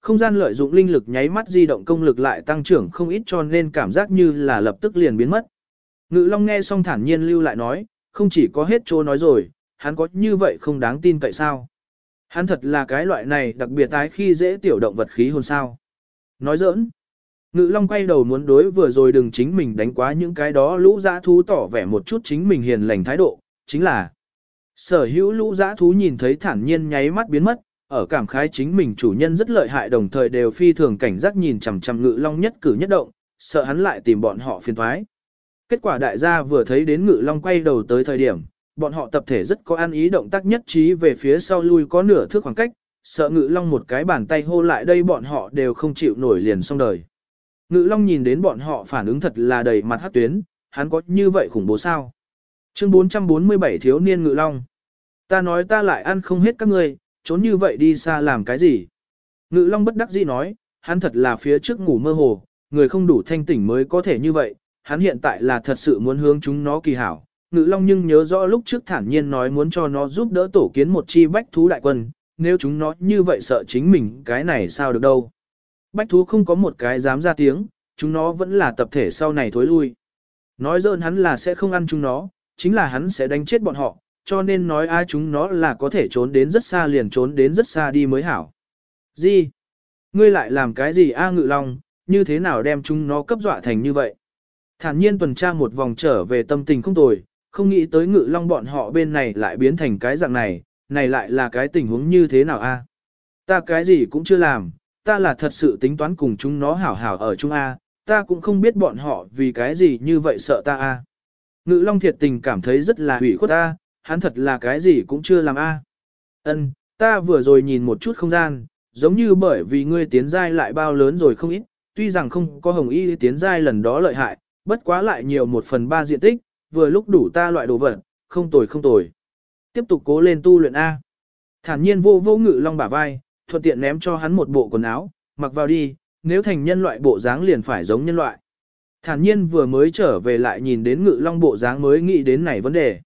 Không gian lợi dụng linh lực nháy mắt di động công lực lại tăng trưởng không ít cho nên cảm giác như là lập tức liền biến mất. Ngự Long nghe xong thản nhiên lưu lại nói, không chỉ có hết chỗ nói rồi, hắn có như vậy không đáng tin tại sao. Hắn thật là cái loại này đặc biệt tái khi dễ tiểu động vật khí hồn sao. Nói giỡn. Ngự Long quay đầu muốn đối vừa rồi đừng chính mình đánh quá những cái đó lũ dã thú tỏ vẻ một chút chính mình hiền lành thái độ, chính là sở hữu lũ dã thú nhìn thấy thản nhiên nháy mắt biến mất, ở cảm khái chính mình chủ nhân rất lợi hại đồng thời đều phi thường cảnh giác nhìn chằm chằm Ngự Long nhất cử nhất động, sợ hắn lại tìm bọn họ phiền toái. Kết quả đại gia vừa thấy đến Ngự Long quay đầu tới thời điểm, bọn họ tập thể rất có an ý động tác nhất trí về phía sau lui có nửa thước khoảng cách, sợ Ngự Long một cái bàn tay hô lại đây bọn họ đều không chịu nổi liền xong đời. Ngự Long nhìn đến bọn họ phản ứng thật là đầy mặt hát tuyến, hắn có như vậy khủng bố sao? Chương 447 thiếu niên Ngự Long. Ta nói ta lại ăn không hết các ngươi, trốn như vậy đi xa làm cái gì? Ngự Long bất đắc dĩ nói, hắn thật là phía trước ngủ mơ hồ, người không đủ thanh tỉnh mới có thể như vậy, hắn hiện tại là thật sự muốn hướng chúng nó kỳ hảo. Ngự Long nhưng nhớ rõ lúc trước thản nhiên nói muốn cho nó giúp đỡ tổ kiến một chi bách thú đại quân, nếu chúng nó như vậy sợ chính mình cái này sao được đâu. Bách thú không có một cái dám ra tiếng, chúng nó vẫn là tập thể sau này thối lui. Nói dơn hắn là sẽ không ăn chúng nó, chính là hắn sẽ đánh chết bọn họ, cho nên nói ai chúng nó là có thể trốn đến rất xa liền trốn đến rất xa đi mới hảo. Gì? Ngươi lại làm cái gì A ngự long, như thế nào đem chúng nó cấp dọa thành như vậy? Thản nhiên tuần tra một vòng trở về tâm tình không tồi, không nghĩ tới ngự long bọn họ bên này lại biến thành cái dạng này, này lại là cái tình huống như thế nào a? Ta cái gì cũng chưa làm, ta là thật sự tính toán cùng chúng nó hảo hảo ở chung A, ta cũng không biết bọn họ vì cái gì như vậy sợ ta A. Ngự Long thiệt tình cảm thấy rất là hủy khuất A, hắn thật là cái gì cũng chưa làm A. Ân, ta vừa rồi nhìn một chút không gian, giống như bởi vì ngươi tiến giai lại bao lớn rồi không ít, tuy rằng không có hồng y tiến giai lần đó lợi hại, bất quá lại nhiều một phần ba diện tích, vừa lúc đủ ta loại đồ vật, không tồi không tồi. Tiếp tục cố lên tu luyện A. Thản nhiên vô vô ngự long bả vai, thuận tiện ném cho hắn một bộ quần áo, mặc vào đi, nếu thành nhân loại bộ dáng liền phải giống nhân loại. Thản nhiên vừa mới trở về lại nhìn đến ngự long bộ dáng mới nghĩ đến này vấn đề.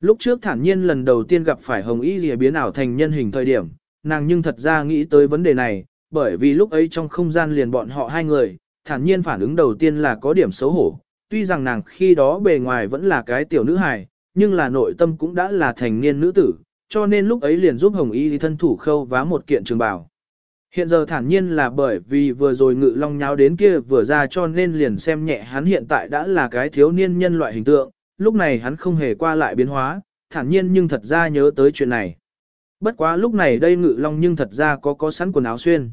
Lúc trước thản nhiên lần đầu tiên gặp phải hồng y rìa biến ảo thành nhân hình thời điểm, nàng nhưng thật ra nghĩ tới vấn đề này, bởi vì lúc ấy trong không gian liền bọn họ hai người, thản nhiên phản ứng đầu tiên là có điểm xấu hổ. Tuy rằng nàng khi đó bề ngoài vẫn là cái tiểu nữ hài, nhưng là nội tâm cũng đã là thành niên nữ tử, cho nên lúc ấy liền giúp Hồng Y thân thủ khâu vá một kiện trường bào. Hiện giờ thản nhiên là bởi vì vừa rồi ngự long nháo đến kia vừa ra cho nên liền xem nhẹ hắn hiện tại đã là cái thiếu niên nhân loại hình tượng, lúc này hắn không hề qua lại biến hóa, thản nhiên nhưng thật ra nhớ tới chuyện này. Bất quá lúc này đây ngự long nhưng thật ra có có sẵn quần áo xuyên.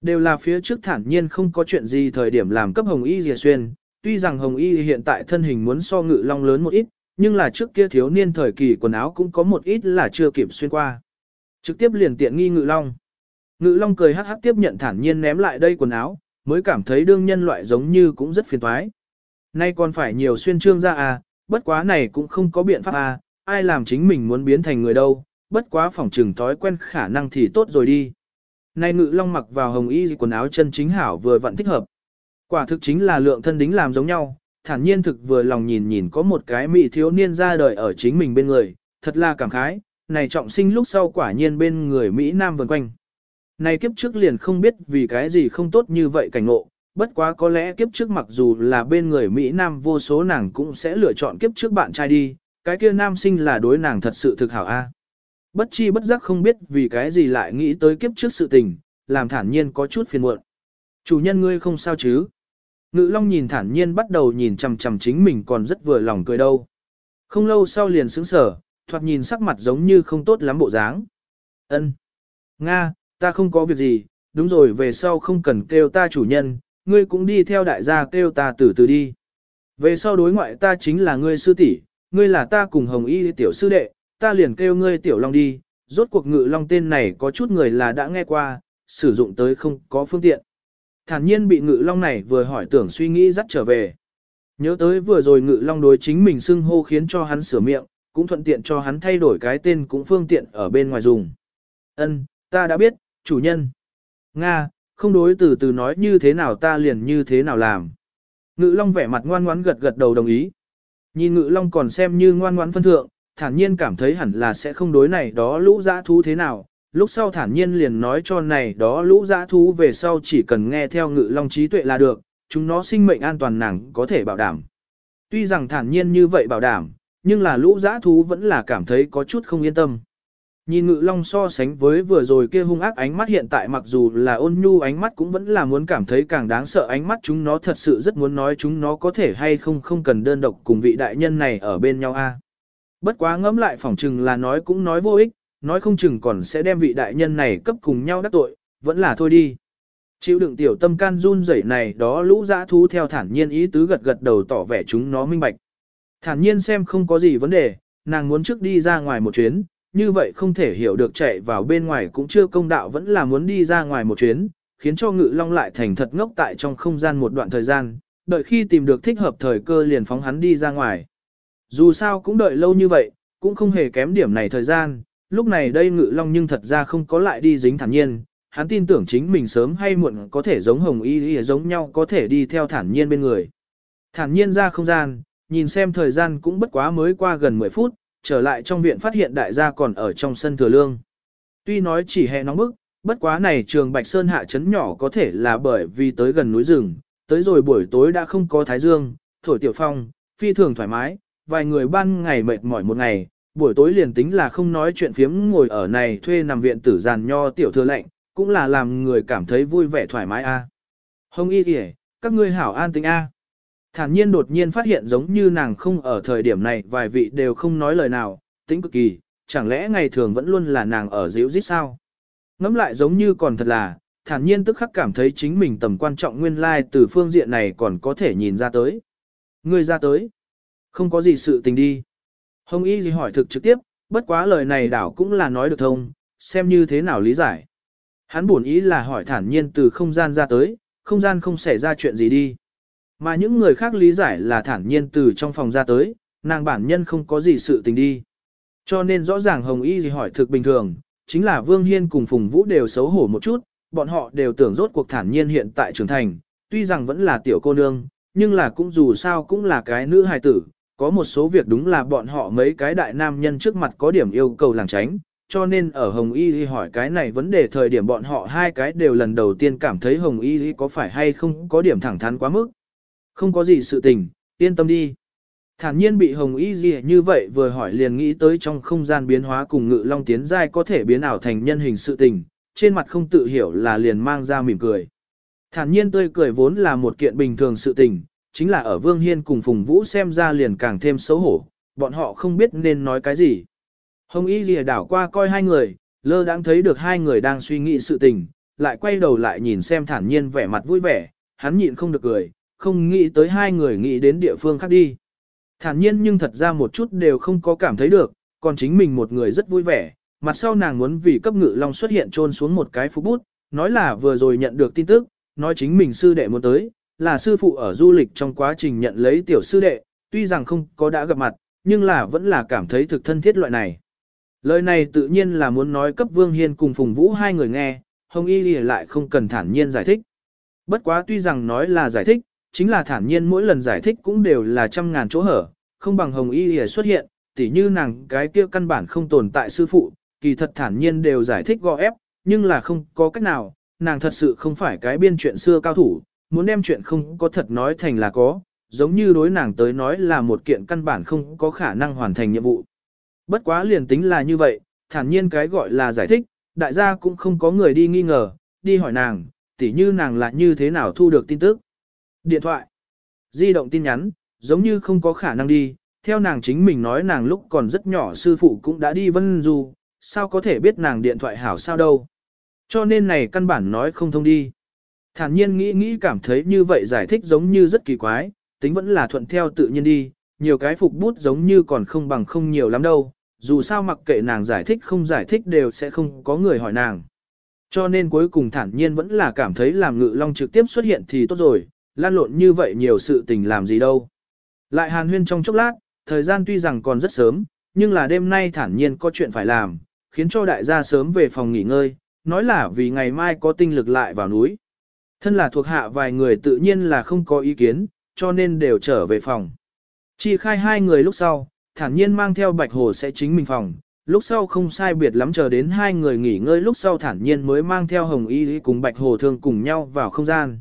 Đều là phía trước thản nhiên không có chuyện gì thời điểm làm cấp hồng y dìa xuyên, tuy rằng hồng y hiện tại thân hình muốn so ngự long lớn một ít, nhưng là trước kia thiếu niên thời kỳ quần áo cũng có một ít là chưa kịp xuyên qua. Trực tiếp liền tiện nghi ngự long. Ngự long cười hắc hắc tiếp nhận thản nhiên ném lại đây quần áo, mới cảm thấy đương nhân loại giống như cũng rất phiền toái. Nay còn phải nhiều xuyên trương ra à, bất quá này cũng không có biện pháp à, ai làm chính mình muốn biến thành người đâu, bất quá phỏng trừng thói quen khả năng thì tốt rồi đi. Nay ngự long mặc vào hồng y quần áo chân chính hảo vừa vặn thích hợp. Quả thực chính là lượng thân đính làm giống nhau, thản nhiên thực vừa lòng nhìn nhìn có một cái mỹ thiếu niên ra đời ở chính mình bên người, thật là cảm khái, này trọng sinh lúc sau quả nhiên bên người Mỹ Nam vần quanh. Này kiếp trước liền không biết vì cái gì không tốt như vậy cảnh ngộ, bất quá có lẽ kiếp trước mặc dù là bên người Mỹ Nam vô số nàng cũng sẽ lựa chọn kiếp trước bạn trai đi, cái kia nam sinh là đối nàng thật sự thực hảo a. Bất chi bất giác không biết vì cái gì lại nghĩ tới kiếp trước sự tình, làm thản nhiên có chút phiền muộn. Chủ nhân ngươi không sao chứ? Ngự Long nhìn thản nhiên bắt đầu nhìn chằm chằm chính mình còn rất vừa lòng cười đâu. Không lâu sau liền sững sờ, thoạt nhìn sắc mặt giống như không tốt lắm bộ dáng. Ân, Nga, ta không có việc gì, đúng rồi về sau không cần kêu ta chủ nhân, ngươi cũng đi theo đại gia kêu ta từ từ đi. Về sau đối ngoại ta chính là ngươi sư tỷ, ngươi là ta cùng hồng y tiểu sư đệ, ta liền kêu ngươi tiểu long đi, rốt cuộc ngự long tên này có chút người là đã nghe qua, sử dụng tới không có phương tiện. Thản nhiên bị ngự long này vừa hỏi tưởng suy nghĩ dắt trở về. Nhớ tới vừa rồi ngự long đối chính mình xưng hô khiến cho hắn sửa miệng, cũng thuận tiện cho hắn thay đổi cái tên cũng phương tiện ở bên ngoài dùng. Ân, ta đã biết, chủ nhân. Nga, không đối từ từ nói như thế nào ta liền như thế nào làm. Ngự long vẻ mặt ngoan ngoãn gật gật đầu đồng ý. Nhìn ngự long còn xem như ngoan ngoãn phân thượng, thản nhiên cảm thấy hẳn là sẽ không đối này đó lũ dã thú thế nào, lúc sau thản nhiên liền nói cho này đó lũ dã thú về sau chỉ cần nghe theo ngự long trí tuệ là được, chúng nó sinh mệnh an toàn nàng có thể bảo đảm. Tuy rằng thản nhiên như vậy bảo đảm, nhưng là lũ dã thú vẫn là cảm thấy có chút không yên tâm. Nhìn ngự long so sánh với vừa rồi kia hung ác ánh mắt hiện tại mặc dù là ôn nhu ánh mắt cũng vẫn là muốn cảm thấy càng đáng sợ ánh mắt chúng nó thật sự rất muốn nói chúng nó có thể hay không không cần đơn độc cùng vị đại nhân này ở bên nhau a. Bất quá ngẫm lại phỏng chừng là nói cũng nói vô ích, nói không chừng còn sẽ đem vị đại nhân này cấp cùng nhau đắc tội, vẫn là thôi đi. Chịu đựng tiểu tâm can run rẩy này đó lũ dã thú theo thản nhiên ý tứ gật gật đầu tỏ vẻ chúng nó minh bạch. Thản nhiên xem không có gì vấn đề, nàng muốn trước đi ra ngoài một chuyến, như vậy không thể hiểu được chạy vào bên ngoài cũng chưa công đạo vẫn là muốn đi ra ngoài một chuyến, khiến cho ngự long lại thành thật ngốc tại trong không gian một đoạn thời gian, đợi khi tìm được thích hợp thời cơ liền phóng hắn đi ra ngoài. Dù sao cũng đợi lâu như vậy, cũng không hề kém điểm này thời gian, lúc này đây ngự long nhưng thật ra không có lại đi dính thản nhiên, hắn tin tưởng chính mình sớm hay muộn có thể giống hồng y y giống nhau có thể đi theo thản nhiên bên người. Thản nhiên ra không gian, nhìn xem thời gian cũng bất quá mới qua gần 10 phút, trở lại trong viện phát hiện đại gia còn ở trong sân thừa lương. Tuy nói chỉ hè nóng bức, bất quá này trường Bạch Sơn hạ trấn nhỏ có thể là bởi vì tới gần núi rừng, tới rồi buổi tối đã không có thái dương, thổi tiểu phong, phi thường thoải mái, vài người ban ngày mệt mỏi một ngày, buổi tối liền tính là không nói chuyện phiếm ngồi ở này thuê nằm viện tử giàn nho tiểu thừa lệnh, cũng là làm người cảm thấy vui vẻ thoải mái a. Hồng y kìa, các ngươi hảo an tính a. Thản nhiên đột nhiên phát hiện giống như nàng không ở thời điểm này vài vị đều không nói lời nào, tính cực kỳ, chẳng lẽ ngày thường vẫn luôn là nàng ở dịu dít sao? Ngắm lại giống như còn thật là, thản nhiên tức khắc cảm thấy chính mình tầm quan trọng nguyên lai từ phương diện này còn có thể nhìn ra tới. Người ra tới. Không có gì sự tình đi. Hồng Y gì hỏi thực trực tiếp, bất quá lời này đảo cũng là nói được thông, xem như thế nào lý giải. Hắn buồn ý là hỏi thản nhiên từ không gian ra tới, không gian không xảy ra chuyện gì đi. Mà những người khác lý giải là thản nhiên từ trong phòng ra tới, nàng bản nhân không có gì sự tình đi. Cho nên rõ ràng Hồng Y gì hỏi thực bình thường, chính là Vương Hiên cùng Phùng Vũ đều xấu hổ một chút, bọn họ đều tưởng rốt cuộc thản nhiên hiện tại trưởng thành, tuy rằng vẫn là tiểu cô nương, nhưng là cũng dù sao cũng là cái nữ hài tử, có một số việc đúng là bọn họ mấy cái đại nam nhân trước mặt có điểm yêu cầu làng tránh, cho nên ở Hồng Y hỏi cái này vấn đề thời điểm bọn họ hai cái đều lần đầu tiên cảm thấy Hồng Y có phải hay không có điểm thẳng thắn quá mức. Không có gì sự tình, yên tâm đi. Thản nhiên bị Hồng Y Dì như vậy vừa hỏi liền nghĩ tới trong không gian biến hóa cùng ngự long tiến giai có thể biến ảo thành nhân hình sự tình, trên mặt không tự hiểu là liền mang ra mỉm cười. Thản nhiên tươi cười vốn là một kiện bình thường sự tình, chính là ở Vương Hiên cùng Phùng Vũ xem ra liền càng thêm xấu hổ, bọn họ không biết nên nói cái gì. Hồng Y lìa đảo qua coi hai người, lơ đang thấy được hai người đang suy nghĩ sự tình, lại quay đầu lại nhìn xem thản nhiên vẻ mặt vui vẻ, hắn nhịn không được cười, không nghĩ tới hai người nghĩ đến địa phương khác đi. Thản nhiên nhưng thật ra một chút đều không có cảm thấy được, còn chính mình một người rất vui vẻ, mặt sau nàng muốn vì cấp ngự long xuất hiện trôn xuống một cái phú bút, nói là vừa rồi nhận được tin tức, nói chính mình sư đệ muốn tới, là sư phụ ở du lịch trong quá trình nhận lấy tiểu sư đệ, tuy rằng không có đã gặp mặt, nhưng là vẫn là cảm thấy thực thân thiết loại này. Lời này tự nhiên là muốn nói cấp Vương Hiên cùng Phùng Vũ hai người nghe, Hồng Y Lì lại không cần thản nhiên giải thích. Bất quá tuy rằng nói là giải thích, chính là thản nhiên mỗi lần giải thích cũng đều là trăm ngàn chỗ hở, không bằng Hồng Y Lì xuất hiện, tỉ như nàng cái kia căn bản không tồn tại sư phụ, kỳ thật thản nhiên đều giải thích gò ép, nhưng là không có cách nào, nàng thật sự không phải cái biên chuyện xưa cao thủ, muốn đem chuyện không có thật nói thành là có, giống như đối nàng tới nói là một kiện căn bản không có khả năng hoàn thành nhiệm vụ. Bất quá liền tính là như vậy, thản nhiên cái gọi là giải thích, đại gia cũng không có người đi nghi ngờ, đi hỏi nàng, tỉ như nàng là như thế nào thu được tin tức. Điện thoại, di động tin nhắn, giống như không có khả năng đi, theo nàng chính mình nói nàng lúc còn rất nhỏ sư phụ cũng đã đi vân du, sao có thể biết nàng điện thoại hảo sao đâu. Cho nên này căn bản nói không thông đi. Thản nhiên nghĩ nghĩ cảm thấy như vậy giải thích giống như rất kỳ quái, tính vẫn là thuận theo tự nhiên đi, nhiều cái phục bút giống như còn không bằng không nhiều lắm đâu, dù sao mặc kệ nàng giải thích không giải thích đều sẽ không có người hỏi nàng. Cho nên cuối cùng thản nhiên vẫn là cảm thấy làm ngự long trực tiếp xuất hiện thì tốt rồi, lan lộn như vậy nhiều sự tình làm gì đâu. Lại hàn huyên trong chốc lát, thời gian tuy rằng còn rất sớm, nhưng là đêm nay thản nhiên có chuyện phải làm, khiến cho đại gia sớm về phòng nghỉ ngơi, nói là vì ngày mai có tinh lực lại vào núi. Thân là thuộc hạ vài người tự nhiên là không có ý kiến, cho nên đều trở về phòng. Chỉ khai hai người lúc sau, thản nhiên mang theo bạch hồ sẽ chính mình phòng, Lúc sau không sai biệt lắm chờ đến hai người nghỉ ngơi lúc sau thản nhiên mới mang theo Hồng Y cùng Bạch Hồ Thương cùng nhau vào không gian.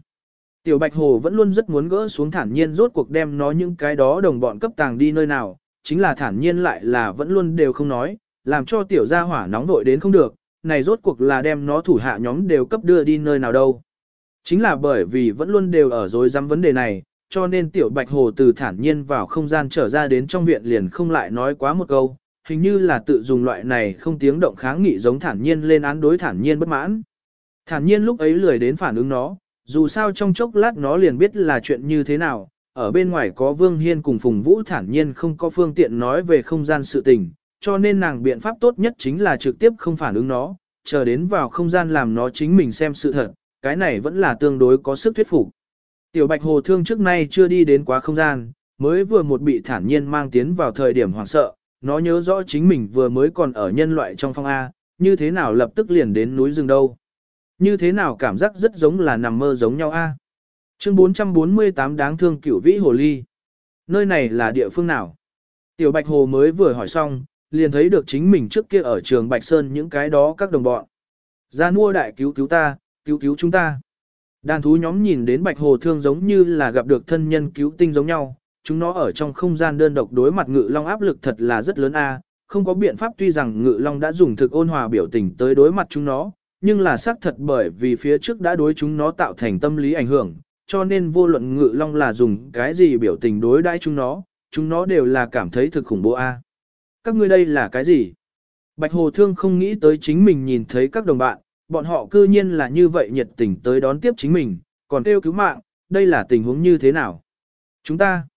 Tiểu Bạch Hồ vẫn luôn rất muốn gỡ xuống thản nhiên rốt cuộc đem nó những cái đó đồng bọn cấp tàng đi nơi nào, chính là thản nhiên lại là vẫn luôn đều không nói, làm cho tiểu gia hỏa nóng vội đến không được, này rốt cuộc là đem nó thủ hạ nhóm đều cấp đưa đi nơi nào đâu. Chính là bởi vì vẫn luôn đều ở dối dám vấn đề này, cho nên tiểu bạch hồ từ thản nhiên vào không gian trở ra đến trong viện liền không lại nói quá một câu, hình như là tự dùng loại này không tiếng động kháng nghị giống thản nhiên lên án đối thản nhiên bất mãn. Thản nhiên lúc ấy lười đến phản ứng nó, dù sao trong chốc lát nó liền biết là chuyện như thế nào, ở bên ngoài có Vương Hiên cùng Phùng Vũ thản nhiên không có phương tiện nói về không gian sự tình, cho nên nàng biện pháp tốt nhất chính là trực tiếp không phản ứng nó, chờ đến vào không gian làm nó chính mình xem sự thật, cái này vẫn là tương đối có sức thuyết phục. Tiểu Bạch Hồ Thương trước nay chưa đi đến quá không gian, mới vừa một bị thản nhiên mang tiến vào thời điểm hoảng sợ, nó nhớ rõ chính mình vừa mới còn ở nhân loại trong phong A, như thế nào lập tức liền đến núi rừng đâu. Như thế nào cảm giác rất giống là nằm mơ giống nhau A. Chương 448 đáng thương cửu vĩ hồ ly. Nơi này là địa phương nào? Tiểu Bạch Hồ mới vừa hỏi xong, liền thấy được chính mình trước kia ở trường Bạch Sơn những cái đó các đồng bọn. Ra mua đại cứu cứu ta, cứu cứu chúng ta. Đàn thú nhóm nhìn đến Bạch Hồ Thương giống như là gặp được thân nhân cứu tinh giống nhau, chúng nó ở trong không gian đơn độc đối mặt ngự long áp lực thật là rất lớn a. không có biện pháp tuy rằng ngự long đã dùng thực ôn hòa biểu tình tới đối mặt chúng nó, nhưng là xác thật bởi vì phía trước đã đối chúng nó tạo thành tâm lý ảnh hưởng, cho nên vô luận ngự long là dùng cái gì biểu tình đối đãi chúng nó, chúng nó đều là cảm thấy thực khủng bố a. Các ngươi đây là cái gì? Bạch Hồ Thương không nghĩ tới chính mình nhìn thấy các đồng bạn, bọn họ cư nhiên là như vậy nhiệt tình tới đón tiếp chính mình, còn kêu cứu mạng, đây là tình huống như thế nào? Chúng ta,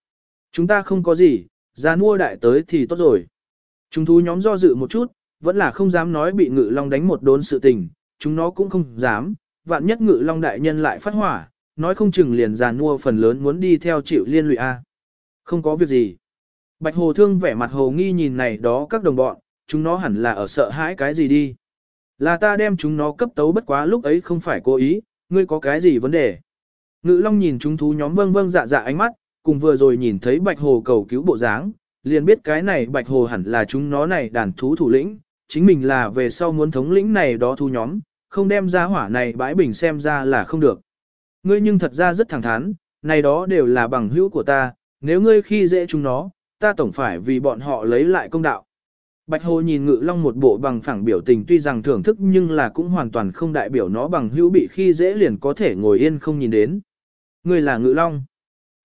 chúng ta không có gì, ra mua đại tới thì tốt rồi. Chúng thú nhóm do dự một chút, vẫn là không dám nói bị ngự long đánh một đốn sự tình, chúng nó cũng không dám, vạn nhất ngự long đại nhân lại phát hỏa, nói không chừng liền giàn mua phần lớn muốn đi theo chịu liên lụy A. Không có việc gì. Bạch Hồ Thương vẻ mặt hồ nghi nhìn này đó các đồng bọn, chúng nó hẳn là ở sợ hãi cái gì đi. Là ta đem chúng nó cấp tấu bất quá lúc ấy không phải cố ý, ngươi có cái gì vấn đề. Ngự Long nhìn chúng thú nhóm vâng vâng dạ dạ ánh mắt, cùng vừa rồi nhìn thấy Bạch Hồ cầu cứu bộ dáng, liền biết cái này Bạch Hồ hẳn là chúng nó này đàn thú thủ lĩnh, chính mình là về sau muốn thống lĩnh này đó thú nhóm, không đem ra hỏa này bãi bình xem ra là không được. Ngươi nhưng thật ra rất thẳng thắn, này đó đều là bằng hữu của ta, nếu ngươi khi dễ chúng nó, ta tổng phải vì bọn họ lấy lại công đạo. Bạch Hồ nhìn Ngự Long một bộ bằng phẳng biểu tình tuy rằng thưởng thức nhưng là cũng hoàn toàn không đại biểu nó bằng hữu bị khi dễ liền có thể ngồi yên không nhìn đến. ngươi là Ngự Long.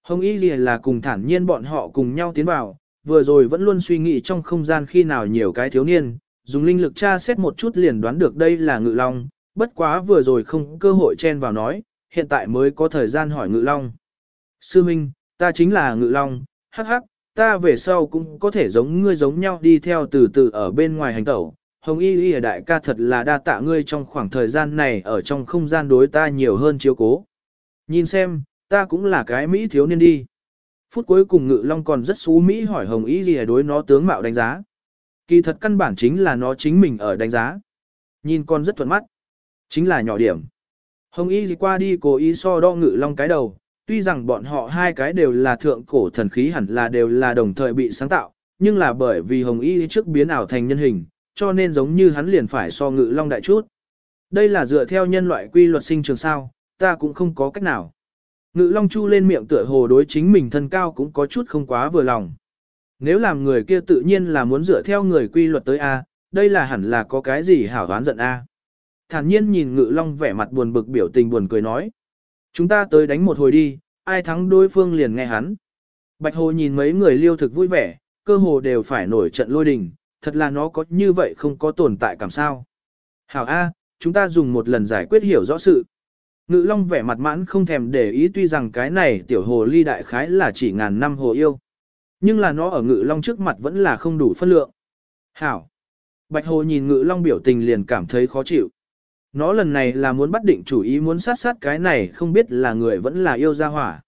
Hồng Y Lìa là cùng thản nhiên bọn họ cùng nhau tiến vào, vừa rồi vẫn luôn suy nghĩ trong không gian khi nào nhiều cái thiếu niên, dùng linh lực tra xét một chút liền đoán được đây là Ngự Long, bất quá vừa rồi không cơ hội chen vào nói, hiện tại mới có thời gian hỏi Ngự Long. Sư Minh, ta chính là Ngự Long, hắc hắc, ta về sau cũng có thể giống ngươi giống nhau đi theo từ từ ở bên ngoài hành tẩu. Hồng Y Y đại ca thật là đa tạ ngươi trong khoảng thời gian này ở trong không gian đối ta nhiều hơn chiếu cố. Nhìn xem, ta cũng là cái Mỹ thiếu niên đi. Phút cuối cùng Ngự Long còn rất xú Mỹ hỏi Hồng Y Y đối nó tướng mạo đánh giá. Kỳ thật căn bản chính là nó chính mình ở đánh giá. Nhìn con rất thuận mắt. Chính là nhỏ điểm. Hồng Y gì qua đi cố ý so đo Ngự Long cái đầu, Tuy rằng bọn họ hai cái đều là thượng cổ thần khí hẳn là đều là đồng thời bị sáng tạo, nhưng là bởi vì Hồng Y trước biến ảo thành nhân hình, cho nên giống như hắn liền phải so ngự long đại chút. Đây là dựa theo nhân loại quy luật sinh trường sao, ta cũng không có cách nào. Ngự long chu lên miệng tựa hồ đối chính mình thân cao cũng có chút không quá vừa lòng. Nếu làm người kia tự nhiên là muốn dựa theo người quy luật tới A, đây là hẳn là có cái gì hảo đoán giận A. Thản nhiên nhìn ngự long vẻ mặt buồn bực biểu tình buồn cười nói. Chúng ta tới đánh một hồi đi, ai thắng đối phương liền nghe hắn. Bạch Hồ nhìn mấy người liêu thực vui vẻ, cơ hồ đều phải nổi trận lôi đình, thật là nó có như vậy không có tồn tại cảm sao. Hảo A, chúng ta dùng một lần giải quyết hiểu rõ sự. Ngự Long vẻ mặt mãn không thèm để ý tuy rằng cái này tiểu hồ ly đại khái là chỉ ngàn năm hồ yêu. Nhưng là nó ở Ngự Long trước mặt vẫn là không đủ phân lượng. Hảo. Bạch Hồ nhìn Ngự Long biểu tình liền cảm thấy khó chịu. Nó lần này là muốn bắt định chủ ý muốn sát sát cái này không biết là người vẫn là yêu gia hỏa.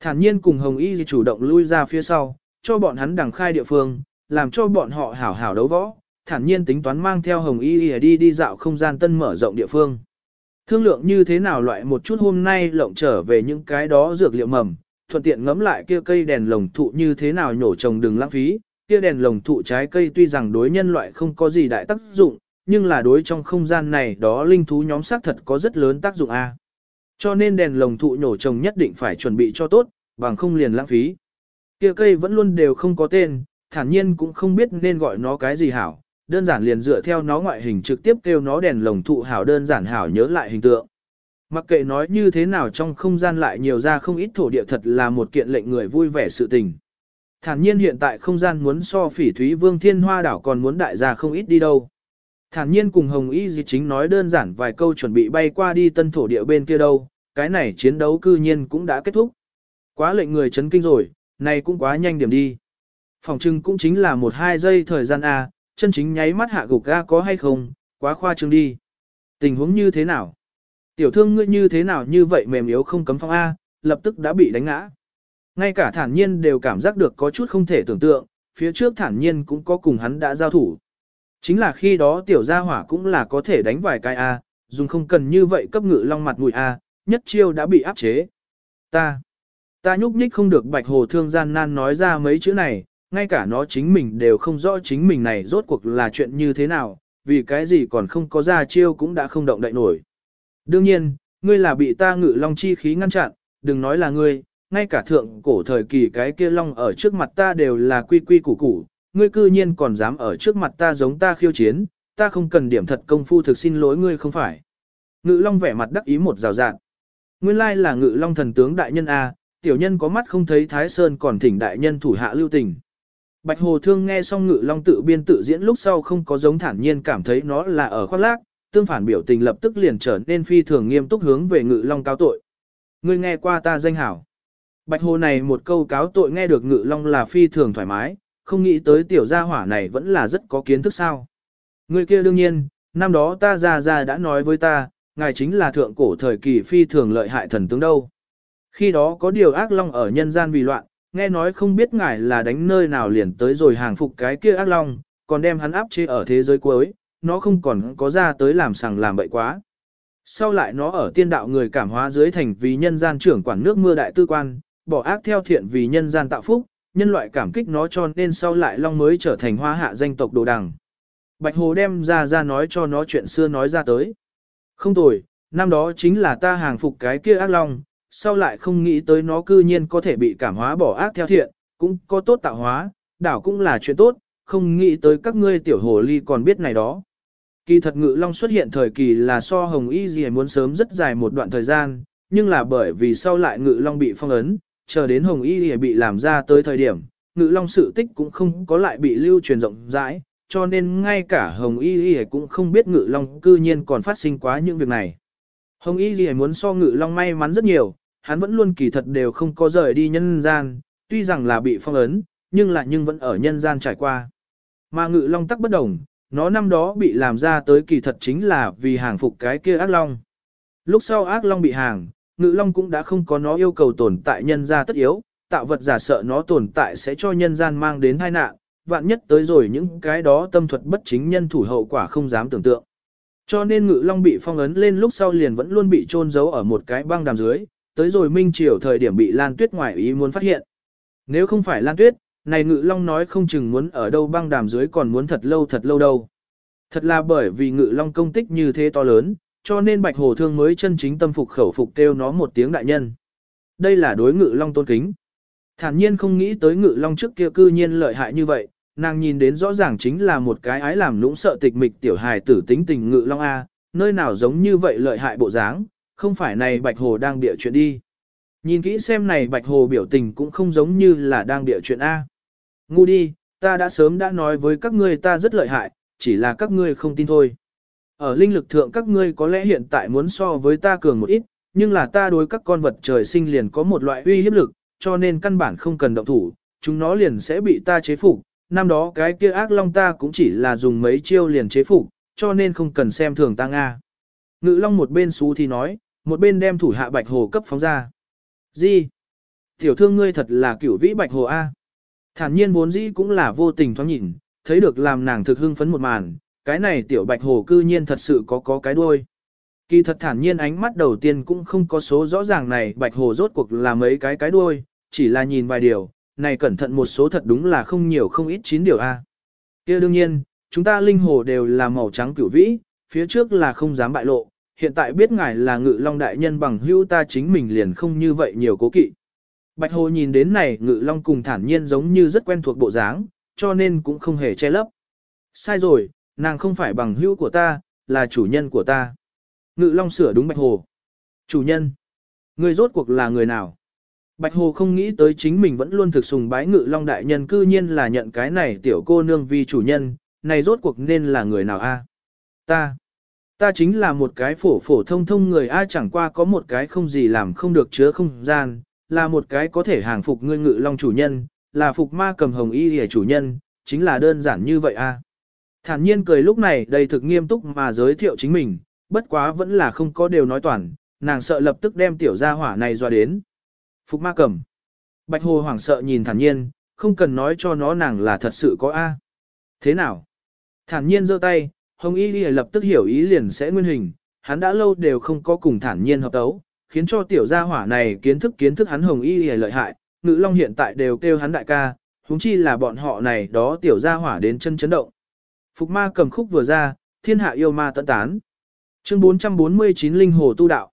Thản nhiên cùng Hồng Y chủ động lui ra phía sau, cho bọn hắn đằng khai địa phương, làm cho bọn họ hảo hảo đấu võ. Thản nhiên tính toán mang theo Hồng Y đi đi dạo không gian tân mở rộng địa phương. Thương lượng như thế nào loại một chút hôm nay lộng trở về những cái đó dược liệu mầm, thuận tiện ngẫm lại kia cây đèn lồng thụ như thế nào nhổ trồng đừng lãng phí, kia đèn lồng thụ trái cây tuy rằng đối nhân loại không có gì đại tác dụng, nhưng là đối trong không gian này đó linh thú nhóm xác thật có rất lớn tác dụng a. Cho nên đèn lồng thụ nhổ trồng nhất định phải chuẩn bị cho tốt, bằng không liền lãng phí. Kia cây vẫn luôn đều không có tên, thản nhiên cũng không biết nên gọi nó cái gì hảo, đơn giản liền dựa theo nó ngoại hình trực tiếp kêu nó đèn lồng thụ hảo đơn giản hảo nhớ lại hình tượng. Mặc kệ nói như thế nào trong không gian lại nhiều ra không ít thổ địa thật là một kiện lệnh người vui vẻ sự tình. Thản nhiên hiện tại không gian muốn so phỉ thúy vương thiên hoa đảo còn muốn đại gia không ít đi đâu. Thản nhiên cùng Hồng Y Di chính nói đơn giản vài câu chuẩn bị bay qua đi tân thổ địa bên kia đâu, cái này chiến đấu cư nhiên cũng đã kết thúc. Quá lệnh người chấn kinh rồi, này cũng quá nhanh điểm đi. Phòng trưng cũng chính là một hai giây thời gian A, chân chính nháy mắt hạ gục ga có hay không, quá khoa trương đi. Tình huống như thế nào? Tiểu thương ngươi như thế nào như vậy mềm yếu không cấm phong A, lập tức đã bị đánh ngã. Ngay cả thản nhiên đều cảm giác được có chút không thể tưởng tượng, phía trước thản nhiên cũng có cùng hắn đã giao thủ. Chính là khi đó tiểu gia hỏa cũng là có thể đánh vài cái A, dùng không cần như vậy cấp ngự long mặt mũi A, nhất chiêu đã bị áp chế. Ta, ta nhúc nhích không được bạch hồ thương gian nan nói ra mấy chữ này, ngay cả nó chính mình đều không rõ chính mình này rốt cuộc là chuyện như thế nào, vì cái gì còn không có ra chiêu cũng đã không động đậy nổi. Đương nhiên, ngươi là bị ta ngự long chi khí ngăn chặn, đừng nói là ngươi, ngay cả thượng cổ thời kỳ cái kia long ở trước mặt ta đều là quy quy củ củ, ngươi cư nhiên còn dám ở trước mặt ta giống ta khiêu chiến, ta không cần điểm thật công phu thực xin lỗi ngươi không phải. Ngự long vẻ mặt đắc ý một rào rạng. Nguyên lai là ngự long thần tướng đại nhân A, tiểu nhân có mắt không thấy thái sơn còn thỉnh đại nhân thủ hạ lưu tình. Bạch Hồ Thương nghe xong ngự long tự biên tự diễn lúc sau không có giống thản nhiên cảm thấy nó là ở khoác lác, tương phản biểu tình lập tức liền trở nên phi thường nghiêm túc hướng về ngự long cáo tội. Ngươi nghe qua ta danh hảo. Bạch Hồ này một câu cáo tội nghe được ngự long là phi thường thoải mái, không nghĩ tới tiểu gia hỏa này vẫn là rất có kiến thức sao. Người kia đương nhiên, năm đó ta ra ra đã nói với ta, ngài chính là thượng cổ thời kỳ phi thường lợi hại thần tướng đâu. Khi đó có điều ác long ở nhân gian vì loạn, nghe nói không biết ngài là đánh nơi nào liền tới rồi hàng phục cái kia ác long, còn đem hắn áp chế ở thế giới cuối, nó không còn có ra tới làm sằng làm bậy quá. Sau lại nó ở tiên đạo người cảm hóa dưới thành vì nhân gian trưởng quản nước mưa đại tư quan, bỏ ác theo thiện vì nhân gian tạo phúc, nhân loại cảm kích nó cho nên sau lại long mới trở thành hoa hạ danh tộc đồ đằng. Bạch Hồ đem ra ra nói cho nó chuyện xưa nói ra tới. Không tồi, năm đó chính là ta hàng phục cái kia ác long, sau lại không nghĩ tới nó cư nhiên có thể bị cảm hóa bỏ ác theo thiện, cũng có tốt tạo hóa, đảo cũng là chuyện tốt, không nghĩ tới các ngươi tiểu hồ ly còn biết này đó. Kỳ thật ngự long xuất hiện thời kỳ là so hồng y gì muốn sớm rất dài một đoạn thời gian, nhưng là bởi vì sau lại ngự long bị phong ấn, chờ đến hồng y Lìa bị làm ra tới thời điểm, ngự long sự tích cũng không có lại bị lưu truyền rộng rãi, cho nên ngay cả hồng y Lìa cũng không biết ngự long cư nhiên còn phát sinh quá những việc này. Hồng y Lìa muốn so ngự long may mắn rất nhiều, hắn vẫn luôn kỳ thật đều không có rời đi nhân gian, tuy rằng là bị phong ấn, nhưng lại nhưng vẫn ở nhân gian trải qua. Mà ngự long tắc bất đồng, nó năm đó bị làm ra tới kỳ thật chính là vì hàng phục cái kia ác long. Lúc sau ác long bị hàng, ngự long cũng đã không có nó yêu cầu tồn tại nhân gia tất yếu, tạo vật giả sợ nó tồn tại sẽ cho nhân gian mang đến tai nạn, vạn nhất tới rồi những cái đó tâm thuật bất chính nhân thủ hậu quả không dám tưởng tượng. Cho nên ngự long bị phong ấn lên lúc sau liền vẫn luôn bị trôn giấu ở một cái băng đàm dưới, tới rồi Minh Triều thời điểm bị Lan Tuyết ngoài ý muốn phát hiện. Nếu không phải Lan Tuyết, này Ngự Long nói không chừng muốn ở đâu băng đàm dưới còn muốn thật lâu thật lâu đâu. Thật là bởi vì Ngự Long công tích như thế to lớn, cho nên Bạch Hồ Thương mới chân chính tâm phục khẩu phục kêu nó một tiếng đại nhân. Đây là đối Ngự Long tôn kính. Thản nhiên không nghĩ tới Ngự Long trước kia cư nhiên lợi hại như vậy, nàng nhìn đến rõ ràng chính là một cái ái làm lũng sợ tịch mịch tiểu hài tử tính tình Ngự Long A, nơi nào giống như vậy lợi hại bộ dáng, không phải này Bạch Hồ đang bịa chuyện đi. Nhìn kỹ xem này Bạch Hồ biểu tình cũng không giống như là đang bịa chuyện A. Ngu đi, ta đã sớm đã nói với các ngươi ta rất lợi hại, chỉ là các ngươi không tin thôi. Ở linh lực thượng các ngươi có lẽ hiện tại muốn so với ta cường một ít, nhưng là ta đối các con vật trời sinh liền có một loại uy hiếp lực, cho nên căn bản không cần động thủ, chúng nó liền sẽ bị ta chế phục. Năm đó cái kia ác long ta cũng chỉ là dùng mấy chiêu liền chế phục, cho nên không cần xem thường ta Nga. Ngự long một bên xú thì nói, một bên đem thủ hạ bạch hồ cấp phóng ra. Gì? Tiểu thương ngươi thật là cửu vĩ bạch hồ A. Thản nhiên vốn dĩ cũng là vô tình thoáng nhìn, thấy được làm nàng thực hưng phấn một màn, cái này tiểu bạch hồ cư nhiên thật sự có có cái đuôi. Kỳ thật thản nhiên ánh mắt đầu tiên cũng không có số rõ ràng này bạch hồ rốt cuộc là mấy cái cái đuôi, chỉ là nhìn vài điều, này cẩn thận một số thật đúng là không nhiều không ít chín điều A. kia đương nhiên, chúng ta linh hồ đều là màu trắng cửu vĩ, phía trước là không dám bại lộ, hiện tại biết ngài là ngự long đại nhân bằng hữu ta chính mình liền không như vậy nhiều cố kỵ. Bạch hồ nhìn đến này ngự long cùng thản nhiên giống như rất quen thuộc bộ dáng, cho nên cũng không hề che lấp. Sai rồi, nàng không phải bằng hữu của ta, là chủ nhân của ta. Ngự long sửa đúng bạch hồ. Chủ nhân. Người rốt cuộc là người nào? Bạch Hồ không nghĩ tới chính mình vẫn luôn thực sùng bái ngự long đại nhân cư nhiên là nhận cái này tiểu cô nương vì chủ nhân, này rốt cuộc nên là người nào a? Ta. Ta chính là một cái phổ phổ thông thông người a chẳng qua có một cái không gì làm không được chứa không gian, là một cái có thể hàng phục ngươi ngự long chủ nhân, là phục ma cầm hồng y hề chủ nhân, chính là đơn giản như vậy a. Thản nhiên cười lúc này đầy thực nghiêm túc mà giới thiệu chính mình, bất quá vẫn là không có điều nói toàn, nàng sợ lập tức đem tiểu gia hỏa này dọa đến. Phục ma cầm. Bạch hồ hoảng sợ nhìn thản nhiên, không cần nói cho nó nàng là thật sự có A. Thế nào? Thản nhiên giơ tay, hồng y lập tức hiểu ý liền sẽ nguyên hình, hắn đã lâu đều không có cùng thản nhiên hợp tấu, khiến cho tiểu gia hỏa này kiến thức kiến thức hắn hồng y lợi hại, Nữ long hiện tại đều kêu hắn đại ca, huống chi là bọn họ này đó tiểu gia hỏa đến chân chấn động. Phục ma cầm khúc vừa ra, thiên hạ yêu ma tận tán. Chương 449 Linh Hồ Tu Đạo.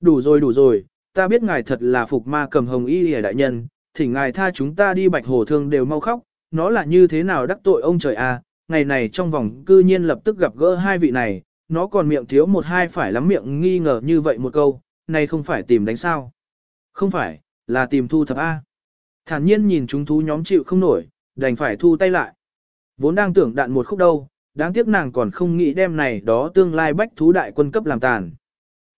Đủ rồi đủ rồi, ta biết ngài thật là phục ma cầm hồng y hề đại nhân, thỉnh ngài tha chúng ta đi bạch hồ thương đều mau khóc, nó là như thế nào đắc tội ông trời a à, ngày này trong vòng cư nhiên lập tức gặp gỡ hai vị này, nó còn miệng thiếu một hai phải lắm miệng nghi ngờ như vậy một câu, này không phải tìm đánh sao. Không phải, là tìm thu thập A. Thản nhiên nhìn chúng thú nhóm chịu không nổi, đành phải thu tay lại. Vốn đang tưởng đạn một khúc đâu, đáng tiếc nàng còn không nghĩ đem này đó tương lai bách thú đại quân cấp làm tàn.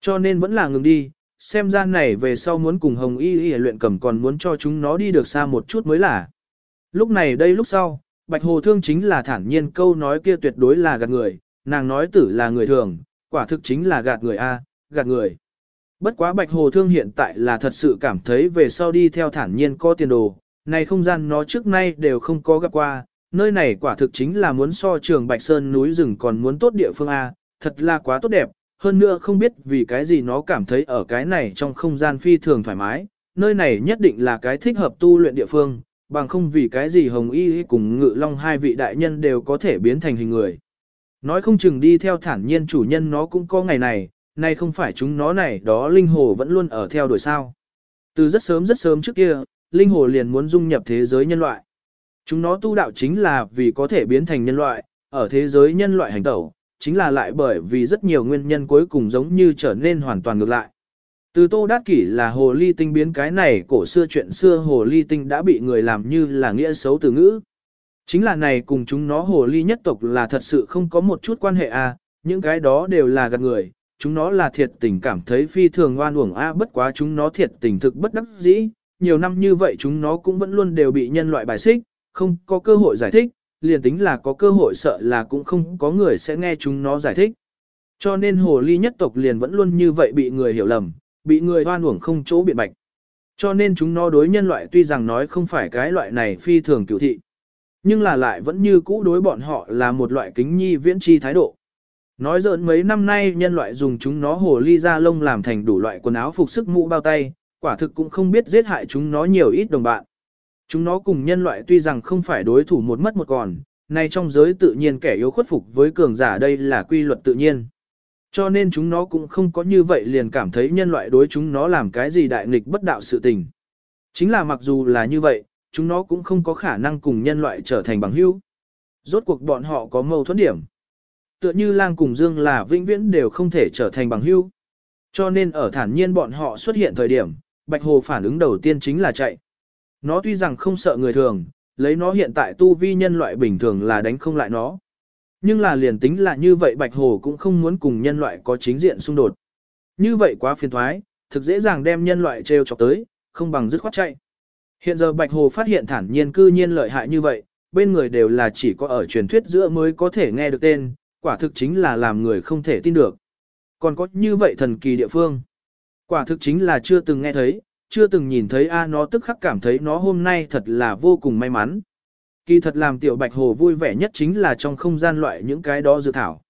Cho nên vẫn là ngừng đi, xem ra này về sau muốn cùng Hồng Y Y luyện cầm còn muốn cho chúng nó đi được xa một chút mới là. Lúc này đây lúc sau, Bạch Hồ Thương chính là thản nhiên câu nói kia tuyệt đối là gạt người, nàng nói tử là người thường, quả thực chính là gạt người a, gạt người. Bất quá Bạch Hồ Thương hiện tại là thật sự cảm thấy về sau đi theo thản nhiên có tiền đồ, này không gian nó trước nay đều không có gặp qua, nơi này quả thực chính là muốn so trường Bạch Sơn núi rừng còn muốn tốt địa phương A, thật là quá tốt đẹp, hơn nữa không biết vì cái gì nó cảm thấy ở cái này trong không gian phi thường thoải mái, nơi này nhất định là cái thích hợp tu luyện địa phương, bằng không vì cái gì Hồng Y cùng Ngự Long hai vị đại nhân đều có thể biến thành hình người. Nói không chừng đi theo thản nhiên chủ nhân nó cũng có ngày này, nay không phải chúng nó này đó linh hồ vẫn luôn ở theo đuổi sao. Từ rất sớm rất sớm trước kia, linh hồ liền muốn dung nhập thế giới nhân loại. Chúng nó tu đạo chính là vì có thể biến thành nhân loại, ở thế giới nhân loại hành tẩu, chính là lại bởi vì rất nhiều nguyên nhân cuối cùng giống như trở nên hoàn toàn ngược lại. Từ Tô Đát Kỷ là hồ ly tinh biến cái này cổ xưa chuyện xưa hồ ly tinh đã bị người làm như là nghĩa xấu từ ngữ. Chính là này cùng chúng nó hồ ly nhất tộc là thật sự không có một chút quan hệ à, những cái đó đều là gạt người, chúng nó là thiệt tình cảm thấy phi thường oan uổng a bất quá chúng nó thiệt tình thực bất đắc dĩ, nhiều năm như vậy chúng nó cũng vẫn luôn đều bị nhân loại bài xích, không có cơ hội giải thích, liền tính là có cơ hội sợ là cũng không có người sẽ nghe chúng nó giải thích. Cho nên hồ ly nhất tộc liền vẫn luôn như vậy bị người hiểu lầm, bị người hoan uổng không chỗ biện bạch. Cho nên chúng nó đối nhân loại tuy rằng nói không phải cái loại này phi thường cựu thị, nhưng là lại vẫn như cũ đối bọn họ là một loại kính nhi viễn chi thái độ. Nói giỡn mấy năm nay nhân loại dùng chúng nó hồ ly da lông làm thành đủ loại quần áo phục sức mũ bao tay, quả thực cũng không biết giết hại chúng nó nhiều ít đồng bạn. Chúng nó cùng nhân loại tuy rằng không phải đối thủ một mất một còn, nay trong giới tự nhiên kẻ yếu khuất phục với cường giả đây là quy luật tự nhiên. Cho nên chúng nó cũng không có như vậy liền cảm thấy nhân loại đối chúng nó làm cái gì đại nghịch bất đạo sự tình. Chính là mặc dù là như vậy, chúng nó cũng không có khả năng cùng nhân loại trở thành bằng hữu. Rốt cuộc bọn họ có mâu thuẫn điểm. Tựa như lang cùng dương là vĩnh viễn đều không thể trở thành bằng hữu. Cho nên ở thản nhiên bọn họ xuất hiện thời điểm, Bạch Hồ phản ứng đầu tiên chính là chạy. Nó tuy rằng không sợ người thường, lấy nó hiện tại tu vi nhân loại bình thường là đánh không lại nó. Nhưng là liền tính là như vậy Bạch Hồ cũng không muốn cùng nhân loại có chính diện xung đột. Như vậy quá phiền thoái, thực dễ dàng đem nhân loại trêu chọc tới, không bằng dứt khoát chạy. Hiện giờ Bạch Hồ phát hiện thản nhiên cư nhiên lợi hại như vậy, bên người đều là chỉ có ở truyền thuyết giữa mới có thể nghe được tên, quả thực chính là làm người không thể tin được. Còn có như vậy thần kỳ địa phương. Quả thực chính là chưa từng nghe thấy, chưa từng nhìn thấy A nó tức khắc cảm thấy nó hôm nay thật là vô cùng may mắn. Kỳ thật làm tiểu bạch hồ vui vẻ nhất chính là trong không gian loại những cái đó dược thảo.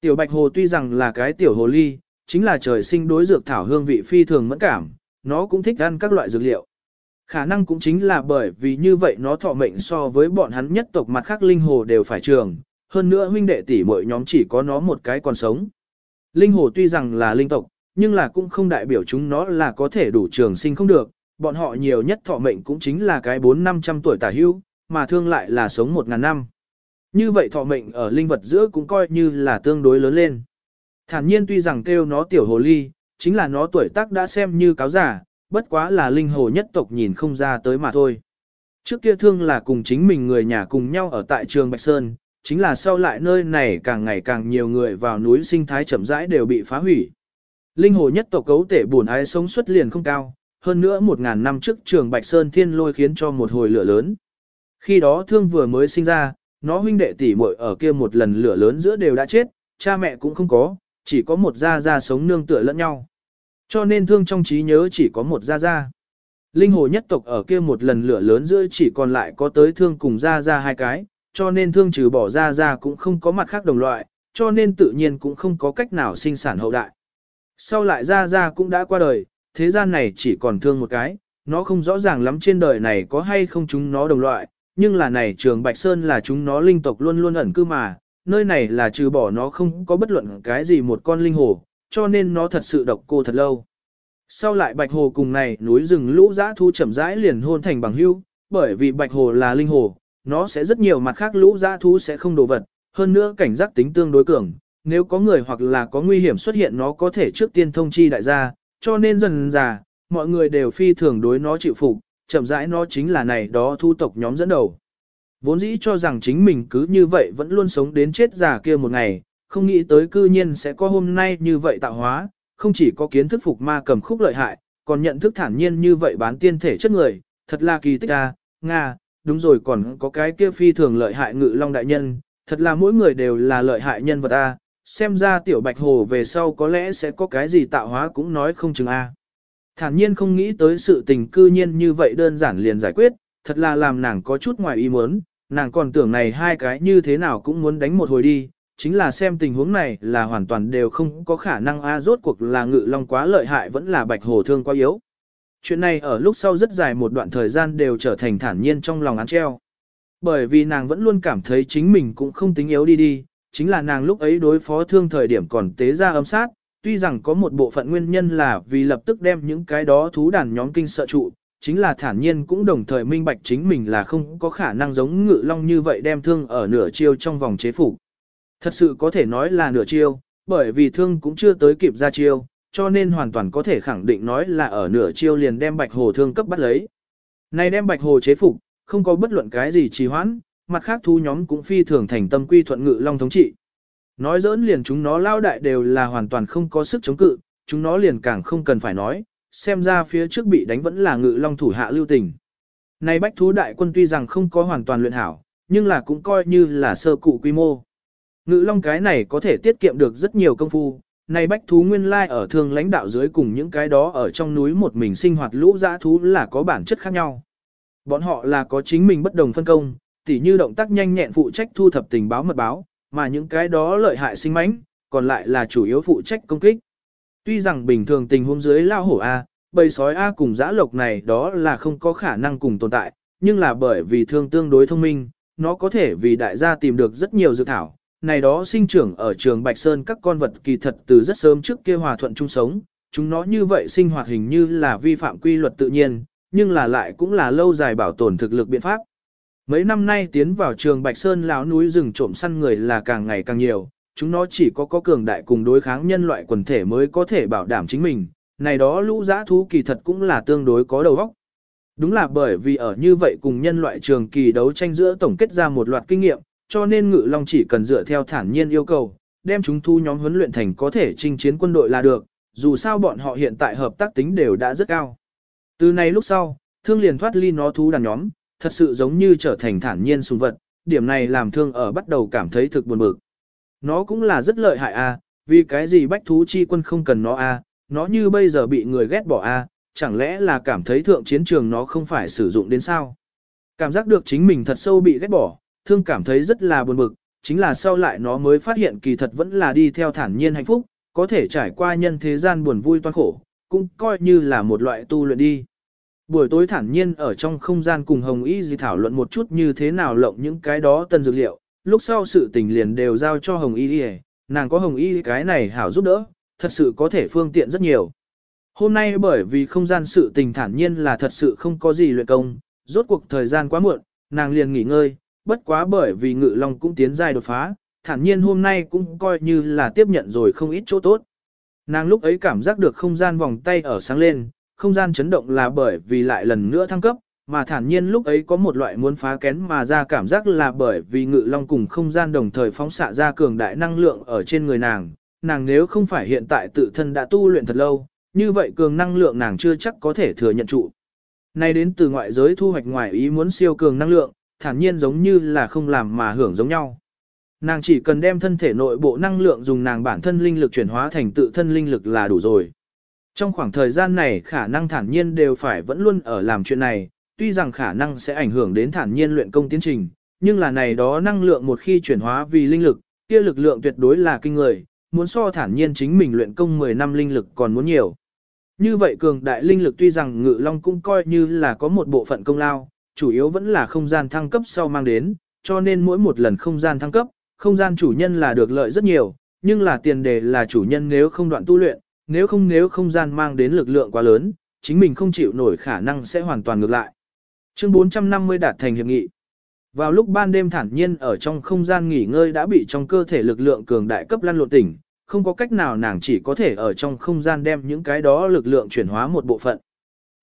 Tiểu bạch hồ tuy rằng là cái tiểu hồ ly, chính là trời sinh đối dược thảo hương vị phi thường mẫn cảm, nó cũng thích ăn các loại dược liệu. Khả năng cũng chính là bởi vì như vậy nó thọ mệnh so với bọn hắn nhất tộc mặt khác linh hồ đều phải trường, hơn nữa huynh đệ tỷ mỗi nhóm chỉ có nó một cái còn sống. Linh hồ tuy rằng là linh tộc, nhưng là cũng không đại biểu chúng nó là có thể đủ trường sinh không được, bọn họ nhiều nhất thọ mệnh cũng chính là cái 4-500 tuổi tả hưu, mà thương lại là sống 1.000 năm. Như vậy thọ mệnh ở linh vật giữa cũng coi như là tương đối lớn lên. Thản nhiên tuy rằng kêu nó tiểu hồ ly, chính là nó tuổi tác đã xem như cáo giả, bất quá là linh hồ nhất tộc nhìn không ra tới mà thôi. Trước kia thương là cùng chính mình người nhà cùng nhau ở tại trường Bạch Sơn, chính là sau lại nơi này càng ngày càng nhiều người vào núi sinh thái chậm rãi đều bị phá hủy. Linh hồ nhất tộc cấu tể buồn ái sống xuất liền không cao, hơn nữa một ngàn năm trước trường Bạch Sơn thiên lôi khiến cho một hồi lửa lớn. Khi đó thương vừa mới sinh ra, nó huynh đệ tỷ muội ở kia một lần lửa lớn giữa đều đã chết, cha mẹ cũng không có, chỉ có một gia gia sống nương tựa lẫn nhau. Cho nên thương trong trí nhớ chỉ có một gia gia. Linh hồ nhất tộc ở kia một lần lửa lớn giữa chỉ còn lại có tới thương cùng gia gia hai cái, cho nên thương trừ bỏ gia gia cũng không có mặt khác đồng loại, cho nên tự nhiên cũng không có cách nào sinh sản hậu đại. Sau lại ra ra cũng đã qua đời, thế gian này chỉ còn thương một cái, nó không rõ ràng lắm trên đời này có hay không chúng nó đồng loại, nhưng là này trường Bạch Sơn là chúng nó linh tộc luôn luôn ẩn cư mà, nơi này là trừ bỏ nó không có bất luận cái gì một con linh hồ, cho nên nó thật sự độc cô thật lâu. Sau lại Bạch Hồ cùng này núi rừng lũ dã thu chậm rãi liền hôn thành bằng hữu, bởi vì Bạch Hồ là linh hồ, nó sẽ rất nhiều mặt khác lũ dã thú sẽ không đồ vật, hơn nữa cảnh giác tính tương đối cường, nếu có người hoặc là có nguy hiểm xuất hiện nó có thể trước tiên thông chi đại gia, cho nên dần già, mọi người đều phi thường đối nó chịu phục, chậm rãi nó chính là này đó thu tộc nhóm dẫn đầu. Vốn dĩ cho rằng chính mình cứ như vậy vẫn luôn sống đến chết già kia một ngày, không nghĩ tới cư nhiên sẽ có hôm nay như vậy tạo hóa, không chỉ có kiến thức phục ma cầm khúc lợi hại, còn nhận thức thản nhiên như vậy bán tiên thể chất người, thật là kỳ tích à, Nga, đúng rồi còn có cái kia phi thường lợi hại ngự long đại nhân, thật là mỗi người đều là lợi hại nhân vật a à xem ra tiểu bạch hồ về sau có lẽ sẽ có cái gì tạo hóa cũng nói không chừng a à. Thản nhiên không nghĩ tới sự tình cư nhiên như vậy đơn giản liền giải quyết, thật là làm nàng có chút ngoài ý muốn, nàng còn tưởng này hai cái như thế nào cũng muốn đánh một hồi đi, chính là xem tình huống này là hoàn toàn đều không có khả năng a rốt cuộc là ngự long quá lợi hại vẫn là bạch hồ thương quá yếu. Chuyện này ở lúc sau rất dài một đoạn thời gian đều trở thành thản nhiên trong lòng án treo. Bởi vì nàng vẫn luôn cảm thấy chính mình cũng không tính yếu đi đi, chính là nàng lúc ấy đối phó thương thời điểm còn tế ra âm sát, tuy rằng có một bộ phận nguyên nhân là vì lập tức đem những cái đó thú đàn nhóm kinh sợ trụ, chính là thản nhiên cũng đồng thời minh bạch chính mình là không có khả năng giống ngự long như vậy đem thương ở nửa chiêu trong vòng chế phủ. Thật sự có thể nói là nửa chiêu, bởi vì thương cũng chưa tới kịp ra chiêu, cho nên hoàn toàn có thể khẳng định nói là ở nửa chiêu liền đem bạch hồ thương cấp bắt lấy. Này đem bạch hồ chế phục, không có bất luận cái gì trì hoãn, mặt khác thú nhóm cũng phi thường thành tâm quy thuận ngự long thống trị. Nói dỡn liền chúng nó lao đại đều là hoàn toàn không có sức chống cự, chúng nó liền càng không cần phải nói, xem ra phía trước bị đánh vẫn là ngự long thủ hạ lưu tình. Này bách thú đại quân tuy rằng không có hoàn toàn luyện hảo, nhưng là cũng coi như là sơ cụ quy mô. Ngự long cái này có thể tiết kiệm được rất nhiều công phu, này bách thú nguyên lai ở thường lãnh đạo dưới cùng những cái đó ở trong núi một mình sinh hoạt lũ dã thú là có bản chất khác nhau. Bọn họ là có chính mình bất đồng phân công, tỉ như động tác nhanh nhẹn phụ trách thu thập tình báo mật báo, mà những cái đó lợi hại sinh mánh, còn lại là chủ yếu phụ trách công kích. Tuy rằng bình thường tình huống dưới lao hổ A, bầy sói A cùng dã lộc này đó là không có khả năng cùng tồn tại, nhưng là bởi vì thương tương đối thông minh, nó có thể vì đại gia tìm được rất nhiều dược thảo. Này đó sinh trưởng ở trường Bạch Sơn các con vật kỳ thật từ rất sớm trước kia hòa thuận chung sống, chúng nó như vậy sinh hoạt hình như là vi phạm quy luật tự nhiên, nhưng là lại cũng là lâu dài bảo tồn thực lực biện pháp. Mấy năm nay tiến vào trường Bạch Sơn lão núi rừng trộm săn người là càng ngày càng nhiều, chúng nó chỉ có có cường đại cùng đối kháng nhân loại quần thể mới có thể bảo đảm chính mình, này đó lũ giã thú kỳ thật cũng là tương đối có đầu óc. Đúng là bởi vì ở như vậy cùng nhân loại trường kỳ đấu tranh giữa tổng kết ra một loạt kinh nghiệm, cho nên ngự long chỉ cần dựa theo thản nhiên yêu cầu, đem chúng thu nhóm huấn luyện thành có thể chinh chiến quân đội là được, dù sao bọn họ hiện tại hợp tác tính đều đã rất cao. Từ nay lúc sau, thương liền thoát ly nó thú đàn nhóm, thật sự giống như trở thành thản nhiên sùng vật, điểm này làm thương ở bắt đầu cảm thấy thực buồn bực. Nó cũng là rất lợi hại a, à, vì cái gì bách thú chi quân không cần nó a, à, nó như bây giờ bị người ghét bỏ a, à, chẳng lẽ là cảm thấy thượng chiến trường nó không phải sử dụng đến sao? Cảm giác được chính mình thật sâu bị ghét bỏ, thương cảm thấy rất là buồn bực, chính là sau lại nó mới phát hiện kỳ thật vẫn là đi theo thản nhiên hạnh phúc, có thể trải qua nhân thế gian buồn vui toan khổ, cũng coi như là một loại tu luyện đi. Buổi tối thản nhiên ở trong không gian cùng Hồng Y gì thảo luận một chút như thế nào lộng những cái đó tân dược liệu, lúc sau sự tình liền đều giao cho Hồng Y đi nàng có Hồng Y cái này hảo giúp đỡ, thật sự có thể phương tiện rất nhiều. Hôm nay bởi vì không gian sự tình thản nhiên là thật sự không có gì luyện công, rốt cuộc thời gian quá muộn, nàng liền nghỉ ngơi, bất quá bởi vì ngự long cũng tiến giai đột phá, thản nhiên hôm nay cũng coi như là tiếp nhận rồi không ít chỗ tốt. Nàng lúc ấy cảm giác được không gian vòng tay ở sáng lên, không gian chấn động là bởi vì lại lần nữa thăng cấp, mà thản nhiên lúc ấy có một loại muốn phá kén mà ra cảm giác là bởi vì ngự long cùng không gian đồng thời phóng xạ ra cường đại năng lượng ở trên người nàng, nàng nếu không phải hiện tại tự thân đã tu luyện thật lâu, như vậy cường năng lượng nàng chưa chắc có thể thừa nhận trụ. Nay đến từ ngoại giới thu hoạch ngoài ý muốn siêu cường năng lượng, thản nhiên giống như là không làm mà hưởng giống nhau. Nàng chỉ cần đem thân thể nội bộ năng lượng dùng nàng bản thân linh lực chuyển hóa thành tự thân linh lực là đủ rồi. Trong khoảng thời gian này khả năng thản nhiên đều phải vẫn luôn ở làm chuyện này, tuy rằng khả năng sẽ ảnh hưởng đến thản nhiên luyện công tiến trình, nhưng là này đó năng lượng một khi chuyển hóa vì linh lực, kia lực lượng tuyệt đối là kinh người, muốn so thản nhiên chính mình luyện công 10 năm linh lực còn muốn nhiều. Như vậy cường đại linh lực tuy rằng ngự long cũng coi như là có một bộ phận công lao, chủ yếu vẫn là không gian thăng cấp sau mang đến, cho nên mỗi một lần không gian thăng cấp, không gian chủ nhân là được lợi rất nhiều, nhưng là tiền đề là chủ nhân nếu không đoạn tu luyện, nếu không nếu không gian mang đến lực lượng quá lớn, chính mình không chịu nổi khả năng sẽ hoàn toàn ngược lại. Chương 450 đạt thành hiệp nghị. Vào lúc ban đêm thản nhiên ở trong không gian nghỉ ngơi đã bị trong cơ thể lực lượng cường đại cấp lăn lộn tỉnh, không có cách nào nàng chỉ có thể ở trong không gian đem những cái đó lực lượng chuyển hóa một bộ phận.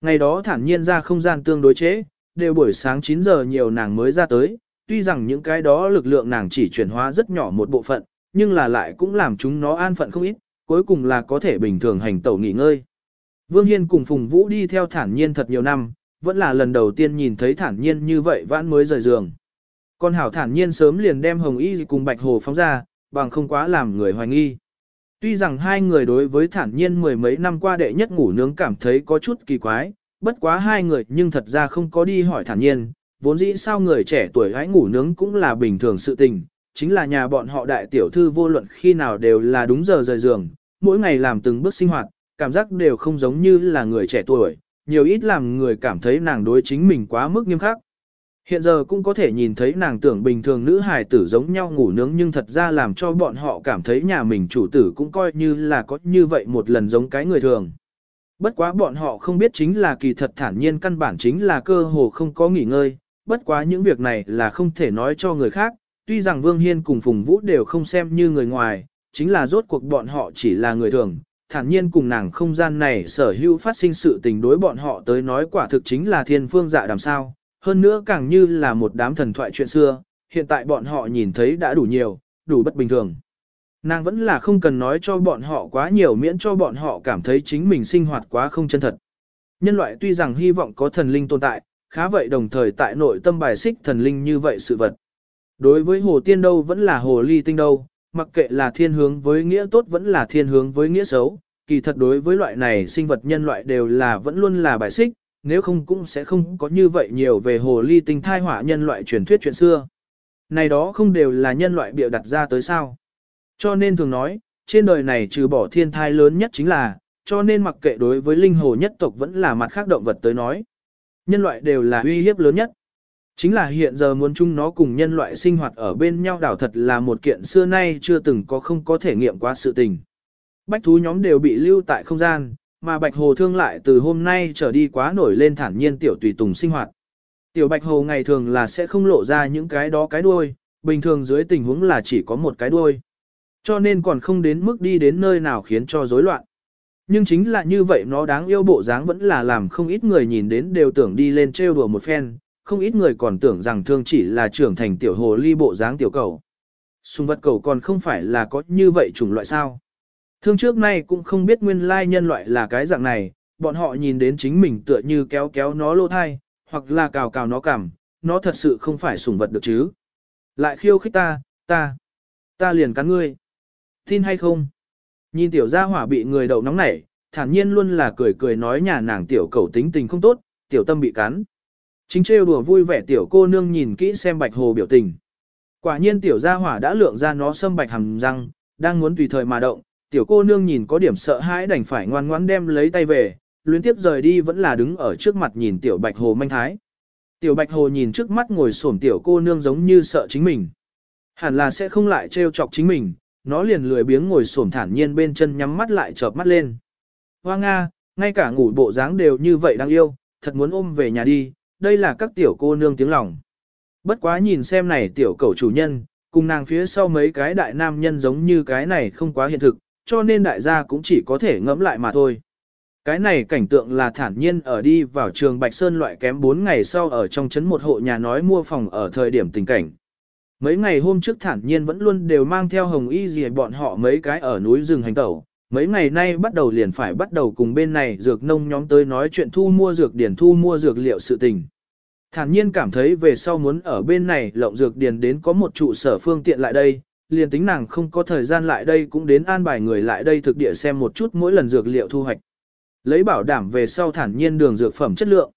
Ngày đó thản nhiên ra không gian tương đối chế, đều buổi sáng 9 giờ nhiều nàng mới ra tới, tuy rằng những cái đó lực lượng nàng chỉ chuyển hóa rất nhỏ một bộ phận, nhưng là lại cũng làm chúng nó an phận không ít, cuối cùng là có thể bình thường hành tẩu nghỉ ngơi. Vương Hiên cùng Phùng Vũ đi theo thản nhiên thật nhiều năm, vẫn là lần đầu tiên nhìn thấy thản nhiên như vậy vãn mới rời giường. Con hảo thản nhiên sớm liền đem Hồng Y cùng Bạch Hồ phóng ra, bằng không quá làm người hoài nghi. Tuy rằng hai người đối với thản nhiên mười mấy năm qua đệ nhất ngủ nướng cảm thấy có chút kỳ quái, bất quá hai người nhưng thật ra không có đi hỏi thản nhiên, vốn dĩ sao người trẻ tuổi hãy ngủ nướng cũng là bình thường sự tình, chính là nhà bọn họ đại tiểu thư vô luận khi nào đều là đúng giờ rời giường, mỗi ngày làm từng bước sinh hoạt, cảm giác đều không giống như là người trẻ tuổi, nhiều ít làm người cảm thấy nàng đối chính mình quá mức nghiêm khắc. Hiện giờ cũng có thể nhìn thấy nàng tưởng bình thường nữ hài tử giống nhau ngủ nướng nhưng thật ra làm cho bọn họ cảm thấy nhà mình chủ tử cũng coi như là có như vậy một lần giống cái người thường. Bất quá bọn họ không biết chính là kỳ thật thản nhiên căn bản chính là cơ hồ không có nghỉ ngơi, bất quá những việc này là không thể nói cho người khác, tuy rằng Vương Hiên cùng Phùng Vũ đều không xem như người ngoài, chính là rốt cuộc bọn họ chỉ là người thường, thản nhiên cùng nàng không gian này sở hữu phát sinh sự tình đối bọn họ tới nói quả thực chính là thiên phương dạ đàm sao, hơn nữa càng như là một đám thần thoại chuyện xưa, hiện tại bọn họ nhìn thấy đã đủ nhiều, đủ bất bình thường. Nàng vẫn là không cần nói cho bọn họ quá nhiều miễn cho bọn họ cảm thấy chính mình sinh hoạt quá không chân thật. Nhân loại tuy rằng hy vọng có thần linh tồn tại, khá vậy đồng thời tại nội tâm bài xích thần linh như vậy sự vật. Đối với hồ tiên đâu vẫn là hồ ly tinh đâu, mặc kệ là thiên hướng với nghĩa tốt vẫn là thiên hướng với nghĩa xấu, kỳ thật đối với loại này sinh vật nhân loại đều là vẫn luôn là bài xích, nếu không cũng sẽ không có như vậy nhiều về hồ ly tinh thai hỏa nhân loại truyền thuyết chuyện xưa. Này đó không đều là nhân loại bịa đặt ra tới sao. Cho nên thường nói, trên đời này trừ bỏ thiên thai lớn nhất chính là, cho nên mặc kệ đối với linh hồ nhất tộc vẫn là mặt khác động vật tới nói. Nhân loại đều là uy hiếp lớn nhất. Chính là hiện giờ muốn chung nó cùng nhân loại sinh hoạt ở bên nhau đảo thật là một kiện xưa nay chưa từng có không có thể nghiệm qua sự tình. Bách thú nhóm đều bị lưu tại không gian, mà Bạch Hồ thương lại từ hôm nay trở đi quá nổi lên thản nhiên tiểu tùy tùng sinh hoạt. Tiểu Bạch Hồ ngày thường là sẽ không lộ ra những cái đó cái đuôi, bình thường dưới tình huống là chỉ có một cái đuôi. Cho nên còn không đến mức đi đến nơi nào khiến cho rối loạn. Nhưng chính là như vậy nó đáng yêu bộ dáng vẫn là làm không ít người nhìn đến đều tưởng đi lên trêu đùa một phen, không ít người còn tưởng rằng thương chỉ là trưởng thành tiểu hồ ly bộ dáng tiểu cầu. Sùng vật cầu còn không phải là có như vậy chủng loại sao. Thương trước nay cũng không biết nguyên lai nhân loại là cái dạng này, bọn họ nhìn đến chính mình tựa như kéo kéo nó lô thai, hoặc là cào cào nó cằm, nó thật sự không phải sủng vật được chứ. Lại khiêu khích ta, ta, ta liền cắn ngươi. Tin hay không? Nhìn tiểu gia hỏa bị người đầu nóng nảy, thản nhiên luôn là cười cười nói nhà nàng tiểu cầu tính tình không tốt, tiểu tâm bị cắn. Chính trêu đùa vui vẻ tiểu cô nương nhìn kỹ xem bạch hồ biểu tình. Quả nhiên tiểu gia hỏa đã lượng ra nó xâm bạch hàm răng, đang muốn tùy thời mà động, tiểu cô nương nhìn có điểm sợ hãi đành phải ngoan ngoãn đem lấy tay về, luyến tiếp rời đi vẫn là đứng ở trước mặt nhìn tiểu bạch hồ manh thái. Tiểu bạch hồ nhìn trước mắt ngồi xổm tiểu cô nương giống như sợ chính mình. Hẳn là sẽ không lại trêu chọc chính mình, nó liền lười biếng ngồi xổm thản nhiên bên chân nhắm mắt lại chợp mắt lên. Hoa Nga, ngay cả ngủ bộ dáng đều như vậy đang yêu, thật muốn ôm về nhà đi, đây là các tiểu cô nương tiếng lòng. Bất quá nhìn xem này tiểu cầu chủ nhân, cùng nàng phía sau mấy cái đại nam nhân giống như cái này không quá hiện thực, cho nên đại gia cũng chỉ có thể ngẫm lại mà thôi. Cái này cảnh tượng là thản nhiên ở đi vào trường Bạch Sơn loại kém 4 ngày sau ở trong trấn một hộ nhà nói mua phòng ở thời điểm tình cảnh. Mấy ngày hôm trước thản nhiên vẫn luôn đều mang theo hồng y gì bọn họ mấy cái ở núi rừng hành tẩu. Mấy ngày nay bắt đầu liền phải bắt đầu cùng bên này dược nông nhóm tới nói chuyện thu mua dược điển thu mua dược liệu sự tình. Thản nhiên cảm thấy về sau muốn ở bên này lộng dược điển đến có một trụ sở phương tiện lại đây, liền tính nàng không có thời gian lại đây cũng đến an bài người lại đây thực địa xem một chút mỗi lần dược liệu thu hoạch. Lấy bảo đảm về sau thản nhiên đường dược phẩm chất lượng.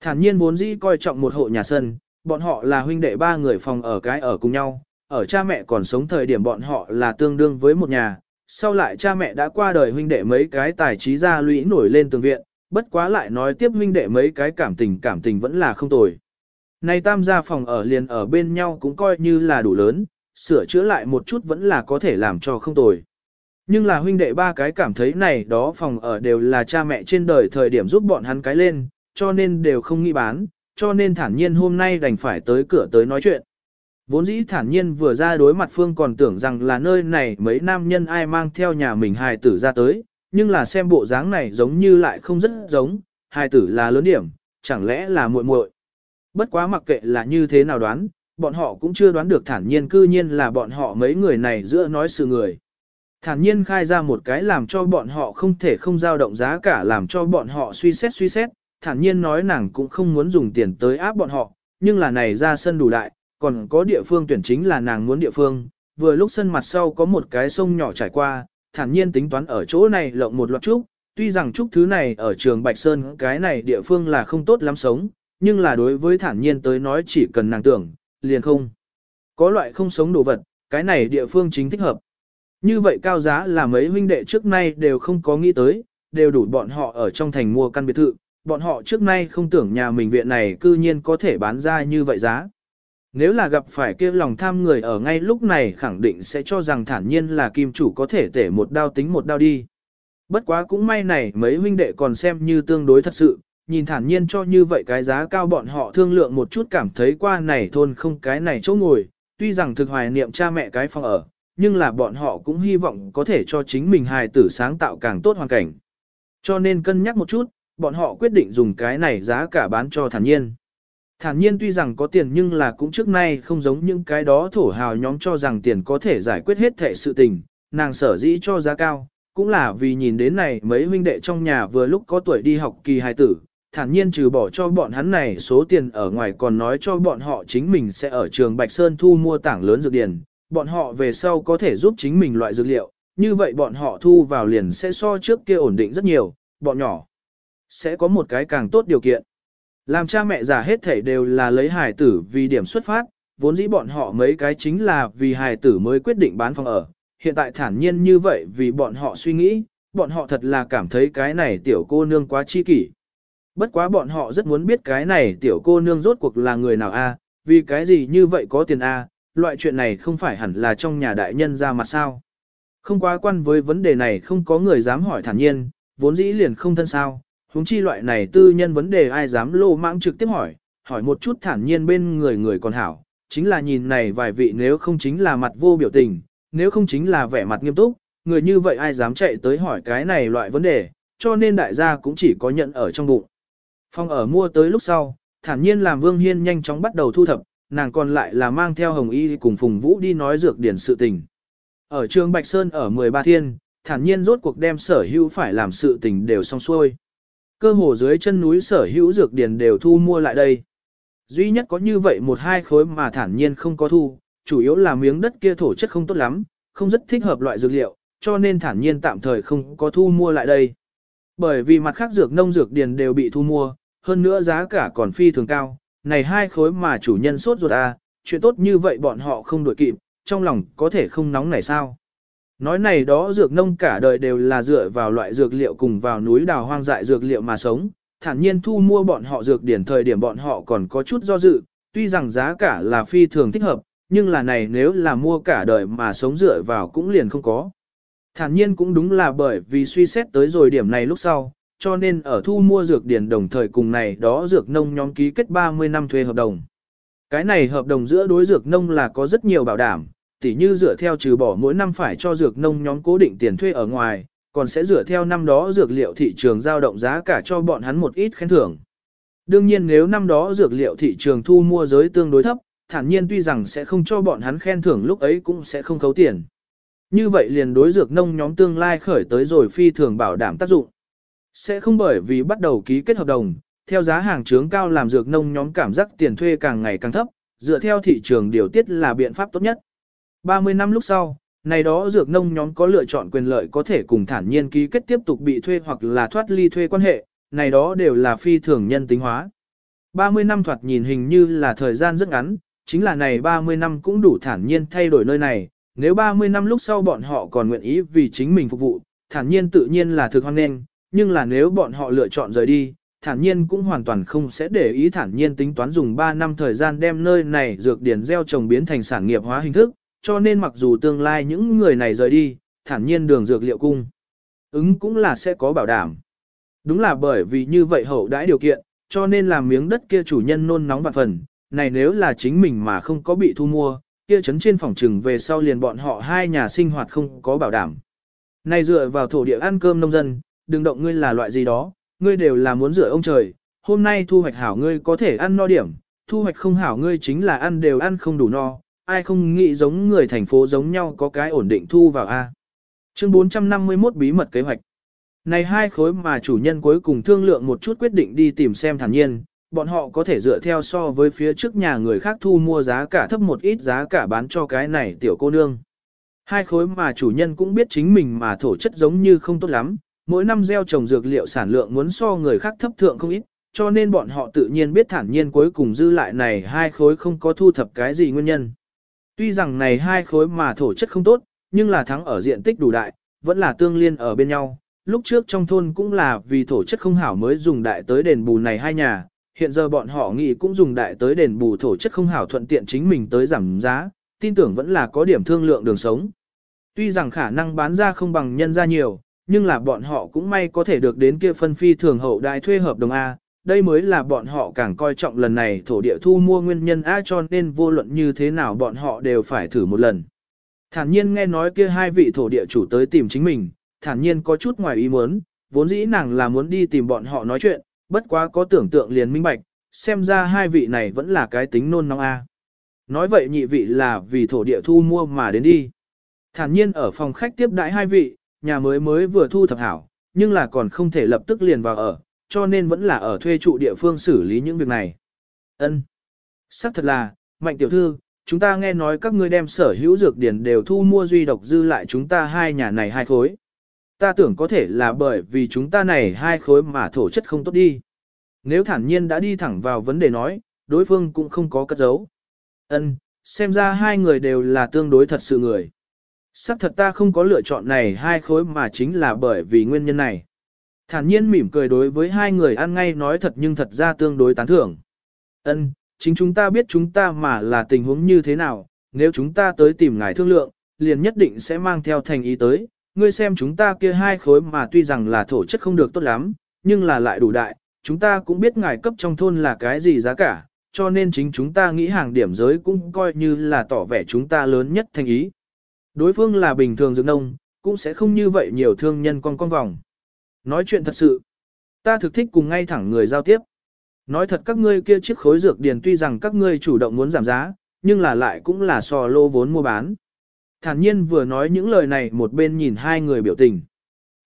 Thản nhiên vốn dĩ coi trọng một hộ nhà sân, bọn họ là huynh đệ ba người phòng ở cái ở cùng nhau, ở cha mẹ còn sống thời điểm bọn họ là tương đương với một nhà, sau lại cha mẹ đã qua đời huynh đệ mấy cái tài trí ra lũy nổi lên tường viện, bất quá lại nói tiếp huynh đệ mấy cái cảm tình cảm tình vẫn là không tồi. Này tam gia phòng ở liền ở bên nhau cũng coi như là đủ lớn, sửa chữa lại một chút vẫn là có thể làm cho không tồi. Nhưng là huynh đệ ba cái cảm thấy này đó phòng ở đều là cha mẹ trên đời thời điểm giúp bọn hắn cái lên, cho nên đều không nghĩ bán, cho nên thản nhiên hôm nay đành phải tới cửa tới nói chuyện. Vốn dĩ thản nhiên vừa ra đối mặt Phương còn tưởng rằng là nơi này mấy nam nhân ai mang theo nhà mình hài tử ra tới, nhưng là xem bộ dáng này giống như lại không rất giống, hài tử là lớn điểm, chẳng lẽ là muội muội. Bất quá mặc kệ là như thế nào đoán, bọn họ cũng chưa đoán được thản nhiên cư nhiên là bọn họ mấy người này giữa nói sự người. Thản nhiên khai ra một cái làm cho bọn họ không thể không dao động giá cả làm cho bọn họ suy xét suy xét, thản nhiên nói nàng cũng không muốn dùng tiền tới áp bọn họ, nhưng là này ra sân đủ đại, còn có địa phương tuyển chính là nàng muốn địa phương, vừa lúc sân mặt sau có một cái sông nhỏ trải qua, thản nhiên tính toán ở chỗ này lộng một loạt trúc, tuy rằng trúc thứ này ở trường Bạch Sơn cái này địa phương là không tốt lắm sống, nhưng là đối với thản nhiên tới nói chỉ cần nàng tưởng, liền không. Có loại không sống đồ vật, cái này địa phương chính thích hợp. Như vậy cao giá là mấy huynh đệ trước nay đều không có nghĩ tới, đều đủ bọn họ ở trong thành mua căn biệt thự, bọn họ trước nay không tưởng nhà mình viện này cư nhiên có thể bán ra như vậy giá. Nếu là gặp phải kia lòng tham người ở ngay lúc này khẳng định sẽ cho rằng thản nhiên là kim chủ có thể tể một đao tính một đao đi. Bất quá cũng may này mấy huynh đệ còn xem như tương đối thật sự, nhìn thản nhiên cho như vậy cái giá cao bọn họ thương lượng một chút cảm thấy qua này thôn không cái này chỗ ngồi, tuy rằng thực hoài niệm cha mẹ cái phòng ở, nhưng là bọn họ cũng hy vọng có thể cho chính mình hài tử sáng tạo càng tốt hoàn cảnh. Cho nên cân nhắc một chút, bọn họ quyết định dùng cái này giá cả bán cho thản nhiên. Thản nhiên tuy rằng có tiền nhưng là cũng trước nay không giống những cái đó thổ hào nhóm cho rằng tiền có thể giải quyết hết thệ sự tình, nàng sở dĩ cho giá cao, cũng là vì nhìn đến này mấy huynh đệ trong nhà vừa lúc có tuổi đi học kỳ hài tử, thản nhiên trừ bỏ cho bọn hắn này số tiền ở ngoài còn nói cho bọn họ chính mình sẽ ở trường Bạch Sơn thu mua tảng lớn dược điển, bọn họ về sau có thể giúp chính mình loại dược liệu, như vậy bọn họ thu vào liền sẽ so trước kia ổn định rất nhiều, bọn nhỏ sẽ có một cái càng tốt điều kiện. Làm cha mẹ già hết thảy đều là lấy hài tử vì điểm xuất phát, vốn dĩ bọn họ mấy cái chính là vì hài tử mới quyết định bán phòng ở. Hiện tại thản nhiên như vậy vì bọn họ suy nghĩ, bọn họ thật là cảm thấy cái này tiểu cô nương quá chi kỷ. Bất quá bọn họ rất muốn biết cái này tiểu cô nương rốt cuộc là người nào a, vì cái gì như vậy có tiền a, loại chuyện này không phải hẳn là trong nhà đại nhân ra mặt sao. Không quá quan với vấn đề này không có người dám hỏi thản nhiên, vốn dĩ liền không thân sao, huống chi loại này tư nhân vấn đề ai dám lô mãng trực tiếp hỏi, hỏi một chút thản nhiên bên người người còn hảo, chính là nhìn này vài vị nếu không chính là mặt vô biểu tình, nếu không chính là vẻ mặt nghiêm túc, người như vậy ai dám chạy tới hỏi cái này loại vấn đề, cho nên đại gia cũng chỉ có nhận ở trong bụng. Phong ở mua tới lúc sau, thản nhiên làm Vương Hiên nhanh chóng bắt đầu thu thập, nàng còn lại là mang theo Hồng Y cùng Phùng Vũ đi nói dược điển sự tình. Ở trường Bạch Sơn ở 13 thiên, thản nhiên rốt cuộc đem sở hữu phải làm sự tình đều xong xuôi. Cơ hồ dưới chân núi sở hữu dược điển đều thu mua lại đây. Duy nhất có như vậy một hai khối mà thản nhiên không có thu, chủ yếu là miếng đất kia thổ chất không tốt lắm, không rất thích hợp loại dược liệu, cho nên thản nhiên tạm thời không có thu mua lại đây. Bởi vì mặt khác dược nông dược điền đều bị thu mua, hơn nữa giá cả còn phi thường cao, này hai khối mà chủ nhân sốt ruột à, chuyện tốt như vậy bọn họ không đuổi kịp, trong lòng có thể không nóng này sao. Nói này đó dược nông cả đời đều là dựa vào loại dược liệu cùng vào núi đào hoang dại dược liệu mà sống, thản nhiên thu mua bọn họ dược điển thời điểm bọn họ còn có chút do dự, tuy rằng giá cả là phi thường thích hợp, nhưng là này nếu là mua cả đời mà sống dựa vào cũng liền không có. Thản nhiên cũng đúng là bởi vì suy xét tới rồi điểm này lúc sau, cho nên ở thu mua dược điển đồng thời cùng này đó dược nông nhóm ký kết 30 năm thuê hợp đồng. Cái này hợp đồng giữa đối dược nông là có rất nhiều bảo đảm, tỉ như dựa theo trừ bỏ mỗi năm phải cho dược nông nhóm cố định tiền thuê ở ngoài, còn sẽ dựa theo năm đó dược liệu thị trường giao động giá cả cho bọn hắn một ít khen thưởng. Đương nhiên nếu năm đó dược liệu thị trường thu mua giới tương đối thấp, thản nhiên tuy rằng sẽ không cho bọn hắn khen thưởng lúc ấy cũng sẽ không khấu tiền. Như vậy liền đối dược nông nhóm tương lai khởi tới rồi phi thường bảo đảm tác dụng. Sẽ không bởi vì bắt đầu ký kết hợp đồng, theo giá hàng trướng cao làm dược nông nhóm cảm giác tiền thuê càng ngày càng thấp, dựa theo thị trường điều tiết là biện pháp tốt nhất. 30 năm lúc sau, này đó dược nông nhóm có lựa chọn quyền lợi có thể cùng thản nhiên ký kết tiếp tục bị thuê hoặc là thoát ly thuê quan hệ, này đó đều là phi thường nhân tính hóa. 30 năm thoạt nhìn hình như là thời gian rất ngắn, chính là này 30 năm cũng đủ thản nhiên thay đổi nơi này, nếu 30 năm lúc sau bọn họ còn nguyện ý vì chính mình phục vụ, thản nhiên tự nhiên là thực hoan nghênh, nhưng là nếu bọn họ lựa chọn rời đi, thản nhiên cũng hoàn toàn không sẽ để ý thản nhiên tính toán dùng 3 năm thời gian đem nơi này dược điển gieo trồng biến thành sản nghiệp hóa hình thức, cho nên mặc dù tương lai những người này rời đi, thản nhiên đường dược liệu cung. Ứng cũng là sẽ có bảo đảm. Đúng là bởi vì như vậy hậu đãi điều kiện, cho nên làm miếng đất kia chủ nhân nôn nóng vạn phần, này nếu là chính mình mà không có bị thu mua, kia chấn trên phòng trừng về sau liền bọn họ hai nhà sinh hoạt không có bảo đảm. Này dựa vào thổ địa ăn cơm nông dân, đừng động ngươi là loại gì đó, ngươi đều là muốn rửa ông trời, hôm nay thu hoạch hảo ngươi có thể ăn no điểm, thu hoạch không hảo ngươi chính là ăn đều ăn không đủ no, ai không nghĩ giống người thành phố giống nhau có cái ổn định thu vào A. Chương 451 bí mật kế hoạch. Này hai khối mà chủ nhân cuối cùng thương lượng một chút quyết định đi tìm xem thản nhiên, bọn họ có thể dựa theo so với phía trước nhà người khác thu mua giá cả thấp một ít giá cả bán cho cái này tiểu cô nương. Hai khối mà chủ nhân cũng biết chính mình mà thổ chất giống như không tốt lắm, mỗi năm gieo trồng dược liệu sản lượng muốn so người khác thấp thượng không ít, cho nên bọn họ tự nhiên biết thản nhiên cuối cùng dư lại này hai khối không có thu thập cái gì nguyên nhân. Tuy rằng này hai khối mà thổ chất không tốt, nhưng là thắng ở diện tích đủ đại, vẫn là tương liên ở bên nhau. Lúc trước trong thôn cũng là vì thổ chất không hảo mới dùng đại tới đền bù này hai nhà, hiện giờ bọn họ nghĩ cũng dùng đại tới đền bù thổ chất không hảo thuận tiện chính mình tới giảm giá, tin tưởng vẫn là có điểm thương lượng đường sống. Tuy rằng khả năng bán ra không bằng nhân ra nhiều, nhưng là bọn họ cũng may có thể được đến kia phân phi thường hậu đại thuê hợp đồng A, đây mới là bọn họ càng coi trọng lần này thổ địa thu mua nguyên nhân A cho nên vô luận như thế nào bọn họ đều phải thử một lần. Thản nhiên nghe nói kia hai vị thổ địa chủ tới tìm chính mình, thản nhiên có chút ngoài ý muốn, vốn dĩ nàng là muốn đi tìm bọn họ nói chuyện, bất quá có tưởng tượng liền minh bạch, xem ra hai vị này vẫn là cái tính nôn nóng A. Nói vậy nhị vị là vì thổ địa thu mua mà đến đi. Thản nhiên ở phòng khách tiếp đãi hai vị, nhà mới mới vừa thu thập hảo, nhưng là còn không thể lập tức liền vào ở, cho nên vẫn là ở thuê trụ địa phương xử lý những việc này. Ân, Sắc thật là, mạnh tiểu thư, chúng ta nghe nói các ngươi đem sở hữu dược điển đều thu mua duy độc dư lại chúng ta hai nhà này hai khối. Ta tưởng có thể là bởi vì chúng ta này hai khối mà thổ chất không tốt đi. Nếu thản nhiên đã đi thẳng vào vấn đề nói, đối phương cũng không có cất giấu. Ân, xem ra hai người đều là tương đối thật sự người. Sắc thật ta không có lựa chọn này hai khối mà chính là bởi vì nguyên nhân này. Thản nhiên mỉm cười đối với hai người ăn ngay nói thật nhưng thật ra tương đối tán thưởng. Ân, chính chúng ta biết chúng ta mà là tình huống như thế nào, nếu chúng ta tới tìm ngài thương lượng, liền nhất định sẽ mang theo thành ý tới. Ngươi xem chúng ta kia hai khối mà tuy rằng là thổ chất không được tốt lắm, nhưng là lại đủ đại, chúng ta cũng biết ngài cấp trong thôn là cái gì giá cả, cho nên chính chúng ta nghĩ hàng điểm giới cũng coi như là tỏ vẻ chúng ta lớn nhất thành ý. Đối phương là bình thường dưỡng nông, cũng sẽ không như vậy nhiều thương nhân con con vòng. Nói chuyện thật sự, ta thực thích cùng ngay thẳng người giao tiếp. Nói thật các ngươi kia chiếc khối dược điền tuy rằng các ngươi chủ động muốn giảm giá, nhưng là lại cũng là sò lô vốn mua bán. Thản nhiên vừa nói những lời này một bên nhìn hai người biểu tình.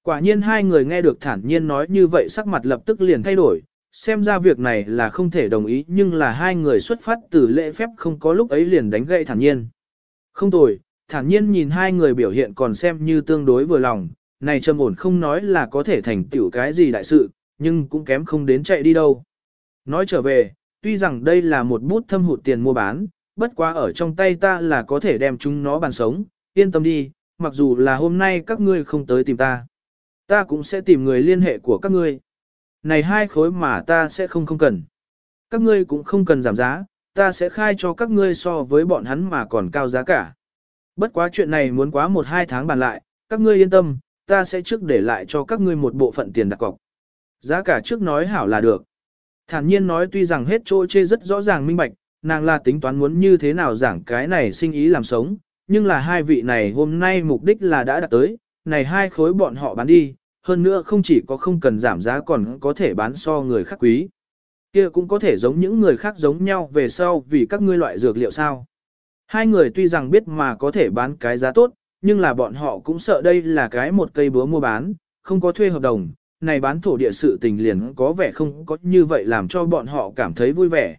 Quả nhiên hai người nghe được thản nhiên nói như vậy sắc mặt lập tức liền thay đổi, xem ra việc này là không thể đồng ý nhưng là hai người xuất phát từ lễ phép không có lúc ấy liền đánh gậy thản nhiên. Không tồi, thản nhiên nhìn hai người biểu hiện còn xem như tương đối vừa lòng, này trầm ổn không nói là có thể thành tựu cái gì đại sự, nhưng cũng kém không đến chạy đi đâu. Nói trở về, tuy rằng đây là một bút thâm hụt tiền mua bán, bất quá ở trong tay ta là có thể đem chúng nó bàn sống, yên tâm đi, mặc dù là hôm nay các ngươi không tới tìm ta. Ta cũng sẽ tìm người liên hệ của các ngươi. Này hai khối mà ta sẽ không không cần. Các ngươi cũng không cần giảm giá, ta sẽ khai cho các ngươi so với bọn hắn mà còn cao giá cả. Bất quá chuyện này muốn quá một hai tháng bàn lại, các ngươi yên tâm, ta sẽ trước để lại cho các ngươi một bộ phận tiền đặt cọc. Giá cả trước nói hảo là được. Thản nhiên nói tuy rằng hết chỗ chê rất rõ ràng minh bạch, nàng là tính toán muốn như thế nào giảng cái này sinh ý làm sống, nhưng là hai vị này hôm nay mục đích là đã đạt tới, này hai khối bọn họ bán đi, hơn nữa không chỉ có không cần giảm giá còn có thể bán so người khác quý. kia cũng có thể giống những người khác giống nhau về sau vì các ngươi loại dược liệu sao. Hai người tuy rằng biết mà có thể bán cái giá tốt, nhưng là bọn họ cũng sợ đây là cái một cây búa mua bán, không có thuê hợp đồng, này bán thổ địa sự tình liền có vẻ không có như vậy làm cho bọn họ cảm thấy vui vẻ.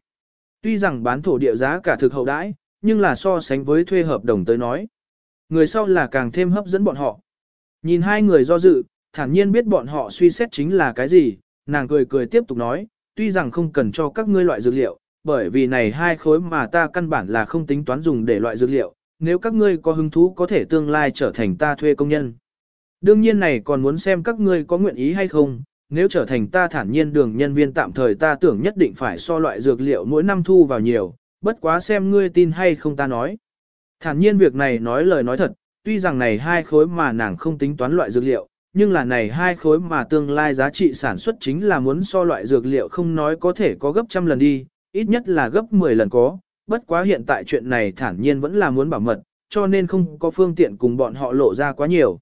Tuy rằng bán thổ địa giá cả thực hậu đãi, nhưng là so sánh với thuê hợp đồng tới nói. Người sau là càng thêm hấp dẫn bọn họ. Nhìn hai người do dự, thản nhiên biết bọn họ suy xét chính là cái gì, nàng cười cười tiếp tục nói, tuy rằng không cần cho các ngươi loại dược liệu, bởi vì này hai khối mà ta căn bản là không tính toán dùng để loại dược liệu, nếu các ngươi có hứng thú có thể tương lai trở thành ta thuê công nhân. Đương nhiên này còn muốn xem các ngươi có nguyện ý hay không, nếu trở thành ta thản nhiên đường nhân viên tạm thời ta tưởng nhất định phải so loại dược liệu mỗi năm thu vào nhiều, bất quá xem ngươi tin hay không ta nói. Thản nhiên việc này nói lời nói thật, tuy rằng này hai khối mà nàng không tính toán loại dược liệu, nhưng là này hai khối mà tương lai giá trị sản xuất chính là muốn so loại dược liệu không nói có thể có gấp trăm lần đi, ít nhất là gấp 10 lần có, bất quá hiện tại chuyện này thản nhiên vẫn là muốn bảo mật, cho nên không có phương tiện cùng bọn họ lộ ra quá nhiều.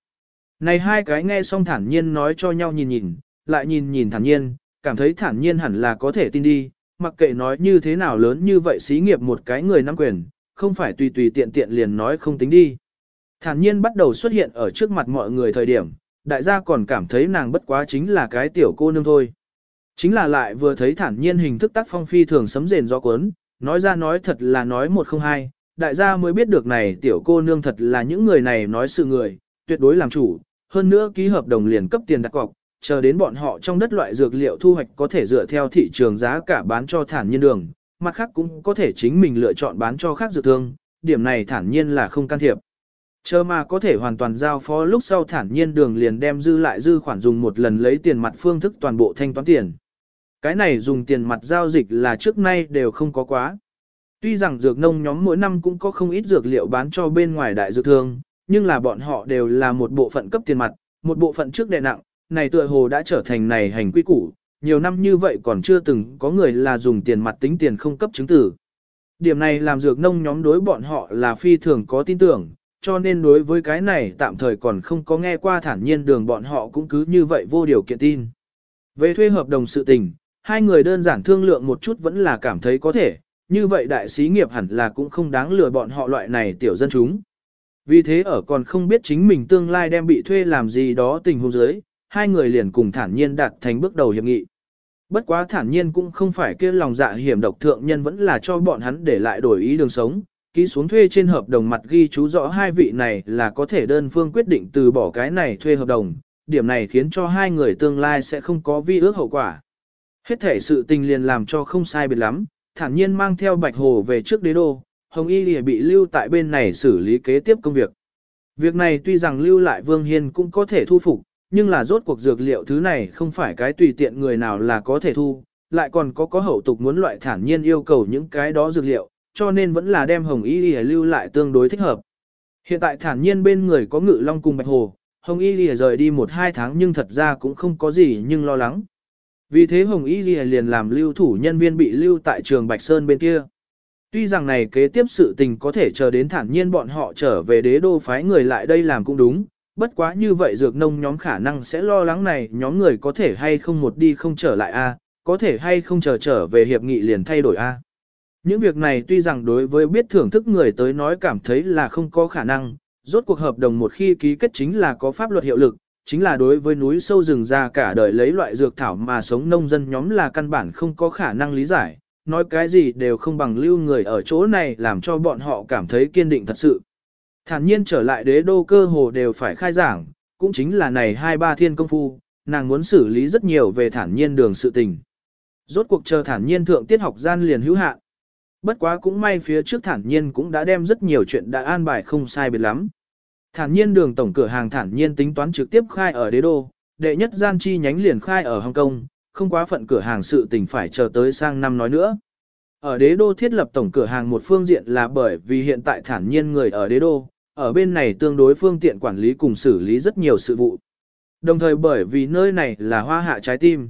Này hai cái nghe xong thản nhiên nói cho nhau nhìn nhìn, lại nhìn nhìn thản nhiên, cảm thấy thản nhiên hẳn là có thể tin đi, mặc kệ nói như thế nào lớn như vậy xí nghiệp một cái người nắm quyền, không phải tùy tùy tiện tiện liền nói không tính đi. Thản nhiên bắt đầu xuất hiện ở trước mặt mọi người thời điểm, đại gia còn cảm thấy nàng bất quá chính là cái tiểu cô nương thôi. Chính là lại vừa thấy thản nhiên hình thức tác phong phi thường sấm rền do cuốn, nói ra nói thật là nói một không hai, đại gia mới biết được này tiểu cô nương thật là những người này nói sự người, tuyệt đối làm chủ, hơn nữa ký hợp đồng liền cấp tiền đặt cọc, chờ đến bọn họ trong đất loại dược liệu thu hoạch có thể dựa theo thị trường giá cả bán cho thản nhiên đường, mặt khác cũng có thể chính mình lựa chọn bán cho khác dược thương, điểm này thản nhiên là không can thiệp. Chờ mà có thể hoàn toàn giao phó lúc sau thản nhiên đường liền đem dư lại dư khoản dùng một lần lấy tiền mặt phương thức toàn bộ thanh toán tiền. Cái này dùng tiền mặt giao dịch là trước nay đều không có quá. Tuy rằng dược nông nhóm mỗi năm cũng có không ít dược liệu bán cho bên ngoài đại dược thương, nhưng là bọn họ đều là một bộ phận cấp tiền mặt, một bộ phận trước đệ nặng, này tựa hồ đã trở thành này hành quy củ, nhiều năm như vậy còn chưa từng có người là dùng tiền mặt tính tiền không cấp chứng tử. Điểm này làm dược nông nhóm đối bọn họ là phi thường có tin tưởng, cho nên đối với cái này tạm thời còn không có nghe qua thản nhiên đường bọn họ cũng cứ như vậy vô điều kiện tin. Về thuê hợp đồng sự tình, hai người đơn giản thương lượng một chút vẫn là cảm thấy có thể, như vậy đại sĩ nghiệp hẳn là cũng không đáng lừa bọn họ loại này tiểu dân chúng. Vì thế ở còn không biết chính mình tương lai đem bị thuê làm gì đó tình huống dưới, hai người liền cùng thản nhiên đạt thành bước đầu hiệp nghị. Bất quá thản nhiên cũng không phải kia lòng dạ hiểm độc thượng nhân vẫn là cho bọn hắn để lại đổi ý đường sống, ký xuống thuê trên hợp đồng mặt ghi chú rõ hai vị này là có thể đơn phương quyết định từ bỏ cái này thuê hợp đồng, điểm này khiến cho hai người tương lai sẽ không có vi ước hậu quả. Hết thể sự tình liền làm cho không sai biệt lắm, thản nhiên mang theo Bạch Hồ về trước đế đô, Hồng Y Lìa bị lưu tại bên này xử lý kế tiếp công việc. Việc này tuy rằng lưu lại Vương Hiên cũng có thể thu phục, nhưng là rốt cuộc dược liệu thứ này không phải cái tùy tiện người nào là có thể thu, lại còn có có hậu tục muốn loại thản nhiên yêu cầu những cái đó dược liệu, cho nên vẫn là đem Hồng Y Lìa lưu lại tương đối thích hợp. Hiện tại thản nhiên bên người có ngự long cùng Bạch Hồ, Hồng Y Lìa rời đi một hai tháng nhưng thật ra cũng không có gì nhưng lo lắng. Vì thế Hồng Y Lìa liền làm lưu thủ nhân viên bị lưu tại trường Bạch Sơn bên kia. Tuy rằng này kế tiếp sự tình có thể chờ đến thản nhiên bọn họ trở về đế đô phái người lại đây làm cũng đúng, bất quá như vậy dược nông nhóm khả năng sẽ lo lắng này nhóm người có thể hay không một đi không trở lại a, có thể hay không chờ trở về hiệp nghị liền thay đổi a. Những việc này tuy rằng đối với biết thưởng thức người tới nói cảm thấy là không có khả năng, rốt cuộc hợp đồng một khi ký kết chính là có pháp luật hiệu lực, chính là đối với núi sâu rừng ra cả đời lấy loại dược thảo mà sống nông dân nhóm là căn bản không có khả năng lý giải, nói cái gì đều không bằng lưu người ở chỗ này làm cho bọn họ cảm thấy kiên định thật sự. Thản nhiên trở lại đế đô cơ hồ đều phải khai giảng, cũng chính là này hai ba thiên công phu, nàng muốn xử lý rất nhiều về thản nhiên đường sự tình. Rốt cuộc chờ thản nhiên thượng tiết học gian liền hữu hạn. Bất quá cũng may phía trước thản nhiên cũng đã đem rất nhiều chuyện đã an bài không sai biệt lắm. Thản nhiên đường tổng cửa hàng thản nhiên tính toán trực tiếp khai ở đế đô, đệ nhất gian chi nhánh liền khai ở Hồng Kông, không quá phận cửa hàng sự tình phải chờ tới sang năm nói nữa. Ở đế đô thiết lập tổng cửa hàng một phương diện là bởi vì hiện tại thản nhiên người ở đế đô, ở bên này tương đối phương tiện quản lý cùng xử lý rất nhiều sự vụ. Đồng thời bởi vì nơi này là hoa hạ trái tim.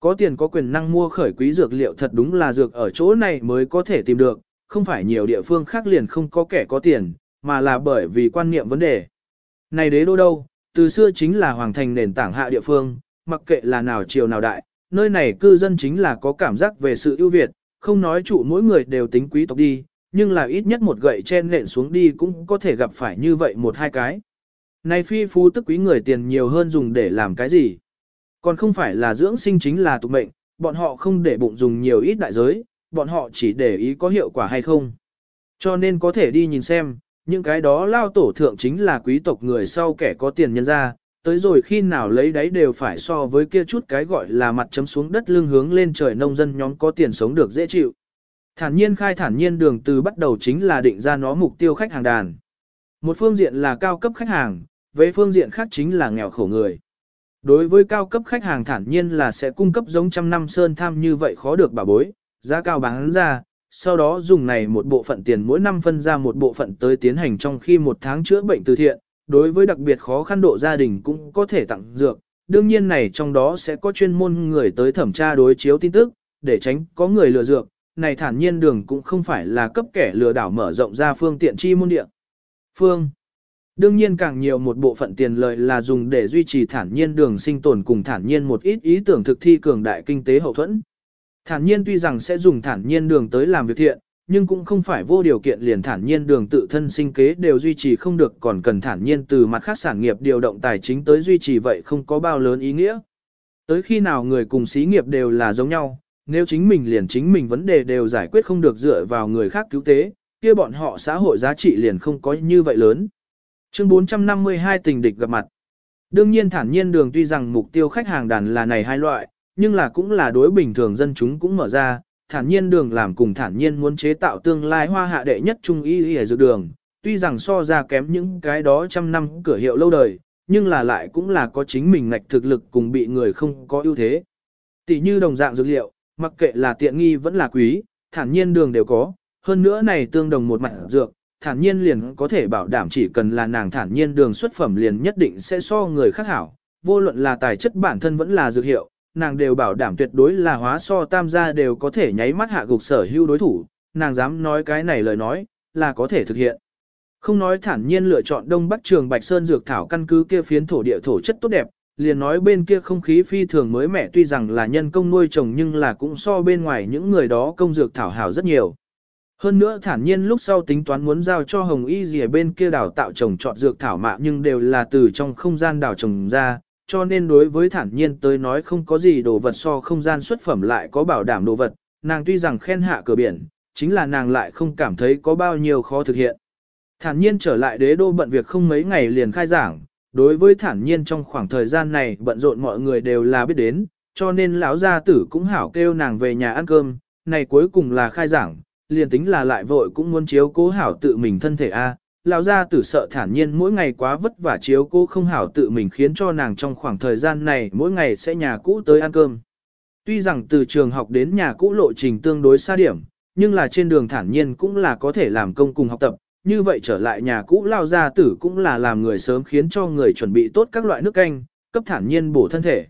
Có tiền có quyền năng mua khởi quý dược liệu thật đúng là dược ở chỗ này mới có thể tìm được, không phải nhiều địa phương khác liền không có kẻ có tiền, mà là bởi vì quan niệm vấn đề. Này đế đô đâu, từ xưa chính là hoàng thành nền tảng hạ địa phương, mặc kệ là nào triều nào đại, nơi này cư dân chính là có cảm giác về sự ưu việt, không nói trụ mỗi người đều tính quý tộc đi, nhưng là ít nhất một gậy chen nện xuống đi cũng có thể gặp phải như vậy một hai cái. Này phi phú tức quý người tiền nhiều hơn dùng để làm cái gì? Còn không phải là dưỡng sinh chính là tục mệnh, bọn họ không để bụng dùng nhiều ít đại giới, bọn họ chỉ để ý có hiệu quả hay không. Cho nên có thể đi nhìn xem, những cái đó lao tổ thượng chính là quý tộc người sau kẻ có tiền nhân ra, tới rồi khi nào lấy đấy đều phải so với kia chút cái gọi là mặt chấm xuống đất lưng hướng lên trời nông dân nhóm có tiền sống được dễ chịu. Thản nhiên khai thản nhiên đường từ bắt đầu chính là định ra nó mục tiêu khách hàng đàn. Một phương diện là cao cấp khách hàng, về phương diện khác chính là nghèo khổ người. Đối với cao cấp khách hàng thản nhiên là sẽ cung cấp giống trăm năm sơn tham như vậy khó được bà bối, giá cao bán ra, sau đó dùng này một bộ phận tiền mỗi năm phân ra một bộ phận tới tiến hành trong khi một tháng chữa bệnh từ thiện, đối với đặc biệt khó khăn độ gia đình cũng có thể tặng dược. Đương nhiên này trong đó sẽ có chuyên môn người tới thẩm tra đối chiếu tin tức, để tránh có người lừa dược. Này thản nhiên đường cũng không phải là cấp kẻ lừa đảo mở rộng ra phương tiện chi môn địa. Phương Đương nhiên càng nhiều một bộ phận tiền lợi là dùng để duy trì thản nhiên đường sinh tồn cùng thản nhiên một ít ý tưởng thực thi cường đại kinh tế hậu thuẫn. Thản nhiên tuy rằng sẽ dùng thản nhiên đường tới làm việc thiện, nhưng cũng không phải vô điều kiện liền thản nhiên đường tự thân sinh kế đều duy trì không được còn cần thản nhiên từ mặt khác sản nghiệp điều động tài chính tới duy trì vậy không có bao lớn ý nghĩa. Tới khi nào người cùng xí nghiệp đều là giống nhau, nếu chính mình liền chính mình vấn đề đều giải quyết không được dựa vào người khác cứu tế, kia bọn họ xã hội giá trị liền không có như vậy lớn. Chương 452 tình địch gặp mặt. Đương nhiên thản nhiên đường tuy rằng mục tiêu khách hàng đàn là này hai loại, nhưng là cũng là đối bình thường dân chúng cũng mở ra, thản nhiên đường làm cùng thản nhiên muốn chế tạo tương lai hoa hạ đệ nhất trung y y dược đường, tuy rằng so ra kém những cái đó trăm năm cửa hiệu lâu đời, nhưng là lại cũng là có chính mình ngạch thực lực cùng bị người không có ưu thế. Tỷ như đồng dạng dược liệu, mặc kệ là tiện nghi vẫn là quý, thản nhiên đường đều có, hơn nữa này tương đồng một mặt dược, thản nhiên liền có thể bảo đảm chỉ cần là nàng thản nhiên đường xuất phẩm liền nhất định sẽ so người khác hảo, vô luận là tài chất bản thân vẫn là dược hiệu, nàng đều bảo đảm tuyệt đối là hóa so tam gia đều có thể nháy mắt hạ gục sở hữu đối thủ, nàng dám nói cái này lời nói, là có thể thực hiện. Không nói thản nhiên lựa chọn Đông Bắc Trường Bạch Sơn dược thảo căn cứ kia phiến thổ địa thổ chất tốt đẹp, liền nói bên kia không khí phi thường mới mẻ tuy rằng là nhân công nuôi trồng nhưng là cũng so bên ngoài những người đó công dược thảo hảo rất nhiều. Hơn nữa thản nhiên lúc sau tính toán muốn giao cho Hồng Y gì bên kia đào tạo trồng trọt dược thảo mạ nhưng đều là từ trong không gian đào trồng ra, cho nên đối với thản nhiên tới nói không có gì đồ vật so không gian xuất phẩm lại có bảo đảm đồ vật, nàng tuy rằng khen hạ cửa biển, chính là nàng lại không cảm thấy có bao nhiêu khó thực hiện. Thản nhiên trở lại đế đô bận việc không mấy ngày liền khai giảng, đối với thản nhiên trong khoảng thời gian này bận rộn mọi người đều là biết đến, cho nên lão gia tử cũng hảo kêu nàng về nhà ăn cơm, này cuối cùng là khai giảng, liền tính là lại vội cũng muốn chiếu cố hảo tự mình thân thể a. Lão gia tử sợ thản nhiên mỗi ngày quá vất vả chiếu cô không hảo tự mình khiến cho nàng trong khoảng thời gian này mỗi ngày sẽ nhà cũ tới ăn cơm. Tuy rằng từ trường học đến nhà cũ lộ trình tương đối xa điểm, nhưng là trên đường thản nhiên cũng là có thể làm công cùng học tập, như vậy trở lại nhà cũ lao gia tử cũng là làm người sớm khiến cho người chuẩn bị tốt các loại nước canh, cấp thản nhiên bổ thân thể.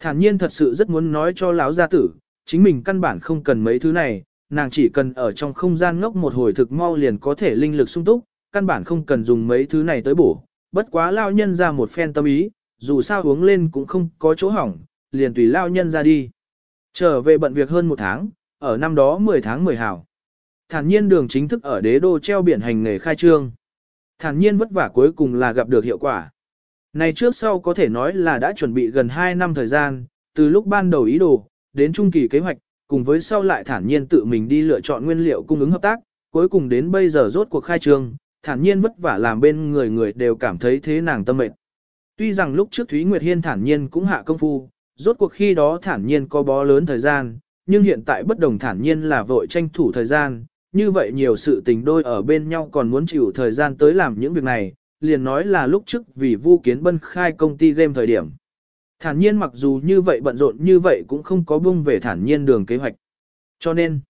Thản nhiên thật sự rất muốn nói cho lão gia tử, chính mình căn bản không cần mấy thứ này, nàng chỉ cần ở trong không gian ngốc một hồi thực mau liền có thể linh lực sung túc, căn bản không cần dùng mấy thứ này tới bổ, bất quá lao nhân ra một phen tâm ý, dù sao uống lên cũng không có chỗ hỏng, liền tùy lao nhân ra đi. Trở về bận việc hơn một tháng, ở năm đó 10 tháng 10 hảo. Thản nhiên đường chính thức ở đế đô treo biển hành nghề khai trương. Thản nhiên vất vả cuối cùng là gặp được hiệu quả. Này trước sau có thể nói là đã chuẩn bị gần 2 năm thời gian, từ lúc ban đầu ý đồ, đến trung kỳ kế hoạch, cùng với sau lại thản nhiên tự mình đi lựa chọn nguyên liệu cung ứng hợp tác, cuối cùng đến bây giờ rốt cuộc khai trương, thản nhiên vất vả làm bên người người đều cảm thấy thế nàng tâm mệnh. Tuy rằng lúc trước Thúy Nguyệt Hiên thản nhiên cũng hạ công phu, rốt cuộc khi đó thản nhiên có bó lớn thời gian, nhưng hiện tại bất đồng thản nhiên là vội tranh thủ thời gian, như vậy nhiều sự tình đôi ở bên nhau còn muốn chịu thời gian tới làm những việc này, liền nói là lúc trước vì Vu Kiến Bân khai công ty game thời điểm. Thản nhiên mặc dù như vậy bận rộn như vậy cũng không có buông về thản nhiên đường kế hoạch. Cho nên,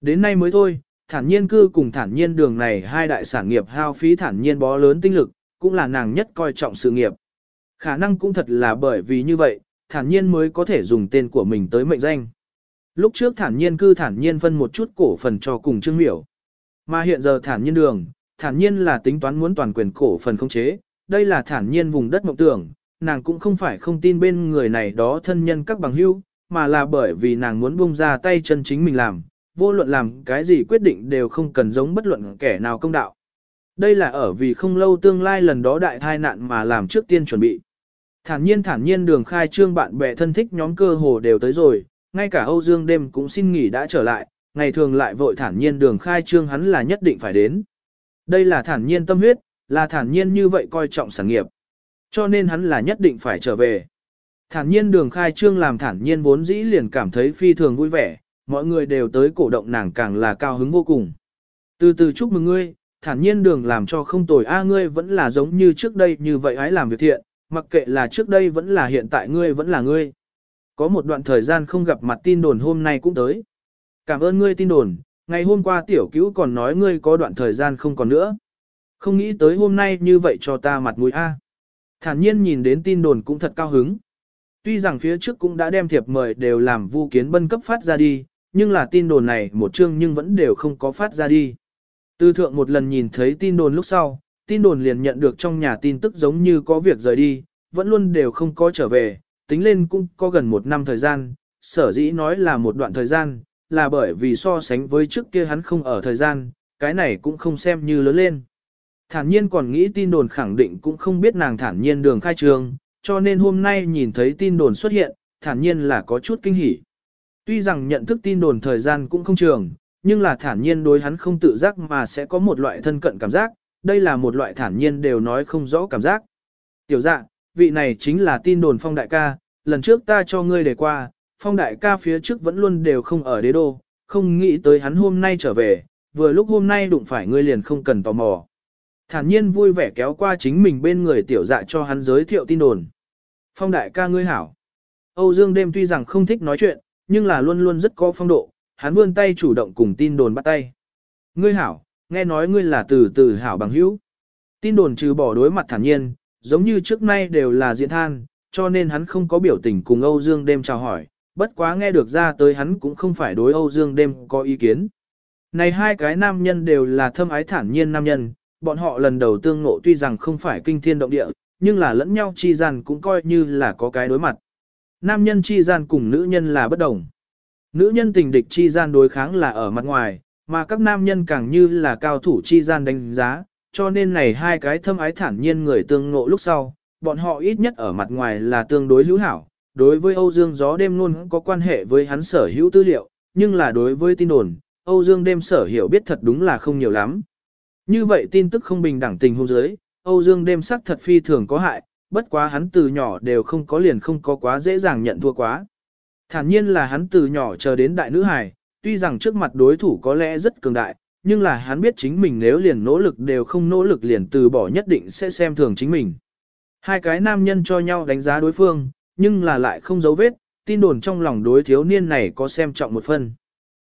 đến nay mới thôi, thản nhiên cư cùng thản nhiên đường này hai đại sản nghiệp hao phí thản nhiên bó lớn tinh lực, cũng là nàng nhất coi trọng sự nghiệp. Khả năng cũng thật là bởi vì như vậy, thản nhiên mới có thể dùng tên của mình tới mệnh danh. Lúc trước thản nhiên cư thản nhiên phân một chút cổ phần cho cùng Trương Miểu. Mà hiện giờ thản nhiên đường, thản nhiên là tính toán muốn toàn quyền cổ phần không chế, đây là thản nhiên vùng đất mộng tưởng, nàng cũng không phải không tin bên người này đó thân nhân các bằng hữu, mà là bởi vì nàng muốn buông ra tay chân chính mình làm, vô luận làm cái gì quyết định đều không cần giống bất luận kẻ nào công đạo. Đây là ở vì không lâu tương lai lần đó đại thai nạn mà làm trước tiên chuẩn bị. Thản nhiên thản nhiên đường khai trương bạn bè thân thích nhóm cơ hồ đều tới rồi, ngay cả Âu Dương đêm cũng xin nghỉ đã trở lại, ngày thường lại vội thản nhiên đường khai trương hắn là nhất định phải đến. Đây là thản nhiên tâm huyết, là thản nhiên như vậy coi trọng sản nghiệp. Cho nên hắn là nhất định phải trở về. Thản nhiên đường khai trương làm thản nhiên vốn dĩ liền cảm thấy phi thường vui vẻ, mọi người đều tới cổ động nàng càng là cao hứng vô cùng. Từ từ chúc mừng ngươi, thản nhiên đường làm cho không tồi a ngươi vẫn là giống như trước đây như vậy hãy làm việc thiện, mặc kệ là trước đây vẫn là hiện tại ngươi vẫn là ngươi. Có một đoạn thời gian không gặp mặt tin đồn hôm nay cũng tới. Cảm ơn ngươi tin đồn, ngày hôm qua tiểu cứu còn nói ngươi có đoạn thời gian không còn nữa. Không nghĩ tới hôm nay như vậy cho ta mặt mũi A. Thản nhiên nhìn đến tin đồn cũng thật cao hứng. Tuy rằng phía trước cũng đã đem thiệp mời đều làm vu kiến bân cấp phát ra đi, nhưng là tin đồn này một chương nhưng vẫn đều không có phát ra đi. Tư thượng một lần nhìn thấy tin đồn lúc sau, tin đồn liền nhận được trong nhà tin tức giống như có việc rời đi, vẫn luôn đều không có trở về, tính lên cũng có gần một năm thời gian, sở dĩ nói là một đoạn thời gian, là bởi vì so sánh với trước kia hắn không ở thời gian, cái này cũng không xem như lớn lên. Thản nhiên còn nghĩ tin đồn khẳng định cũng không biết nàng thản nhiên đường khai trường, cho nên hôm nay nhìn thấy tin đồn xuất hiện, thản nhiên là có chút kinh hỉ. Tuy rằng nhận thức tin đồn thời gian cũng không trường, nhưng là thản nhiên đối hắn không tự giác mà sẽ có một loại thân cận cảm giác, đây là một loại thản nhiên đều nói không rõ cảm giác. Tiểu dạ, vị này chính là tin đồn phong đại ca, lần trước ta cho ngươi để qua, phong đại ca phía trước vẫn luôn đều không ở đế đô, không nghĩ tới hắn hôm nay trở về, vừa lúc hôm nay đụng phải ngươi liền không cần tò mò. Thản nhiên vui vẻ kéo qua chính mình bên người tiểu dạ cho hắn giới thiệu tin đồn. Phong đại ca ngươi hảo. Âu Dương đêm tuy rằng không thích nói chuyện, nhưng là luôn luôn rất có phong độ, hắn vươn tay chủ động cùng tin đồn bắt tay. Ngươi hảo, nghe nói ngươi là từ từ hảo bằng hữu. Tin đồn trừ bỏ đối mặt thản nhiên, giống như trước nay đều là diễn than, cho nên hắn không có biểu tình cùng Âu Dương đêm chào hỏi, bất quá nghe được ra tới hắn cũng không phải đối Âu Dương đêm có ý kiến. Này hai cái nam nhân đều là thâm ái thản nhiên nam nhân, bọn họ lần đầu tương ngộ tuy rằng không phải kinh thiên động địa, nhưng là lẫn nhau chi rằng cũng coi như là có cái đối mặt. Nam nhân chi gian cùng nữ nhân là bất đồng. Nữ nhân tình địch chi gian đối kháng là ở mặt ngoài, mà các nam nhân càng như là cao thủ chi gian đánh giá, cho nên này hai cái thâm ái thản nhiên người tương ngộ lúc sau, bọn họ ít nhất ở mặt ngoài là tương đối hữu hảo. Đối với Âu Dương gió đêm luôn có quan hệ với hắn sở hữu tư liệu, nhưng là đối với tin đồn, Âu Dương đêm sở hiểu biết thật đúng là không nhiều lắm. Như vậy tin tức không bình đẳng tình hôn giới, Âu Dương đêm sắc thật phi thường có hại, bất quá hắn từ nhỏ đều không có liền không có quá dễ dàng nhận thua quá. Thản nhiên là hắn từ nhỏ chờ đến đại nữ hài, tuy rằng trước mặt đối thủ có lẽ rất cường đại, nhưng là hắn biết chính mình nếu liền nỗ lực đều không nỗ lực liền từ bỏ nhất định sẽ xem thường chính mình. Hai cái nam nhân cho nhau đánh giá đối phương, nhưng là lại không giấu vết, tin đồn trong lòng đối thiếu niên này có xem trọng một phần.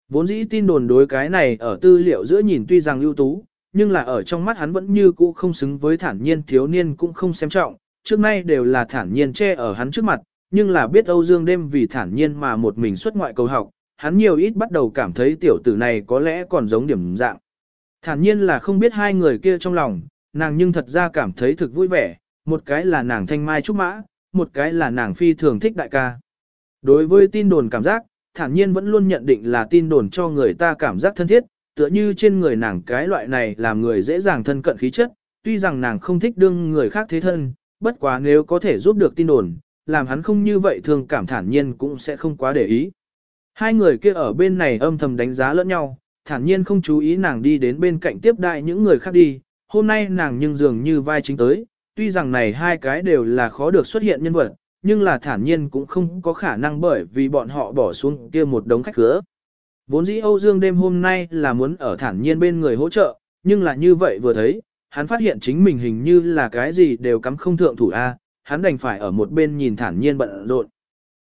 Vốn dĩ tin đồn đối cái này ở tư liệu giữa nhìn tuy rằng ưu tú, nhưng là ở trong mắt hắn vẫn như cũ không xứng với thản nhiên thiếu niên cũng không xem trọng, trước nay đều là thản nhiên che ở hắn trước mặt, nhưng là biết Âu Dương đêm vì thản nhiên mà một mình xuất ngoại cầu học, hắn nhiều ít bắt đầu cảm thấy tiểu tử này có lẽ còn giống điểm dạng. Thản nhiên là không biết hai người kia trong lòng, nàng nhưng thật ra cảm thấy thực vui vẻ, một cái là nàng thanh mai trúc mã, một cái là nàng phi thường thích đại ca. Đối với tin đồn cảm giác, thản nhiên vẫn luôn nhận định là tin đồn cho người ta cảm giác thân thiết, tựa như trên người nàng cái loại này làm người dễ dàng thân cận khí chất, tuy rằng nàng không thích đương người khác thế thân, bất quá nếu có thể giúp được tin đồn, làm hắn không như vậy thường cảm thản nhiên cũng sẽ không quá để ý. Hai người kia ở bên này âm thầm đánh giá lẫn nhau, thản nhiên không chú ý nàng đi đến bên cạnh tiếp đại những người khác đi, hôm nay nàng nhưng dường như vai chính tới, tuy rằng này hai cái đều là khó được xuất hiện nhân vật, nhưng là thản nhiên cũng không có khả năng bởi vì bọn họ bỏ xuống kia một đống khách cửa. Vốn dĩ Âu Dương đêm hôm nay là muốn ở thản nhiên bên người hỗ trợ, nhưng là như vậy vừa thấy, hắn phát hiện chính mình hình như là cái gì đều cắm không thượng thủ A, hắn đành phải ở một bên nhìn thản nhiên bận rộn.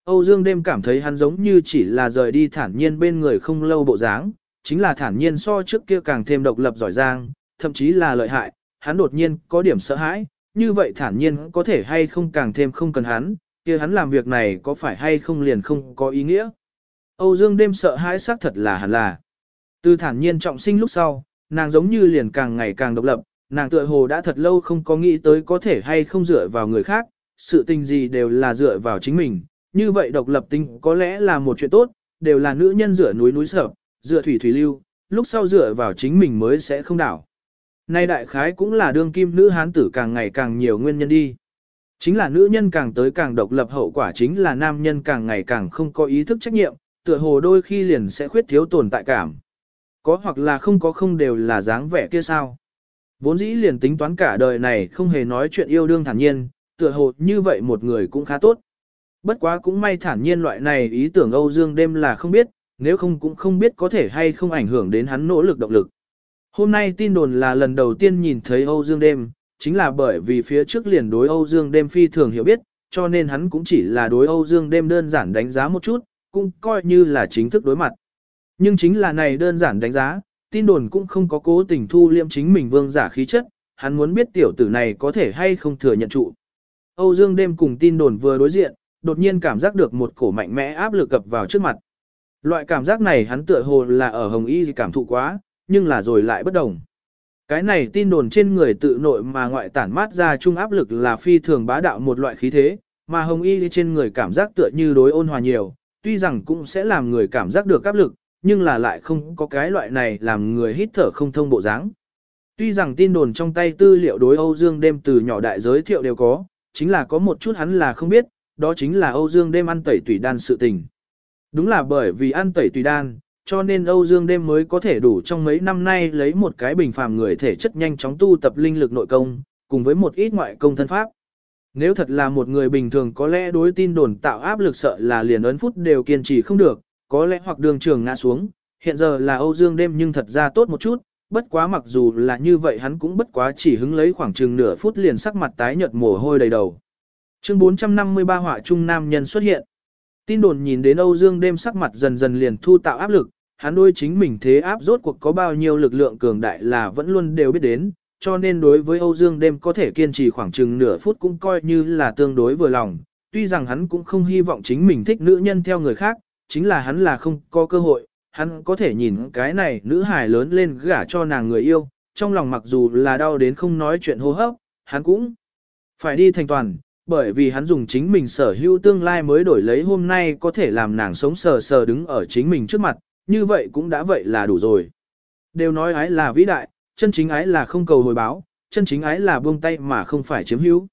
Âu Dương đêm cảm thấy hắn giống như chỉ là rời đi thản nhiên bên người không lâu bộ dáng, chính là thản nhiên so trước kia càng thêm độc lập giỏi giang, thậm chí là lợi hại, hắn đột nhiên có điểm sợ hãi, như vậy thản nhiên có thể hay không càng thêm không cần hắn, kia hắn làm việc này có phải hay không liền không có ý nghĩa. Âu Dương đêm sợ hãi xác thật là hẳn là. Từ thản nhiên trọng sinh lúc sau, nàng giống như liền càng ngày càng độc lập, nàng tựa hồ đã thật lâu không có nghĩ tới có thể hay không dựa vào người khác, sự tình gì đều là dựa vào chính mình, như vậy độc lập tinh có lẽ là một chuyện tốt, đều là nữ nhân dựa núi núi sở, dựa thủy thủy lưu, lúc sau dựa vào chính mình mới sẽ không đảo. Nay đại khái cũng là đương kim nữ hán tử càng ngày càng nhiều nguyên nhân đi. Chính là nữ nhân càng tới càng độc lập hậu quả chính là nam nhân càng ngày càng không có ý thức trách nhiệm, tựa hồ đôi khi liền sẽ khuyết thiếu tồn tại cảm. Có hoặc là không có không đều là dáng vẻ kia sao. Vốn dĩ liền tính toán cả đời này không hề nói chuyện yêu đương thản nhiên, tựa hồ như vậy một người cũng khá tốt. Bất quá cũng may thản nhiên loại này ý tưởng Âu Dương đêm là không biết, nếu không cũng không biết có thể hay không ảnh hưởng đến hắn nỗ lực động lực. Hôm nay tin đồn là lần đầu tiên nhìn thấy Âu Dương đêm, chính là bởi vì phía trước liền đối Âu Dương đêm phi thường hiểu biết, cho nên hắn cũng chỉ là đối Âu Dương đêm đơn giản đánh giá một chút, cũng coi như là chính thức đối mặt. Nhưng chính là này đơn giản đánh giá, tin đồn cũng không có cố tình thu liêm chính mình vương giả khí chất, hắn muốn biết tiểu tử này có thể hay không thừa nhận trụ. Âu Dương đêm cùng tin đồn vừa đối diện, đột nhiên cảm giác được một cổ mạnh mẽ áp lực cập vào trước mặt. Loại cảm giác này hắn tựa hồ là ở Hồng Y cảm thụ quá, nhưng là rồi lại bất đồng. Cái này tin đồn trên người tự nội mà ngoại tản mát ra chung áp lực là phi thường bá đạo một loại khí thế, mà Hồng Y trên người cảm giác tựa như đối ôn hòa nhiều, tuy rằng cũng sẽ làm người cảm giác được áp lực, nhưng là lại không có cái loại này làm người hít thở không thông bộ dáng. Tuy rằng tin đồn trong tay tư liệu đối Âu Dương đêm từ nhỏ đại giới thiệu đều có, chính là có một chút hắn là không biết, đó chính là Âu Dương đêm ăn tẩy tùy đan sự tình. Đúng là bởi vì ăn tẩy tùy đan, cho nên Âu Dương đêm mới có thể đủ trong mấy năm nay lấy một cái bình phàm người thể chất nhanh chóng tu tập linh lực nội công, cùng với một ít ngoại công thân pháp. Nếu thật là một người bình thường có lẽ đối tin đồn tạo áp lực sợ là liền ấn phút đều kiên trì không được, có lẽ hoặc đường trường ngã xuống, hiện giờ là Âu Dương đêm nhưng thật ra tốt một chút, bất quá mặc dù là như vậy hắn cũng bất quá chỉ hứng lấy khoảng chừng nửa phút liền sắc mặt tái nhợt mồ hôi đầy đầu. Chương 453 họa trung nam nhân xuất hiện. Tin đồn nhìn đến Âu Dương đêm sắc mặt dần dần liền thu tạo áp lực, hắn đôi chính mình thế áp rốt cuộc có bao nhiêu lực lượng cường đại là vẫn luôn đều biết đến, cho nên đối với Âu Dương đêm có thể kiên trì khoảng chừng nửa phút cũng coi như là tương đối vừa lòng. Tuy rằng hắn cũng không hy vọng chính mình thích nữ nhân theo người khác, chính là hắn là không có cơ hội, hắn có thể nhìn cái này nữ hài lớn lên gả cho nàng người yêu, trong lòng mặc dù là đau đến không nói chuyện hô hấp, hắn cũng phải đi thành toàn, bởi vì hắn dùng chính mình sở hữu tương lai mới đổi lấy hôm nay có thể làm nàng sống sờ sờ đứng ở chính mình trước mặt, như vậy cũng đã vậy là đủ rồi. Đều nói ái là vĩ đại, chân chính ái là không cầu hồi báo, chân chính ái là buông tay mà không phải chiếm hữu.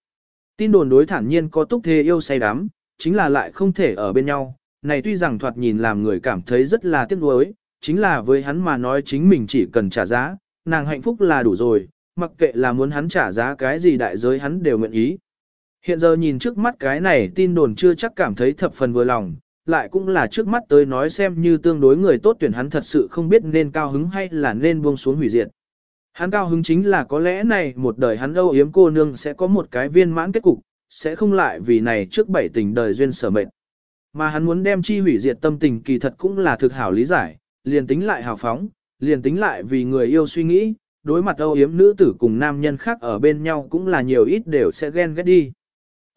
Tin đồn đối thản nhiên có túc thê yêu say đắm, chính là lại không thể ở bên nhau, này tuy rằng thoạt nhìn làm người cảm thấy rất là tiếc nuối, chính là với hắn mà nói chính mình chỉ cần trả giá, nàng hạnh phúc là đủ rồi, mặc kệ là muốn hắn trả giá cái gì đại giới hắn đều nguyện ý. Hiện giờ nhìn trước mắt cái này tin đồn chưa chắc cảm thấy thập phần vừa lòng, lại cũng là trước mắt tới nói xem như tương đối người tốt tuyển hắn thật sự không biết nên cao hứng hay là nên buông xuống hủy diệt. Hắn cao hứng chính là có lẽ này một đời hắn âu yếm cô nương sẽ có một cái viên mãn kết cục, sẽ không lại vì này trước bảy tình đời duyên sở mệnh. Mà hắn muốn đem chi hủy diệt tâm tình kỳ thật cũng là thực hảo lý giải, liền tính lại hào phóng, liền tính lại vì người yêu suy nghĩ, đối mặt âu yếm nữ tử cùng nam nhân khác ở bên nhau cũng là nhiều ít đều sẽ ghen ghét đi.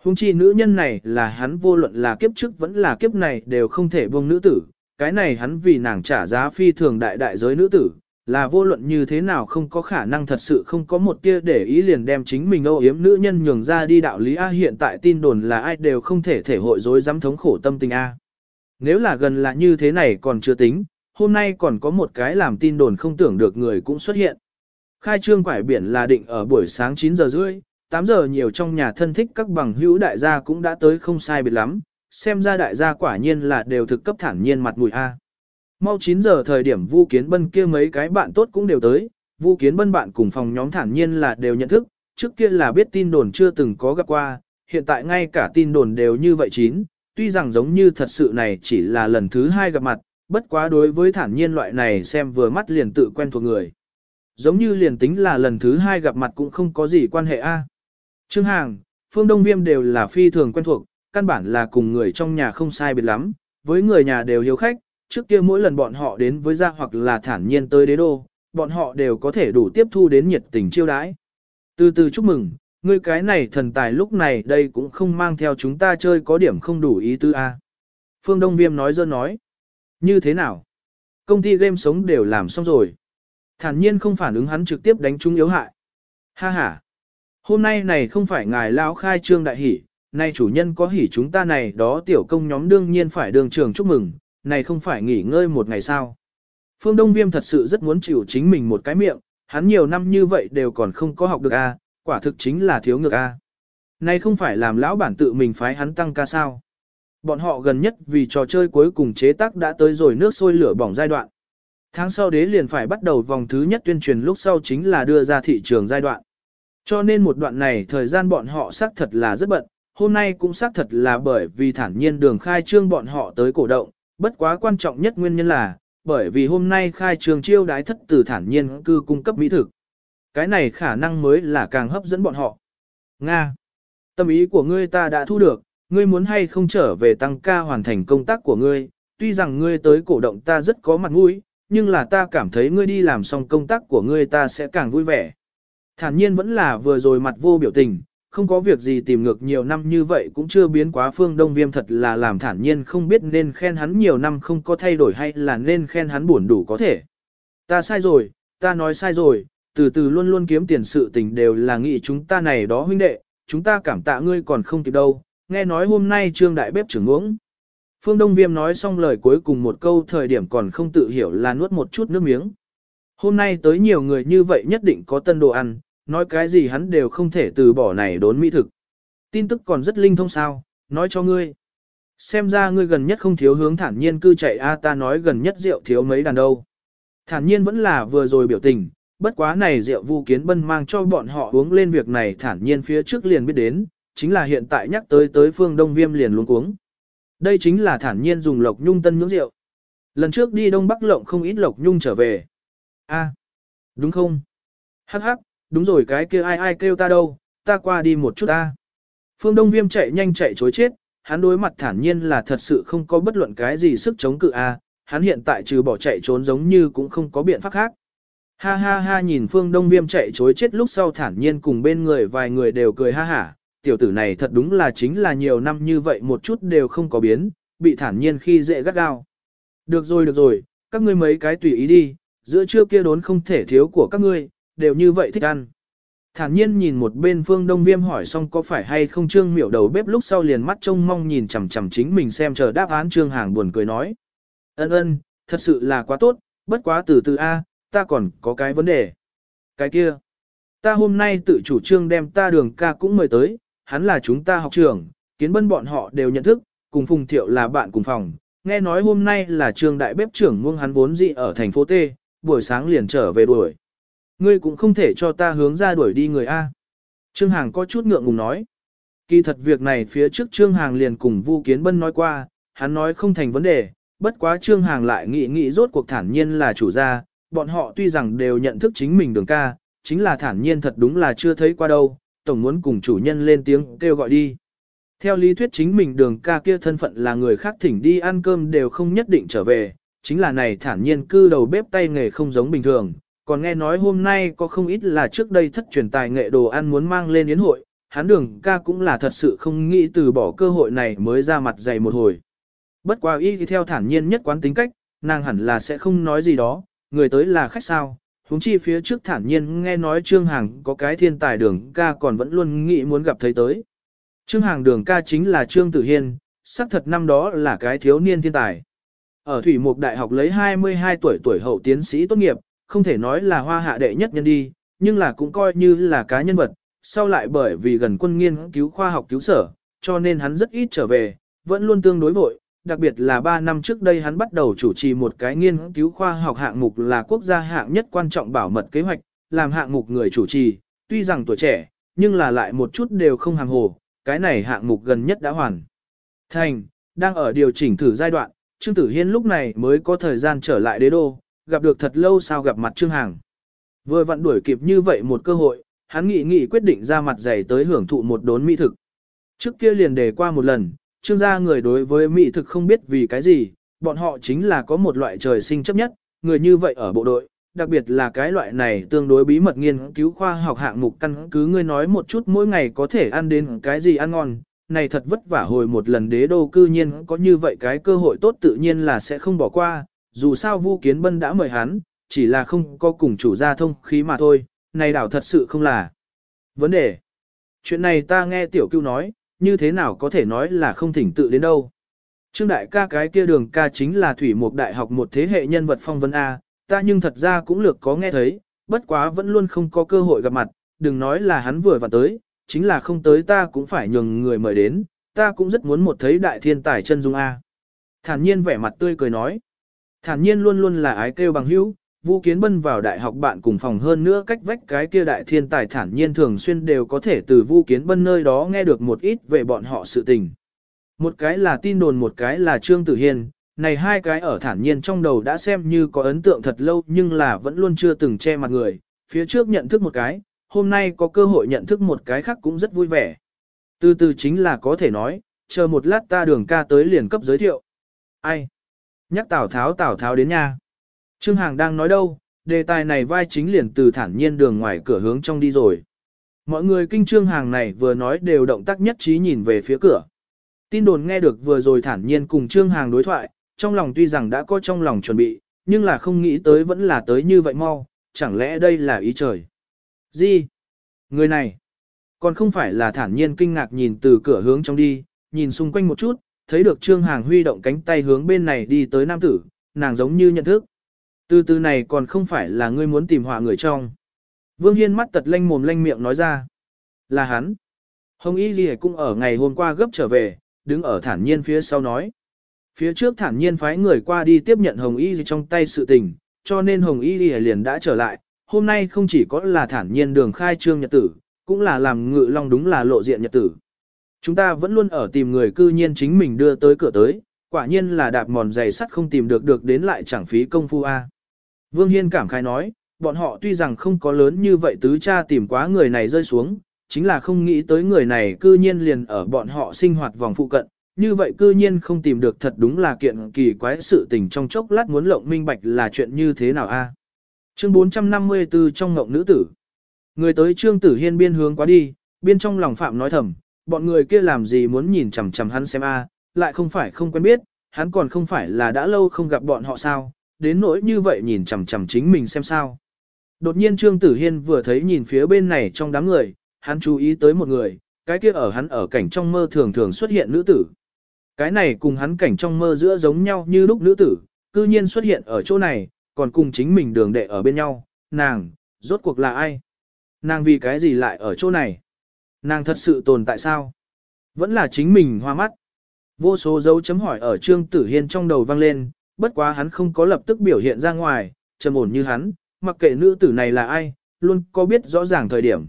Hùng chi nữ nhân này là hắn vô luận là kiếp trước vẫn là kiếp này đều không thể buông nữ tử, cái này hắn vì nàng trả giá phi thường đại đại giới nữ tử, là vô luận như thế nào không có khả năng thật sự không có một tia để ý liền đem chính mình âu yếm nữ nhân nhường ra đi đạo lý A hiện tại tin đồn là ai đều không thể thể hội dối dám thống khổ tâm tình A. Nếu là gần là như thế này còn chưa tính, hôm nay còn có một cái làm tin đồn không tưởng được người cũng xuất hiện. Khai trương quải biển là định ở buổi sáng 9 giờ rưỡi, 8 giờ nhiều trong nhà thân thích các bằng hữu đại gia cũng đã tới không sai biệt lắm, xem ra đại gia quả nhiên là đều thực cấp thản nhiên mặt mùi A. Mau 9 giờ thời điểm Vu Kiến Bân kia mấy cái bạn tốt cũng đều tới, Vu Kiến Bân bạn cùng phòng nhóm thản nhiên là đều nhận thức, trước kia là biết tin đồn chưa từng có gặp qua, hiện tại ngay cả tin đồn đều như vậy chín, tuy rằng giống như thật sự này chỉ là lần thứ hai gặp mặt, bất quá đối với thản nhiên loại này xem vừa mắt liền tự quen thuộc người. giống như liền tính là lần thứ hai gặp mặt cũng không có gì quan hệ a. Trương Hàng, Phương Đông Viêm đều là phi thường quen thuộc, căn bản là cùng người trong nhà không sai biệt lắm, với người nhà đều hiếu khách, trước kia mỗi lần bọn họ đến với gia hoặc là thản nhiên tới đế đô, bọn họ đều có thể đủ tiếp thu đến nhiệt tình chiêu đãi. Từ từ chúc mừng, ngươi cái này thần tài lúc này đây cũng không mang theo chúng ta chơi có điểm không đủ ý tư a. Phương Đông Viêm nói dơ nói. Như thế nào? Công ty game sống đều làm xong rồi. Thản nhiên không phản ứng hắn trực tiếp đánh chúng yếu hại. Ha ha. Hôm nay này không phải ngài lão khai trương đại hỷ, nay chủ nhân có hỉ chúng ta này đó tiểu công nhóm đương nhiên phải đường trường chúc mừng, này không phải nghỉ ngơi một ngày sao. Phương Đông Viêm thật sự rất muốn chịu chính mình một cái miệng, hắn nhiều năm như vậy đều còn không có học được A, quả thực chính là thiếu ngược A. Này không phải làm lão bản tự mình phái hắn tăng ca sao. Bọn họ gần nhất vì trò chơi cuối cùng chế tác đã tới rồi nước sôi lửa bỏng giai đoạn. Tháng sau đế liền phải bắt đầu vòng thứ nhất tuyên truyền lúc sau chính là đưa ra thị trường giai đoạn. Cho nên một đoạn này thời gian bọn họ xác thật là rất bận, hôm nay cũng xác thật là bởi vì thản nhiên đường khai trương bọn họ tới cổ động, bất quá quan trọng nhất nguyên nhân là, bởi vì hôm nay khai trường chiêu đái thất từ thản nhiên cư cung cấp mỹ thực. Cái này khả năng mới là càng hấp dẫn bọn họ. Nga. Tâm ý của ngươi ta đã thu được, ngươi muốn hay không trở về tăng ca hoàn thành công tác của ngươi, tuy rằng ngươi tới cổ động ta rất có mặt mũi, nhưng là ta cảm thấy ngươi đi làm xong công tác của ngươi ta sẽ càng vui vẻ. Thản nhiên vẫn là vừa rồi mặt vô biểu tình, không có việc gì tìm ngược nhiều năm như vậy cũng chưa biến quá phương đông viêm thật là làm thản nhiên không biết nên khen hắn nhiều năm không có thay đổi hay là nên khen hắn buồn đủ có thể. Ta sai rồi, ta nói sai rồi, từ từ luôn luôn kiếm tiền sự tình đều là nghĩ chúng ta này đó huynh đệ, chúng ta cảm tạ ngươi còn không kịp đâu, nghe nói hôm nay trương đại bếp trưởng uống. Phương Đông Viêm nói xong lời cuối cùng một câu thời điểm còn không tự hiểu là nuốt một chút nước miếng. Hôm nay tới nhiều người như vậy nhất định có tân đồ ăn, nói cái gì hắn đều không thể từ bỏ này đốn mỹ thực. Tin tức còn rất linh thông sao, nói cho ngươi. Xem ra ngươi gần nhất không thiếu hướng thản nhiên cư chạy a ta nói gần nhất rượu thiếu mấy đàn đâu. Thản nhiên vẫn là vừa rồi biểu tình, bất quá này rượu vu kiến bân mang cho bọn họ uống lên việc này thản nhiên phía trước liền biết đến, chính là hiện tại nhắc tới tới phương đông viêm liền luôn uống. Đây chính là thản nhiên dùng lộc nhung tân nhưỡng rượu. Lần trước đi đông bắc lộng không ít lộc nhung trở về. a đúng không? Hắc hắc, đúng rồi cái kia ai ai kêu ta đâu, ta qua đi một chút ta. Phương Đông Viêm chạy nhanh chạy chối chết, hắn đối mặt thản nhiên là thật sự không có bất luận cái gì sức chống cự a, hắn hiện tại trừ bỏ chạy trốn giống như cũng không có biện pháp khác. Ha ha ha nhìn Phương Đông Viêm chạy chối chết lúc sau thản nhiên cùng bên người vài người đều cười ha hả, tiểu tử này thật đúng là chính là nhiều năm như vậy một chút đều không có biến, bị thản nhiên khi dễ gắt gao. Được rồi được rồi, các ngươi mấy cái tùy ý đi, giữa trưa kia đốn không thể thiếu của các ngươi, đều như vậy thích ăn. Thản nhiên nhìn một bên phương đông viêm hỏi xong có phải hay không trương miểu đầu bếp lúc sau liền mắt trông mong nhìn chằm chằm chính mình xem chờ đáp án trương hàng buồn cười nói. Ân ân, thật sự là quá tốt, bất quá từ từ A, ta còn có cái vấn đề. Cái kia, ta hôm nay tự chủ trương đem ta đường ca cũng mời tới, hắn là chúng ta học trưởng, kiến bân bọn họ đều nhận thức, cùng Phùng Thiệu là bạn cùng phòng. Nghe nói hôm nay là trường đại bếp trưởng muông hắn vốn dị ở thành phố T, buổi sáng liền trở về đuổi. Ngươi cũng không thể cho ta hướng ra đuổi đi người A. Trương Hàng có chút ngượng ngùng nói. Kỳ thật việc này phía trước Trương Hàng liền cùng Vu Kiến Bân nói qua, hắn nói không thành vấn đề, bất quá Trương Hàng lại nghĩ nghĩ rốt cuộc thản nhiên là chủ gia, bọn họ tuy rằng đều nhận thức chính mình đường ca, chính là thản nhiên thật đúng là chưa thấy qua đâu, tổng muốn cùng chủ nhân lên tiếng kêu gọi đi. Theo lý thuyết chính mình đường ca kia thân phận là người khác thỉnh đi ăn cơm đều không nhất định trở về, chính là này thản nhiên cư đầu bếp tay nghề không giống bình thường, còn nghe nói hôm nay có không ít là trước đây thất truyền tài nghệ đồ ăn muốn mang lên yến hội, hắn đường ca cũng là thật sự không nghĩ từ bỏ cơ hội này mới ra mặt dày một hồi. Bất quá y theo thản nhiên nhất quán tính cách, nàng hẳn là sẽ không nói gì đó, người tới là khách sao, Húng chi phía trước thản nhiên nghe nói Trương Hàng có cái thiên tài đường ca còn vẫn luôn nghĩ muốn gặp thấy tới. Trương Hàng đường ca chính là Trương Tử Hiên, xác thật năm đó là cái thiếu niên thiên tài. Ở Thủy Mục Đại học lấy 22 tuổi tuổi hậu tiến sĩ tốt nghiệp, không thể nói là hoa hạ đệ nhất nhân đi, nhưng là cũng coi như là cá nhân vật, sau lại bởi vì gần quân nghiên cứu khoa học cứu sở, cho nên hắn rất ít trở về, vẫn luôn tương đối vội, đặc biệt là 3 năm trước đây hắn bắt đầu chủ trì một cái nghiên cứu khoa học hạng mục là quốc gia hạng nhất quan trọng bảo mật kế hoạch, làm hạng mục người chủ trì, tuy rằng tuổi trẻ, nhưng là lại một chút đều không hàng hồ, cái này hạng mục gần nhất đã hoàn thành, đang ở điều chỉnh thử giai đoạn, Trương Tử Hiên lúc này mới có thời gian trở lại đế đô, gặp được thật lâu sao gặp mặt Trương Hàng. Vừa vặn đuổi kịp như vậy một cơ hội, hắn nghị nghị quyết định ra mặt dày tới hưởng thụ một đốn mỹ thực. Trước kia liền đề qua một lần, trương gia người đối với mỹ thực không biết vì cái gì, bọn họ chính là có một loại trời sinh chấp nhất, người như vậy ở bộ đội, đặc biệt là cái loại này tương đối bí mật nghiên cứu khoa học hạng mục căn cứ ngươi nói một chút mỗi ngày có thể ăn đến cái gì ăn ngon, này thật vất vả hồi một lần đế đô cư nhiên có như vậy cái cơ hội tốt tự nhiên là sẽ không bỏ qua, dù sao Vu Kiến Bân đã mời hắn, chỉ là không có cùng chủ gia thông khí mà thôi, này đảo thật sự không là vấn đề. Chuyện này ta nghe tiểu cưu nói, như thế nào có thể nói là không thỉnh tự đến đâu. Trương đại ca cái kia đường ca chính là thủy mục đại học một thế hệ nhân vật phong vân A, ta nhưng thật ra cũng lược có nghe thấy, bất quá vẫn luôn không có cơ hội gặp mặt, đừng nói là hắn vừa và tới, chính là không tới ta cũng phải nhường người mời đến, ta cũng rất muốn một thấy đại thiên tài chân dung A. Thản nhiên vẻ mặt tươi cười nói, thản nhiên luôn luôn là ái kêu bằng hữu, Vũ Kiến Bân vào đại học bạn cùng phòng hơn nữa cách vách cái kia đại thiên tài thản nhiên thường xuyên đều có thể từ Vũ Kiến Bân nơi đó nghe được một ít về bọn họ sự tình. Một cái là tin đồn một cái là Trương Tử Hiên, này hai cái ở thản nhiên trong đầu đã xem như có ấn tượng thật lâu nhưng là vẫn luôn chưa từng che mặt người, phía trước nhận thức một cái, hôm nay có cơ hội nhận thức một cái khác cũng rất vui vẻ. Từ từ chính là có thể nói, chờ một lát ta đường ca tới liền cấp giới thiệu. Ai? Nhắc Tào Tháo Tào Tháo đến nha. Trương Hàng đang nói đâu, đề tài này vai chính liền từ thản nhiên đường ngoài cửa hướng trong đi rồi. Mọi người kinh Trương Hàng này vừa nói đều động tác nhất trí nhìn về phía cửa. Tin đồn nghe được vừa rồi thản nhiên cùng Trương Hàng đối thoại, trong lòng tuy rằng đã có trong lòng chuẩn bị, nhưng là không nghĩ tới vẫn là tới như vậy mau, chẳng lẽ đây là ý trời. Gì? Người này? Còn không phải là thản nhiên kinh ngạc nhìn từ cửa hướng trong đi, nhìn xung quanh một chút, thấy được Trương Hàng huy động cánh tay hướng bên này đi tới nam tử, nàng giống như nhận thức. Từ từ này còn không phải là ngươi muốn tìm họa người trong. Vương Hiên mắt tật lanh mồm lanh miệng nói ra. Là hắn. Hồng Y Ghi cũng ở ngày hôm qua gấp trở về, đứng ở thản nhiên phía sau nói. Phía trước thản nhiên phái người qua đi tiếp nhận Hồng Y Ghi trong tay sự tình, cho nên Hồng Y Ghi liền đã trở lại. Hôm nay không chỉ có là thản nhiên đường khai trương nhật tử, cũng là làm ngự long đúng là lộ diện nhật tử. Chúng ta vẫn luôn ở tìm người cư nhiên chính mình đưa tới cửa tới, quả nhiên là đạp mòn giày sắt không tìm được được đến lại chẳng phí công phu a. Vương Hiên cảm khái nói, bọn họ tuy rằng không có lớn như vậy tứ cha tìm quá người này rơi xuống, chính là không nghĩ tới người này cư nhiên liền ở bọn họ sinh hoạt vòng phụ cận, như vậy cư nhiên không tìm được thật đúng là kiện kỳ quái sự tình trong chốc lát muốn lộng minh bạch là chuyện như thế nào a. Chương 454 trong ngộng nữ tử. Người tới Trương Tử Hiên biên hướng quá đi, biên trong lòng phạm nói thầm, bọn người kia làm gì muốn nhìn chằm chằm hắn xem a, lại không phải không quen biết, hắn còn không phải là đã lâu không gặp bọn họ sao, đến nỗi như vậy nhìn chằm chằm chính mình xem sao. Đột nhiên Trương Tử Hiên vừa thấy nhìn phía bên này trong đám người, hắn chú ý tới một người, cái kia ở hắn ở cảnh trong mơ thường thường xuất hiện nữ tử. Cái này cùng hắn cảnh trong mơ giữa giống nhau như lúc nữ tử, cư nhiên xuất hiện ở chỗ này, còn cùng chính mình đường đệ ở bên nhau, nàng, rốt cuộc là ai? Nàng vì cái gì lại ở chỗ này? Nàng thật sự tồn tại sao? Vẫn là chính mình hoa mắt. Vô số dấu chấm hỏi ở Trương Tử Hiên trong đầu vang lên, bất quá hắn không có lập tức biểu hiện ra ngoài, trầm ổn như hắn, mặc kệ nữ tử này là ai, luôn có biết rõ ràng thời điểm.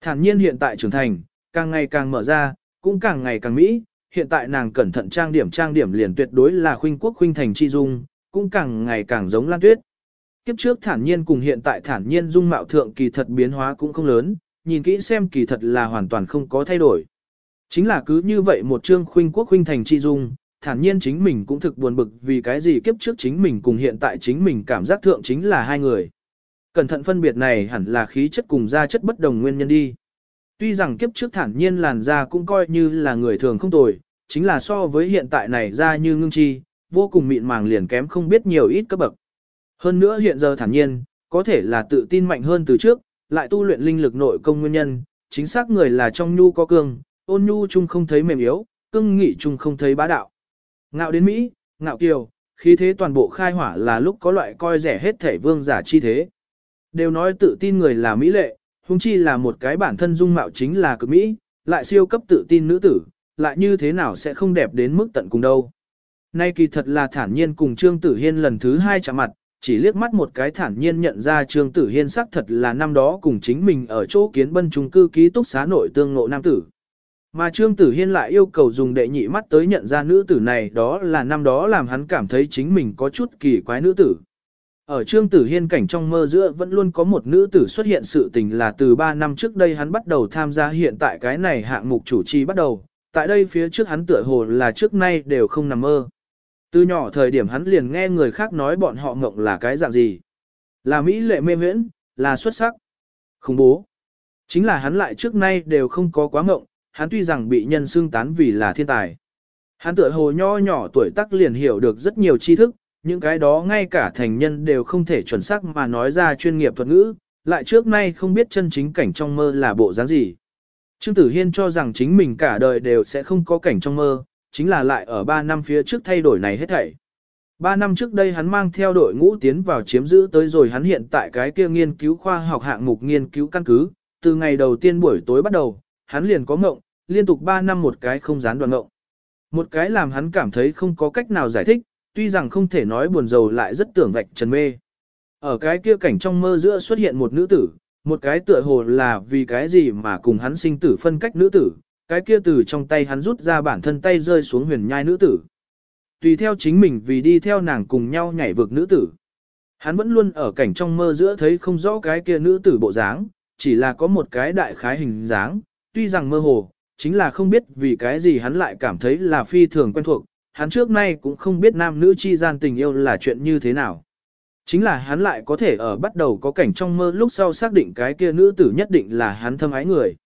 Thản nhiên hiện tại trưởng thành, càng ngày càng mở ra, cũng càng ngày càng mỹ, hiện tại nàng cẩn thận trang điểm trang điểm liền tuyệt đối là khuynh quốc khuynh thành chi dung, cũng càng ngày càng giống Lan Tuyết. Kiếp trước thản nhiên cùng hiện tại thản nhiên dung mạo thượng kỳ thật biến hóa cũng không lớn, nhìn kỹ xem kỳ thật là hoàn toàn không có thay đổi. Chính là cứ như vậy một chương khuynh quốc khuynh thành chi dung, thản nhiên chính mình cũng thực buồn bực vì cái gì kiếp trước chính mình cùng hiện tại chính mình cảm giác thượng chính là hai người. Cẩn thận phân biệt này hẳn là khí chất cùng da chất bất đồng nguyên nhân đi. Tuy rằng kiếp trước thản nhiên làn da cũng coi như là người thường không tồi, chính là so với hiện tại này da như ngưng chi, vô cùng mịn màng liền kém không biết nhiều ít cấp bậc. Hơn nữa hiện giờ thản nhiên, có thể là tự tin mạnh hơn từ trước, lại tu luyện linh lực nội công nguyên nhân, chính xác người là trong nhu có cương, ôn nhu chung không thấy mềm yếu, cương nghị chung không thấy bá đạo. Ngạo đến Mỹ, ngạo kiều, khí thế toàn bộ khai hỏa là lúc có loại coi rẻ hết thể vương giả chi thế. Đều nói tự tin người là Mỹ lệ, huống chi là một cái bản thân dung mạo chính là cực Mỹ, lại siêu cấp tự tin nữ tử, lại như thế nào sẽ không đẹp đến mức tận cùng đâu. Nay kỳ thật là thản nhiên cùng Trương Tử Hiên lần thứ hai chạm mặt, chỉ liếc mắt một cái thản nhiên nhận ra Trương Tử Hiên sắc thật là năm đó cùng chính mình ở chỗ kiến bân trung cư ký túc xá nội tương ngộ nam tử. Mà Trương Tử Hiên lại yêu cầu dùng đệ nhị mắt tới nhận ra nữ tử này đó là năm đó làm hắn cảm thấy chính mình có chút kỳ quái nữ tử. Ở Trương Tử Hiên cảnh trong mơ giữa vẫn luôn có một nữ tử xuất hiện sự tình là từ 3 năm trước đây hắn bắt đầu tham gia hiện tại cái này hạng mục chủ trì bắt đầu, tại đây phía trước hắn tựa hồ là trước nay đều không nằm mơ. Từ nhỏ thời điểm hắn liền nghe người khác nói bọn họ ngộng là cái dạng gì. Là Mỹ lệ mê huyễn, là xuất sắc, khủng bố. Chính là hắn lại trước nay đều không có quá ngộng, hắn tuy rằng bị nhân xương tán vì là thiên tài. Hắn tựa hồ nho nhỏ tuổi tác liền hiểu được rất nhiều tri thức, những cái đó ngay cả thành nhân đều không thể chuẩn xác mà nói ra chuyên nghiệp thuật ngữ, lại trước nay không biết chân chính cảnh trong mơ là bộ dáng gì. Trương Tử Hiên cho rằng chính mình cả đời đều sẽ không có cảnh trong mơ, chính là lại ở 3 năm phía trước thay đổi này hết thảy. 3 năm trước đây hắn mang theo đội ngũ tiến vào chiếm giữ tới rồi hắn hiện tại cái kia nghiên cứu khoa học hạng mục nghiên cứu căn cứ, từ ngày đầu tiên buổi tối bắt đầu, hắn liền có ngộng, liên tục 3 năm một cái không gián đoạn ngộng. Một cái làm hắn cảm thấy không có cách nào giải thích, tuy rằng không thể nói buồn rầu lại rất tưởng vạch trần mê. Ở cái kia cảnh trong mơ giữa xuất hiện một nữ tử, một cái tựa hồ là vì cái gì mà cùng hắn sinh tử phân cách nữ tử, cái kia từ trong tay hắn rút ra bản thân tay rơi xuống huyền nhai nữ tử. Tùy theo chính mình vì đi theo nàng cùng nhau nhảy vực nữ tử. Hắn vẫn luôn ở cảnh trong mơ giữa thấy không rõ cái kia nữ tử bộ dáng, chỉ là có một cái đại khái hình dáng, tuy rằng mơ hồ, chính là không biết vì cái gì hắn lại cảm thấy là phi thường quen thuộc, hắn trước nay cũng không biết nam nữ chi gian tình yêu là chuyện như thế nào. Chính là hắn lại có thể ở bắt đầu có cảnh trong mơ lúc sau xác định cái kia nữ tử nhất định là hắn thâm ái người.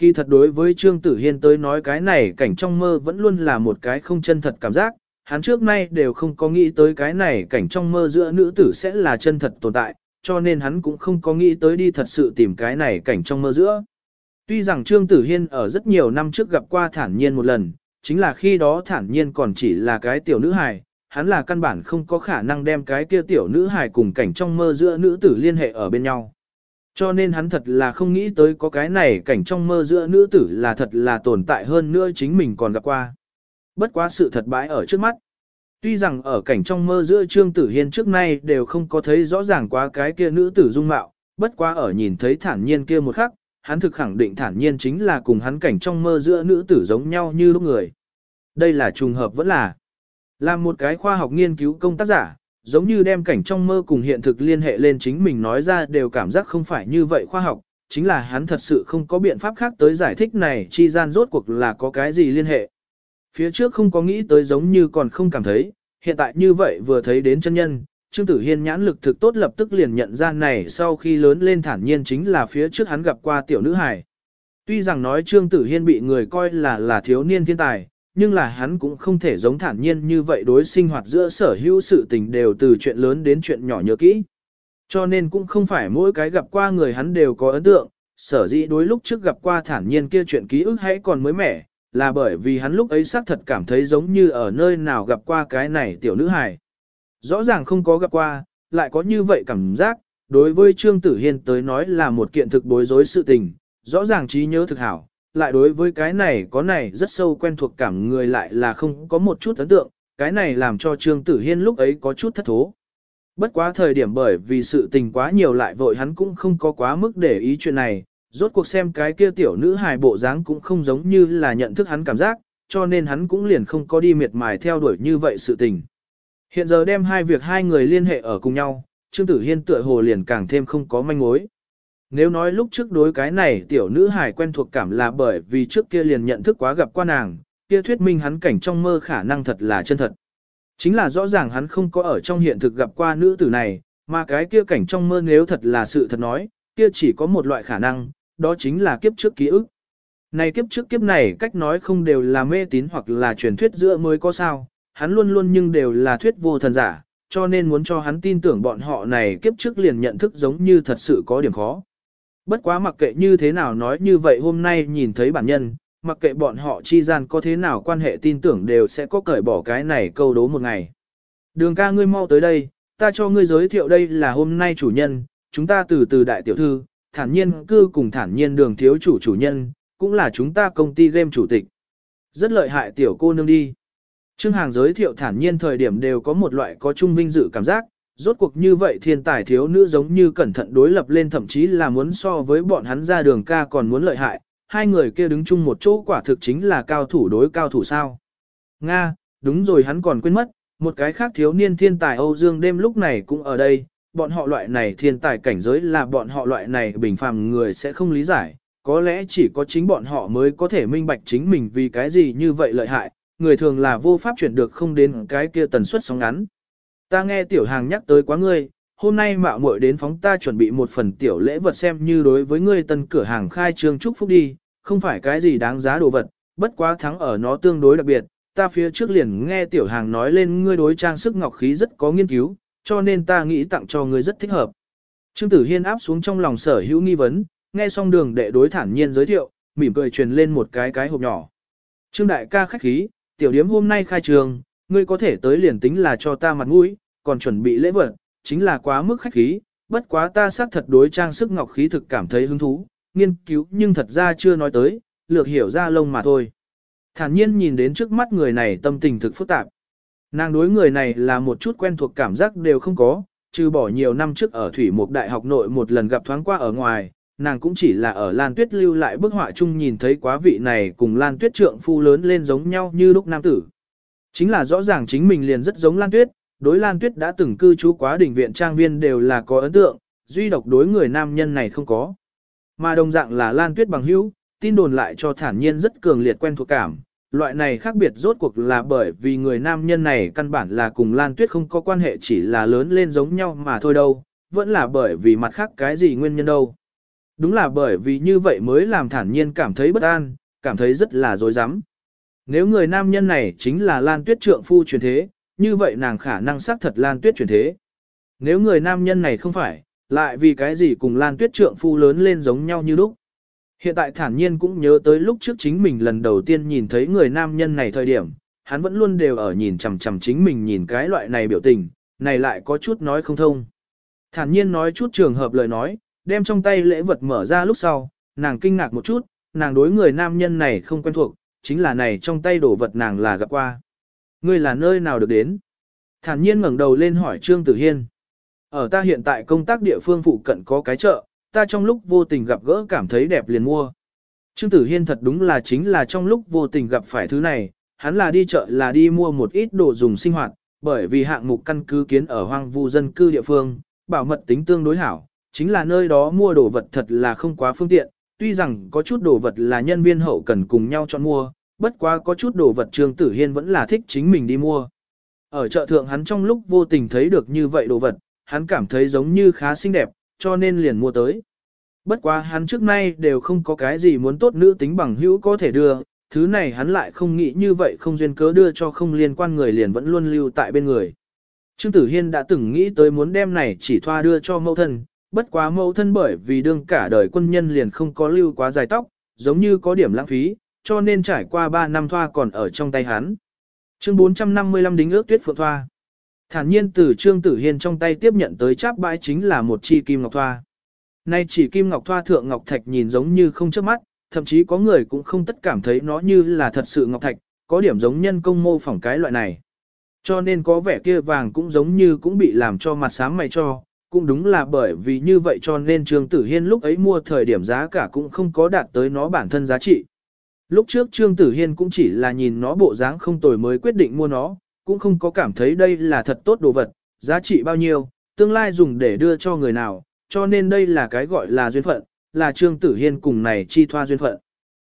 Kỳ thật đối với Trương Tử Hiên tới nói cái này cảnh trong mơ vẫn luôn là một cái không chân thật cảm giác, hắn trước nay đều không có nghĩ tới cái này cảnh trong mơ giữa nữ tử sẽ là chân thật tồn tại, cho nên hắn cũng không có nghĩ tới đi thật sự tìm cái này cảnh trong mơ giữa. Tuy rằng Trương Tử Hiên ở rất nhiều năm trước gặp qua thản nhiên một lần, chính là khi đó thản nhiên còn chỉ là cái tiểu nữ hài, hắn là căn bản không có khả năng đem cái kia tiểu nữ hài cùng cảnh trong mơ giữa nữ tử liên hệ ở bên nhau. Cho nên hắn thật là không nghĩ tới có cái này cảnh trong mơ giữa nữ tử là thật là tồn tại hơn nữa chính mình còn gặp qua. Bất quá sự thật bãi ở trước mắt. Tuy rằng ở cảnh trong mơ giữa Trương Tử Hiên trước nay đều không có thấy rõ ràng quá cái kia nữ tử dung mạo, bất quá ở nhìn thấy thản nhiên kia một khắc, hắn thực khẳng định thản nhiên chính là cùng hắn cảnh trong mơ giữa nữ tử giống nhau như lúc người. Đây là trùng hợp vẫn là. Là một cái khoa học nghiên cứu công tác giả, giống như đem cảnh trong mơ cùng hiện thực liên hệ lên chính mình nói ra đều cảm giác không phải như vậy khoa học, chính là hắn thật sự không có biện pháp khác tới giải thích này chi gian rốt cuộc là có cái gì liên hệ. Phía trước không có nghĩ tới giống như còn không cảm thấy, hiện tại như vậy vừa thấy đến chân nhân, Trương Tử Hiên nhãn lực thực tốt lập tức liền nhận ra này sau khi lớn lên thản nhiên chính là phía trước hắn gặp qua tiểu nữ hài. Tuy rằng nói Trương Tử Hiên bị người coi là là thiếu niên thiên tài, nhưng là hắn cũng không thể giống thản nhiên như vậy đối sinh hoạt giữa sở hữu sự tình đều từ chuyện lớn đến chuyện nhỏ nhớ kỹ. Cho nên cũng không phải mỗi cái gặp qua người hắn đều có ấn tượng, sở dĩ đối lúc trước gặp qua thản nhiên kia chuyện ký ức hãy còn mới mẻ, là bởi vì hắn lúc ấy xác thật cảm thấy giống như ở nơi nào gặp qua cái này tiểu nữ hài. Rõ ràng không có gặp qua, lại có như vậy cảm giác, đối với Trương Tử Hiên tới nói là một kiện thực bối rối sự tình, rõ ràng trí nhớ thực hảo, lại đối với cái này có này rất sâu quen thuộc cảm người lại là không có một chút ấn tượng, cái này làm cho Trương Tử Hiên lúc ấy có chút thất thố. Bất quá thời điểm bởi vì sự tình quá nhiều lại vội hắn cũng không có quá mức để ý chuyện này, rốt cuộc xem cái kia tiểu nữ hài bộ dáng cũng không giống như là nhận thức hắn cảm giác, cho nên hắn cũng liền không có đi miệt mài theo đuổi như vậy sự tình. Hiện giờ đem hai việc hai người liên hệ ở cùng nhau, Trương Tử Hiên tựa hồ liền càng thêm không có manh mối. Nếu nói lúc trước đối cái này tiểu nữ hài quen thuộc cảm là bởi vì trước kia liền nhận thức quá gặp qua nàng, kia thuyết minh hắn cảnh trong mơ khả năng thật là chân thật. Chính là rõ ràng hắn không có ở trong hiện thực gặp qua nữ tử này, mà cái kia cảnh trong mơ nếu thật là sự thật nói, kia chỉ có một loại khả năng, đó chính là kiếp trước ký ức. Này kiếp trước kiếp này cách nói không đều là mê tín hoặc là truyền thuyết giữa mới có sao, hắn luôn luôn nhưng đều là thuyết vô thần giả, cho nên muốn cho hắn tin tưởng bọn họ này kiếp trước liền nhận thức giống như thật sự có điểm khó. Bất quá mặc kệ như thế nào nói như vậy hôm nay nhìn thấy bản nhân, mặc kệ bọn họ chi gian có thế nào quan hệ tin tưởng đều sẽ có cởi bỏ cái này câu đố một ngày. Đường ca ngươi mau tới đây, ta cho ngươi giới thiệu đây là hôm nay chủ nhân, chúng ta từ từ đại tiểu thư, thản nhiên cư cùng thản nhiên đường thiếu chủ chủ nhân, cũng là chúng ta công ty game chủ tịch. Rất lợi hại tiểu cô nương đi. Trương Hàng giới thiệu thản nhiên thời điểm đều có một loại có trung vinh dự cảm giác, rốt cuộc như vậy thiên tài thiếu nữ giống như cẩn thận đối lập lên thậm chí là muốn so với bọn hắn ra đường ca còn muốn lợi hại, hai người kia đứng chung một chỗ quả thực chính là cao thủ đối cao thủ sao. Nga, đúng rồi hắn còn quên mất, một cái khác thiếu niên thiên tài Âu Dương đêm lúc này cũng ở đây, bọn họ loại này thiên tài cảnh giới là bọn họ loại này bình phàm người sẽ không lý giải, có lẽ chỉ có chính bọn họ mới có thể minh bạch chính mình vì cái gì như vậy lợi hại, người thường là vô pháp chuyển được không đến cái kia tần suất sóng ngắn. Ta nghe tiểu hàng nhắc tới quá ngươi, hôm nay mạo muội đến phóng ta chuẩn bị một phần tiểu lễ vật xem như đối với ngươi tân cửa hàng khai trương chúc phúc đi, không phải cái gì đáng giá đồ vật, bất quá thắng ở nó tương đối đặc biệt, ta phía trước liền nghe tiểu hàng nói lên ngươi đối trang sức ngọc khí rất có nghiên cứu, cho nên ta nghĩ tặng cho ngươi rất thích hợp. Trương Tử Hiên áp xuống trong lòng sở hữu nghi vấn, nghe xong đường đệ đối thản nhiên giới thiệu, mỉm cười truyền lên một cái cái hộp nhỏ. Trương đại ca khách khí, tiểu điếm hôm nay khai trường, ngươi có thể tới liền tính là cho ta mặt mũi, còn chuẩn bị lễ vật, chính là quá mức khách khí, bất quá ta xác thật đối trang sức ngọc khí thực cảm thấy hứng thú, nghiên cứu nhưng thật ra chưa nói tới, lược hiểu ra lông mà thôi. Thản nhiên nhìn đến trước mắt người này tâm tình thực phức tạp. Nàng đối người này là một chút quen thuộc cảm giác đều không có, trừ bỏ nhiều năm trước ở Thủy Mục Đại học nội một lần gặp thoáng qua ở ngoài, nàng cũng chỉ là ở Lan Tuyết lưu lại bức họa chung nhìn thấy quá vị này cùng Lan Tuyết trượng phu lớn lên giống nhau như lúc nam tử. Chính là rõ ràng chính mình liền rất giống Lan Tuyết, đối Lan Tuyết đã từng cư trú quá đỉnh viện trang viên đều là có ấn tượng, duy độc đối người nam nhân này không có. Mà đồng dạng là Lan Tuyết bằng hữu, tin đồn lại cho thản nhiên rất cường liệt quen thuộc cảm. Loại này khác biệt rốt cuộc là bởi vì người nam nhân này căn bản là cùng Lan Tuyết không có quan hệ chỉ là lớn lên giống nhau mà thôi đâu, vẫn là bởi vì mặt khác cái gì nguyên nhân đâu. Đúng là bởi vì như vậy mới làm thản nhiên cảm thấy bất an, cảm thấy rất là dối rắm nếu người nam nhân này chính là Lan Tuyết trượng phu truyền thế, như vậy nàng khả năng xác thật Lan Tuyết truyền thế. Nếu người nam nhân này không phải, lại vì cái gì cùng Lan Tuyết trượng phu lớn lên giống nhau như lúc. Hiện tại thản nhiên cũng nhớ tới lúc trước chính mình lần đầu tiên nhìn thấy người nam nhân này thời điểm, hắn vẫn luôn đều ở nhìn chằm chằm chính mình nhìn cái loại này biểu tình, này lại có chút nói không thông. Thản nhiên nói chút trường hợp lời nói, đem trong tay lễ vật mở ra lúc sau, nàng kinh ngạc một chút, nàng đối người nam nhân này không quen thuộc, chính là này trong tay đổ vật nàng là gặp qua. Ngươi là nơi nào được đến? Thản nhiên ngẩng đầu lên hỏi Trương Tử Hiên. Ở ta hiện tại công tác địa phương phụ cận có cái chợ, ta trong lúc vô tình gặp gỡ cảm thấy đẹp liền mua. Trương Tử Hiên thật đúng là chính là trong lúc vô tình gặp phải thứ này, hắn là đi chợ là đi mua một ít đồ dùng sinh hoạt, bởi vì hạng mục căn cứ kiến ở hoang vu dân cư địa phương, bảo mật tính tương đối hảo, chính là nơi đó mua đồ vật thật là không quá phương tiện, tuy rằng có chút đồ vật là nhân viên hậu cần cùng nhau chọn mua, bất quá có chút đồ vật Trương Tử Hiên vẫn là thích chính mình đi mua. Ở chợ thượng hắn trong lúc vô tình thấy được như vậy đồ vật, hắn cảm thấy giống như khá xinh đẹp, cho nên liền mua tới. Bất quá hắn trước nay đều không có cái gì muốn tốt nữ tính bằng hữu có thể đưa, thứ này hắn lại không nghĩ như vậy không duyên cớ đưa cho không liên quan người liền vẫn luôn lưu tại bên người. Trương Tử Hiên đã từng nghĩ tới muốn đem này chỉ thoa đưa cho mẫu thân, bất quá mẫu thân bởi vì đương cả đời quân nhân liền không có lưu quá dài tóc, giống như có điểm lãng phí, cho nên trải qua 3 năm thoa còn ở trong tay hắn. Chương 455 đính ước tuyết phượng thoa. Thản nhiên từ Trương Tử Hiên trong tay tiếp nhận tới cháp bãi chính là một chi kim ngọc thoa. Nay chỉ kim ngọc thoa thượng ngọc thạch nhìn giống như không chớp mắt, thậm chí có người cũng không tất cảm thấy nó như là thật sự ngọc thạch, có điểm giống nhân công mô phỏng cái loại này. Cho nên có vẻ kia vàng cũng giống như cũng bị làm cho mặt sáng mày cho, cũng đúng là bởi vì như vậy cho nên Trương Tử Hiên lúc ấy mua thời điểm giá cả cũng không có đạt tới nó bản thân giá trị. Lúc trước Trương Tử Hiên cũng chỉ là nhìn nó bộ dáng không tồi mới quyết định mua nó, cũng không có cảm thấy đây là thật tốt đồ vật, giá trị bao nhiêu, tương lai dùng để đưa cho người nào, cho nên đây là cái gọi là duyên phận, là Trương Tử Hiên cùng này chi thoa duyên phận.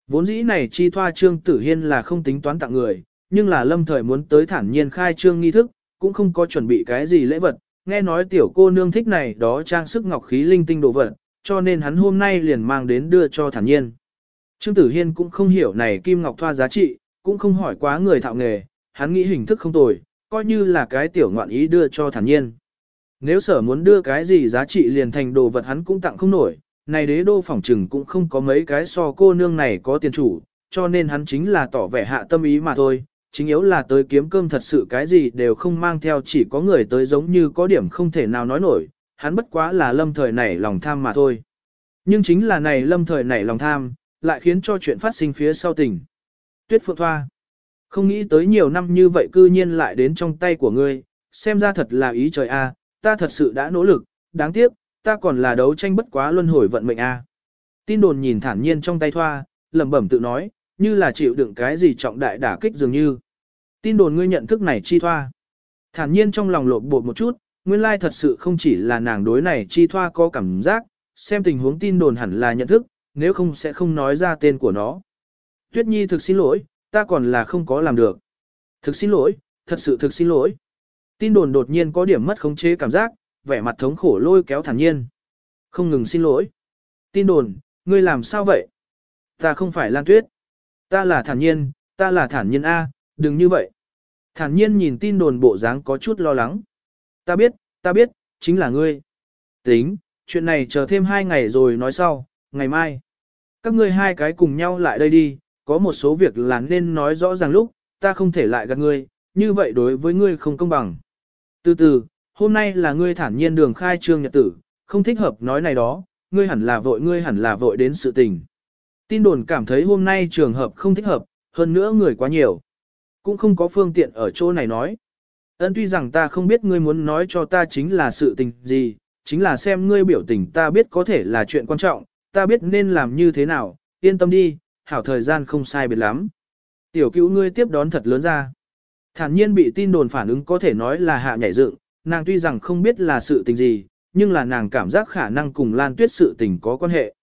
Vốn dĩ này chi thoa Trương Tử Hiên là không tính toán tặng người, nhưng là lâm thời muốn tới thản nhiên khai trương nghi thức, cũng không có chuẩn bị cái gì lễ vật, nghe nói tiểu cô nương thích này đó trang sức ngọc khí linh tinh đồ vật, cho nên hắn hôm nay liền mang đến đưa cho thản nhiên. Trương Tử Hiên cũng không hiểu này kim ngọc thoa giá trị, cũng không hỏi quá người thạo nghề, hắn nghĩ hình thức không tồi, coi như là cái tiểu ngoạn ý đưa cho thản nhiên. Nếu sở muốn đưa cái gì giá trị liền thành đồ vật hắn cũng tặng không nổi, này đế đô phỏng trừng cũng không có mấy cái so cô nương này có tiền chủ, cho nên hắn chính là tỏ vẻ hạ tâm ý mà thôi, chính yếu là tới kiếm cơm thật sự cái gì đều không mang theo chỉ có người tới giống như có điểm không thể nào nói nổi, hắn bất quá là lâm thời nảy lòng tham mà thôi. Nhưng chính là này lâm thời nảy lòng tham, lại khiến cho chuyện phát sinh phía sau tình. Tuyết Phượng Thoa Không nghĩ tới nhiều năm như vậy cư nhiên lại đến trong tay của ngươi, xem ra thật là ý trời a, ta thật sự đã nỗ lực, đáng tiếc, ta còn là đấu tranh bất quá luân hồi vận mệnh a. Tin đồn nhìn thản nhiên trong tay Thoa, lẩm bẩm tự nói, như là chịu đựng cái gì trọng đại đả kích dường như. Tin đồn ngươi nhận thức này chi thoa. Thản nhiên trong lòng lộn bột một chút, nguyên lai thật sự không chỉ là nàng đối này chi thoa có cảm giác, xem tình huống tin đồn hẳn là nhận thức, nếu không sẽ không nói ra tên của nó. Tuyết Nhi thực xin lỗi, ta còn là không có làm được. Thực xin lỗi, thật sự thực xin lỗi. Tin đồn đột nhiên có điểm mất khống chế cảm giác, vẻ mặt thống khổ lôi kéo thản nhiên. Không ngừng xin lỗi. Tin đồn, ngươi làm sao vậy? Ta không phải Lan Tuyết. Ta là thản nhiên, ta là thản nhiên A, đừng như vậy. Thản nhiên nhìn tin đồn bộ dáng có chút lo lắng. Ta biết, ta biết, chính là ngươi. Tính, chuyện này chờ thêm hai ngày rồi nói sau, ngày mai. Các ngươi hai cái cùng nhau lại đây đi, có một số việc là nên nói rõ ràng lúc, ta không thể lại gạt ngươi, như vậy đối với ngươi không công bằng. Từ từ, hôm nay là ngươi thản nhiên đường khai trương nhật tử, không thích hợp nói này đó, ngươi hẳn là vội ngươi hẳn là vội đến sự tình. Tin đồn cảm thấy hôm nay trường hợp không thích hợp, hơn nữa người quá nhiều. Cũng không có phương tiện ở chỗ này nói. Ân tuy rằng ta không biết ngươi muốn nói cho ta chính là sự tình gì, chính là xem ngươi biểu tình ta biết có thể là chuyện quan trọng, ta biết nên làm như thế nào, yên tâm đi, hảo thời gian không sai biệt lắm. Tiểu cứu ngươi tiếp đón thật lớn ra. Thản nhiên bị tin đồn phản ứng có thể nói là hạ nhảy dựng, nàng tuy rằng không biết là sự tình gì, nhưng là nàng cảm giác khả năng cùng Lan Tuyết sự tình có quan hệ.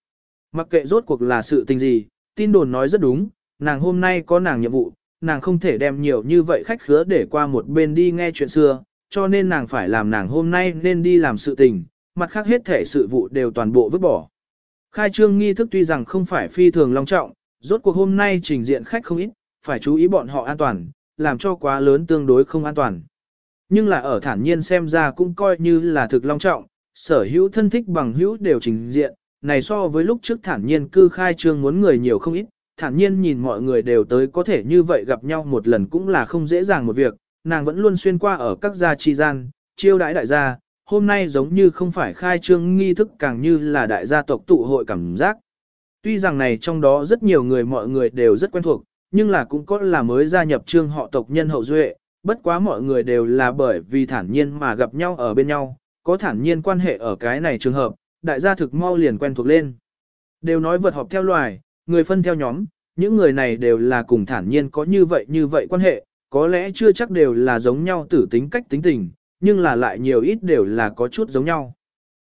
Mặc kệ rốt cuộc là sự tình gì, tin đồn nói rất đúng, nàng hôm nay có nàng nhiệm vụ, nàng không thể đem nhiều như vậy khách khứa để qua một bên đi nghe chuyện xưa, cho nên nàng phải làm nàng hôm nay nên đi làm sự tình, mặt khác hết thể sự vụ đều toàn bộ vứt bỏ. Khai trương nghi thức tuy rằng không phải phi thường long trọng, rốt cuộc hôm nay trình diện khách không ít, phải chú ý bọn họ an toàn, làm cho quá lớn tương đối không an toàn. Nhưng là ở thản nhiên xem ra cũng coi như là thực long trọng, sở hữu thân thích bằng hữu đều trình diện, này so với lúc trước thản nhiên cư khai trương muốn người nhiều không ít, thản nhiên nhìn mọi người đều tới có thể như vậy gặp nhau một lần cũng là không dễ dàng một việc, nàng vẫn luôn xuyên qua ở các gia chi gian, chiêu đãi đại gia, hôm nay giống như không phải khai trương nghi thức càng như là đại gia tộc tụ hội cảm giác. Tuy rằng này trong đó rất nhiều người mọi người đều rất quen thuộc, nhưng là cũng có là mới gia nhập trương họ tộc nhân hậu duệ, bất quá mọi người đều là bởi vì thản nhiên mà gặp nhau ở bên nhau, có thản nhiên quan hệ ở cái này trường hợp, đại gia thực mau liền quen thuộc lên. Đều nói vật họp theo loài, người phân theo nhóm, những người này đều là cùng thản nhiên có như vậy như vậy quan hệ, có lẽ chưa chắc đều là giống nhau tử tính cách tính tình, nhưng là lại nhiều ít đều là có chút giống nhau.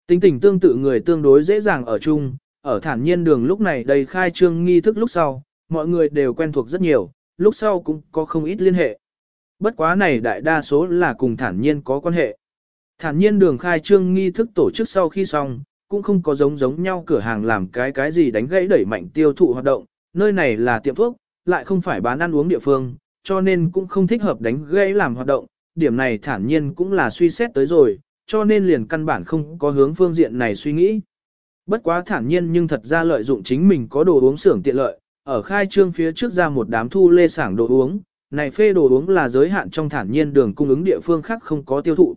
Tính tình tương tự người tương đối dễ dàng ở chung, ở thản nhiên đường lúc này đầy khai trương nghi thức lúc sau, mọi người đều quen thuộc rất nhiều, lúc sau cũng có không ít liên hệ. Bất quá này đại đa số là cùng thản nhiên có quan hệ. Thản nhiên đường khai trương nghi thức tổ chức sau khi xong, cũng không có giống giống nhau cửa hàng làm cái cái gì đánh gãy đẩy mạnh tiêu thụ hoạt động, nơi này là tiệm thuốc, lại không phải bán ăn uống địa phương, cho nên cũng không thích hợp đánh gãy làm hoạt động, điểm này thản nhiên cũng là suy xét tới rồi, cho nên liền căn bản không có hướng phương diện này suy nghĩ. Bất quá thản nhiên nhưng thật ra lợi dụng chính mình có đồ uống xưởng tiện lợi, ở khai trương phía trước ra một đám thu lê sảng đồ uống, này phê đồ uống là giới hạn trong thản nhiên đường cung ứng địa phương khác không có tiêu thụ.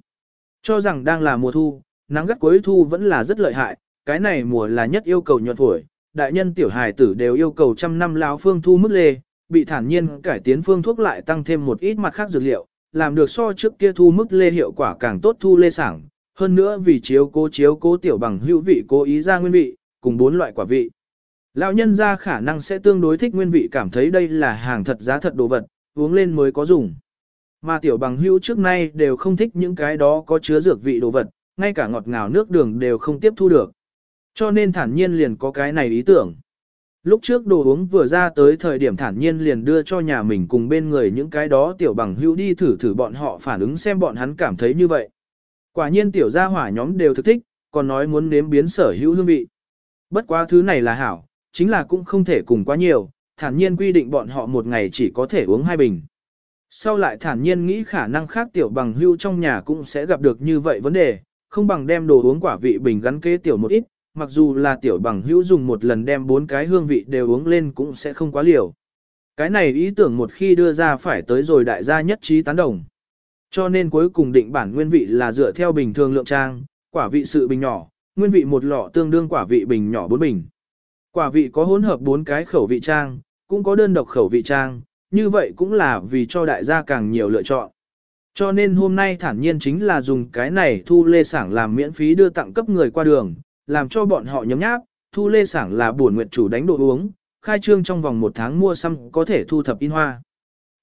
Cho rằng đang là mùa thu, nắng gắt cuối thu vẫn là rất lợi hại, cái này mùa là nhất yêu cầu nhuận phổi, đại nhân tiểu hài tử đều yêu cầu trăm năm lão phương thu mức lê, bị thản nhiên cải tiến phương thuốc lại tăng thêm một ít mặt khác dược liệu, làm được so trước kia thu mức lê hiệu quả càng tốt thu lê sảng, hơn nữa vì chiếu cố chiếu cố tiểu bằng hữu vị cố ý ra nguyên vị, cùng bốn loại quả vị. Lão nhân ra khả năng sẽ tương đối thích nguyên vị cảm thấy đây là hàng thật giá thật đồ vật, uống lên mới có dùng. Mà tiểu bằng hữu trước nay đều không thích những cái đó có chứa dược vị đồ vật, ngay cả ngọt ngào nước đường đều không tiếp thu được. Cho nên thản nhiên liền có cái này ý tưởng. Lúc trước đồ uống vừa ra tới thời điểm thản nhiên liền đưa cho nhà mình cùng bên người những cái đó tiểu bằng hữu đi thử thử bọn họ phản ứng xem bọn hắn cảm thấy như vậy. Quả nhiên tiểu gia hỏa nhóm đều thực thích, còn nói muốn nếm biến sở hữu hương vị. Bất quá thứ này là hảo, chính là cũng không thể cùng quá nhiều, thản nhiên quy định bọn họ một ngày chỉ có thể uống hai bình. Sau lại thản nhiên nghĩ khả năng khác tiểu bằng hưu trong nhà cũng sẽ gặp được như vậy vấn đề, không bằng đem đồ uống quả vị bình gắn kế tiểu một ít, mặc dù là tiểu bằng hữu dùng một lần đem bốn cái hương vị đều uống lên cũng sẽ không quá liều. Cái này ý tưởng một khi đưa ra phải tới rồi đại gia nhất trí tán đồng. Cho nên cuối cùng định bản nguyên vị là dựa theo bình thường lượng trang, quả vị sự bình nhỏ, nguyên vị một lọ tương đương quả vị bình nhỏ bốn bình. Quả vị có hỗn hợp bốn cái khẩu vị trang, cũng có đơn độc khẩu vị trang, như vậy cũng là vì cho đại gia càng nhiều lựa chọn. Cho nên hôm nay thản nhiên chính là dùng cái này thu lê sảng làm miễn phí đưa tặng cấp người qua đường, làm cho bọn họ nhấm nháp, thu lê sảng là buồn nguyện chủ đánh đồ uống, khai trương trong vòng một tháng mua xăm có thể thu thập in hoa.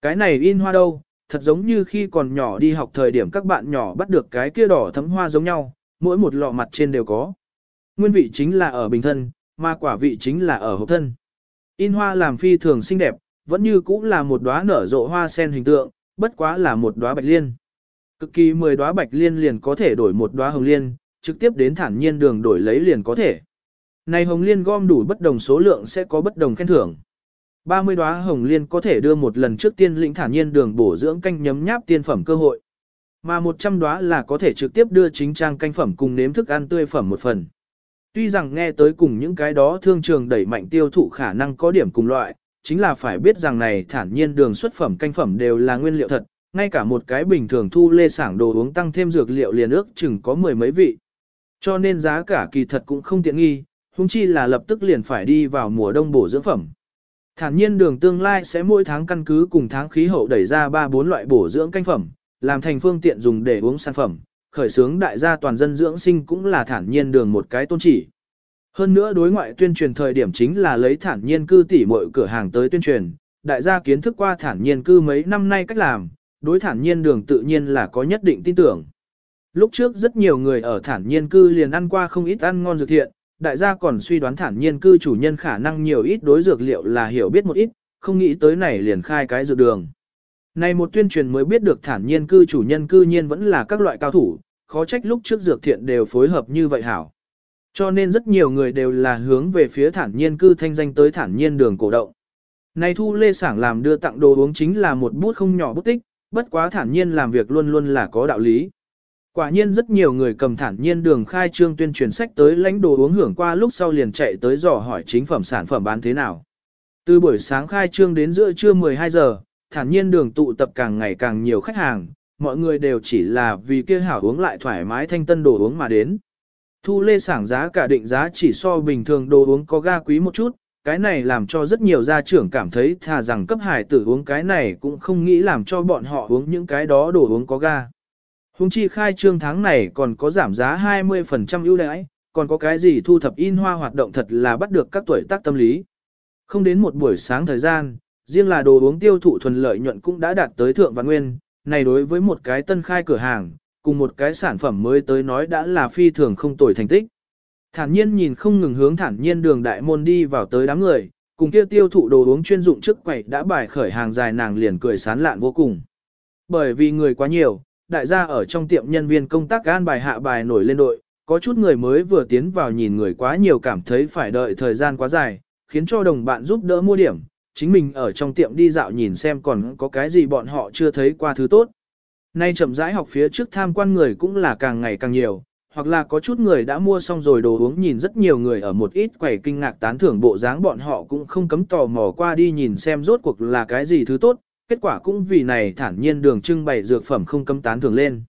Cái này in hoa đâu, thật giống như khi còn nhỏ đi học thời điểm các bạn nhỏ bắt được cái kia đỏ thấm hoa giống nhau, mỗi một lọ mặt trên đều có. Nguyên vị chính là ở bình thân, mà quả vị chính là ở hộp thân. In hoa làm phi thường xinh đẹp, vẫn như cũng là một đóa nở rộ hoa sen hình tượng, bất quá là một đóa bạch liên. Cực kỳ 10 đóa bạch liên liền có thể đổi một đóa hồng liên, trực tiếp đến thản nhiên đường đổi lấy liền có thể. Này hồng liên gom đủ bất đồng số lượng sẽ có bất đồng khen thưởng. 30 đóa hồng liên có thể đưa một lần trước tiên lĩnh thản nhiên đường bổ dưỡng canh nhấm nháp tiên phẩm cơ hội. Mà 100 đóa là có thể trực tiếp đưa chính trang canh phẩm cùng nếm thức ăn tươi phẩm một phần. Tuy rằng nghe tới cùng những cái đó thương trường đẩy mạnh tiêu thụ khả năng có điểm cùng loại, chính là phải biết rằng này thản nhiên đường xuất phẩm canh phẩm đều là nguyên liệu thật, ngay cả một cái bình thường thu lê sảng đồ uống tăng thêm dược liệu liền ước chừng có mười mấy vị. Cho nên giá cả kỳ thật cũng không tiện nghi, huống chi là lập tức liền phải đi vào mùa đông bổ dưỡng phẩm. Thản nhiên đường tương lai sẽ mỗi tháng căn cứ cùng tháng khí hậu đẩy ra 3-4 loại bổ dưỡng canh phẩm, làm thành phương tiện dùng để uống sản phẩm, khởi xướng đại gia toàn dân dưỡng sinh cũng là thản nhiên đường một cái tôn chỉ. Hơn nữa đối ngoại tuyên truyền thời điểm chính là lấy thản nhiên cư tỉ mọi cửa hàng tới tuyên truyền, đại gia kiến thức qua thản nhiên cư mấy năm nay cách làm, đối thản nhiên đường tự nhiên là có nhất định tin tưởng. Lúc trước rất nhiều người ở thản nhiên cư liền ăn qua không ít ăn ngon dược thiện, đại gia còn suy đoán thản nhiên cư chủ nhân khả năng nhiều ít đối dược liệu là hiểu biết một ít, không nghĩ tới này liền khai cái dược đường. Này một tuyên truyền mới biết được thản nhiên cư chủ nhân cư nhiên vẫn là các loại cao thủ, khó trách lúc trước dược thiện đều phối hợp như vậy hảo. Cho nên rất nhiều người đều là hướng về phía thản nhiên cư thanh danh tới thản nhiên đường cổ động. Này thu lê sảng làm đưa tặng đồ uống chính là một bút không nhỏ bút tích, bất quá thản nhiên làm việc luôn luôn là có đạo lý. Quả nhiên rất nhiều người cầm thản nhiên đường khai trương tuyên truyền sách tới lãnh đồ uống hưởng qua lúc sau liền chạy tới dò hỏi chính phẩm sản phẩm bán thế nào. Từ buổi sáng khai trương đến giữa trưa 12 giờ, thản nhiên đường tụ tập càng ngày càng nhiều khách hàng, mọi người đều chỉ là vì kia hảo uống lại thoải mái thanh tân đồ uống mà đến. Thu lê sảng giá cả định giá chỉ so bình thường đồ uống có ga quý một chút, cái này làm cho rất nhiều gia trưởng cảm thấy thà rằng cấp hải tử uống cái này cũng không nghĩ làm cho bọn họ uống những cái đó đồ uống có ga. Hùng chi khai trương tháng này còn có giảm giá 20% ưu đãi, còn có cái gì thu thập in hoa hoạt động thật là bắt được các tuổi tác tâm lý. Không đến một buổi sáng thời gian, riêng là đồ uống tiêu thụ thuần lợi nhuận cũng đã đạt tới thượng và nguyên, này đối với một cái tân khai cửa hàng, cùng một cái sản phẩm mới tới nói đã là phi thường không tồi thành tích. Thản nhiên nhìn không ngừng hướng thản nhiên đường đại môn đi vào tới đám người, cùng kia tiêu thụ đồ uống chuyên dụng trước quầy đã bài khởi hàng dài nàng liền cười sán lạn vô cùng. Bởi vì người quá nhiều, đại gia ở trong tiệm nhân viên công tác gan bài hạ bài nổi lên đội, có chút người mới vừa tiến vào nhìn người quá nhiều cảm thấy phải đợi thời gian quá dài, khiến cho đồng bạn giúp đỡ mua điểm, chính mình ở trong tiệm đi dạo nhìn xem còn có cái gì bọn họ chưa thấy qua thứ tốt. Nay chậm rãi học phía trước tham quan người cũng là càng ngày càng nhiều, hoặc là có chút người đã mua xong rồi đồ uống nhìn rất nhiều người ở một ít quầy kinh ngạc tán thưởng bộ dáng bọn họ cũng không cấm tò mò qua đi nhìn xem rốt cuộc là cái gì thứ tốt, kết quả cũng vì này thản nhiên đường trưng bày dược phẩm không cấm tán thường lên.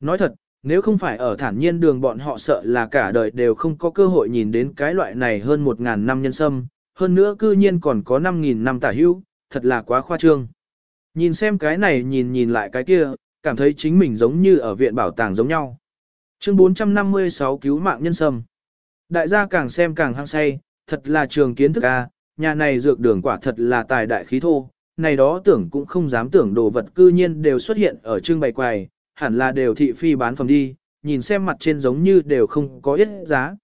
Nói thật, nếu không phải ở thản nhiên đường bọn họ sợ là cả đời đều không có cơ hội nhìn đến cái loại này hơn 1.000 năm nhân sâm, hơn nữa cư nhiên còn có 5.000 năm tả hữu, thật là quá khoa trương. Nhìn xem cái này nhìn nhìn lại cái kia, cảm thấy chính mình giống như ở viện bảo tàng giống nhau. Chương 456 cứu mạng nhân sâm. Đại gia càng xem càng hăng say, thật là trường kiến thức a, nhà này dược đường quả thật là tài đại khí thô, này đó tưởng cũng không dám tưởng đồ vật cư nhiên đều xuất hiện ở trưng bày quầy, hẳn là đều thị phi bán phẩm đi, nhìn xem mặt trên giống như đều không có ít giá.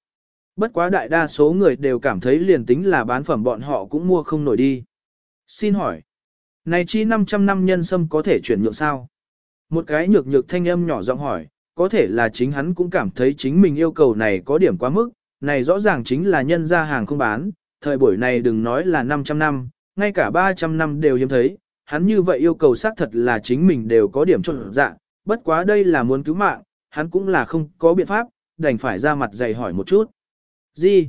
Bất quá đại đa số người đều cảm thấy liền tính là bán phẩm bọn họ cũng mua không nổi đi. Xin hỏi, này chi 500 năm nhân sâm có thể chuyển nhượng sao? Một cái nhược nhược thanh âm nhỏ giọng hỏi, có thể là chính hắn cũng cảm thấy chính mình yêu cầu này có điểm quá mức, này rõ ràng chính là nhân ra hàng không bán, thời buổi này đừng nói là 500 năm, ngay cả 300 năm đều hiếm thấy, hắn như vậy yêu cầu xác thật là chính mình đều có điểm trộn dạ, bất quá đây là muốn cứu mạng, hắn cũng là không có biện pháp, đành phải ra mặt dày hỏi một chút. Gì?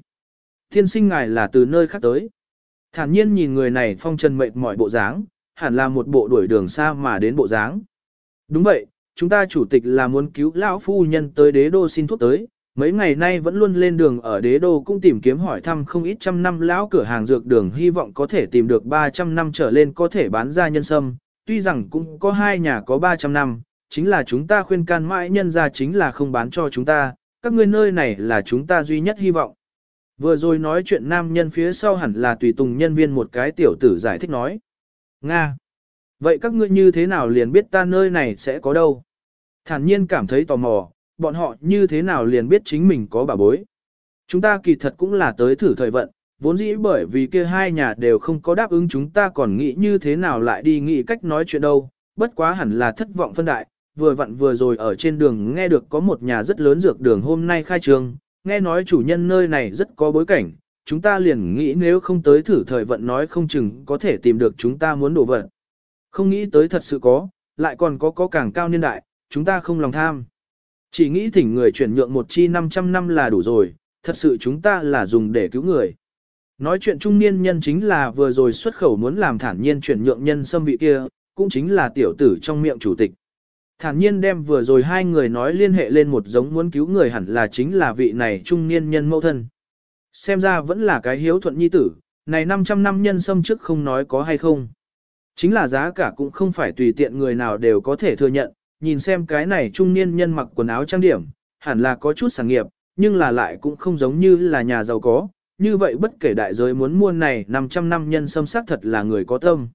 Thiên sinh ngài là từ nơi khác tới. Thản nhiên nhìn người này phong trần mệt mỏi bộ dáng, hẳn là một bộ đuổi đường xa mà đến bộ dáng. Đúng vậy, chúng ta chủ tịch là muốn cứu lão phu nhân tới đế đô xin thuốc tới, mấy ngày nay vẫn luôn lên đường ở đế đô cũng tìm kiếm hỏi thăm không ít trăm năm lão cửa hàng dược đường hy vọng có thể tìm được 300 năm trở lên có thể bán ra nhân sâm, tuy rằng cũng có hai nhà có 300 năm, chính là chúng ta khuyên can mãi nhân ra chính là không bán cho chúng ta, các ngươi nơi này là chúng ta duy nhất hy vọng. Vừa rồi nói chuyện nam nhân phía sau hẳn là tùy tùng nhân viên một cái tiểu tử giải thích nói. Nga. Vậy các ngươi như thế nào liền biết ta nơi này sẽ có đâu? Thản nhiên cảm thấy tò mò, bọn họ như thế nào liền biết chính mình có bà bối. Chúng ta kỳ thật cũng là tới thử thời vận, vốn dĩ bởi vì kia hai nhà đều không có đáp ứng chúng ta còn nghĩ như thế nào lại đi nghĩ cách nói chuyện đâu, bất quá hẳn là thất vọng phân đại, vừa vặn vừa rồi ở trên đường nghe được có một nhà rất lớn dược đường hôm nay khai trương, nghe nói chủ nhân nơi này rất có bối cảnh, chúng ta liền nghĩ nếu không tới thử thời vận nói không chừng có thể tìm được chúng ta muốn đổ vận. Không nghĩ tới thật sự có, lại còn có có càng cao niên đại, chúng ta không lòng tham. Chỉ nghĩ thỉnh người chuyển nhượng một chi 500 năm là đủ rồi, thật sự chúng ta là dùng để cứu người. Nói chuyện trung niên nhân chính là vừa rồi xuất khẩu muốn làm thản nhiên chuyển nhượng nhân xâm vị kia, cũng chính là tiểu tử trong miệng chủ tịch. Thản nhiên đem vừa rồi hai người nói liên hệ lên một giống muốn cứu người hẳn là chính là vị này trung niên nhân mẫu thân. Xem ra vẫn là cái hiếu thuận nhi tử, này 500 năm nhân xâm trước không nói có hay không. Chính là giá cả cũng không phải tùy tiện người nào đều có thể thừa nhận, nhìn xem cái này trung niên nhân mặc quần áo trang điểm, hẳn là có chút sản nghiệp, nhưng là lại cũng không giống như là nhà giàu có, như vậy bất kể đại giới muốn mua này 500 năm nhân xâm sắc thật là người có tâm.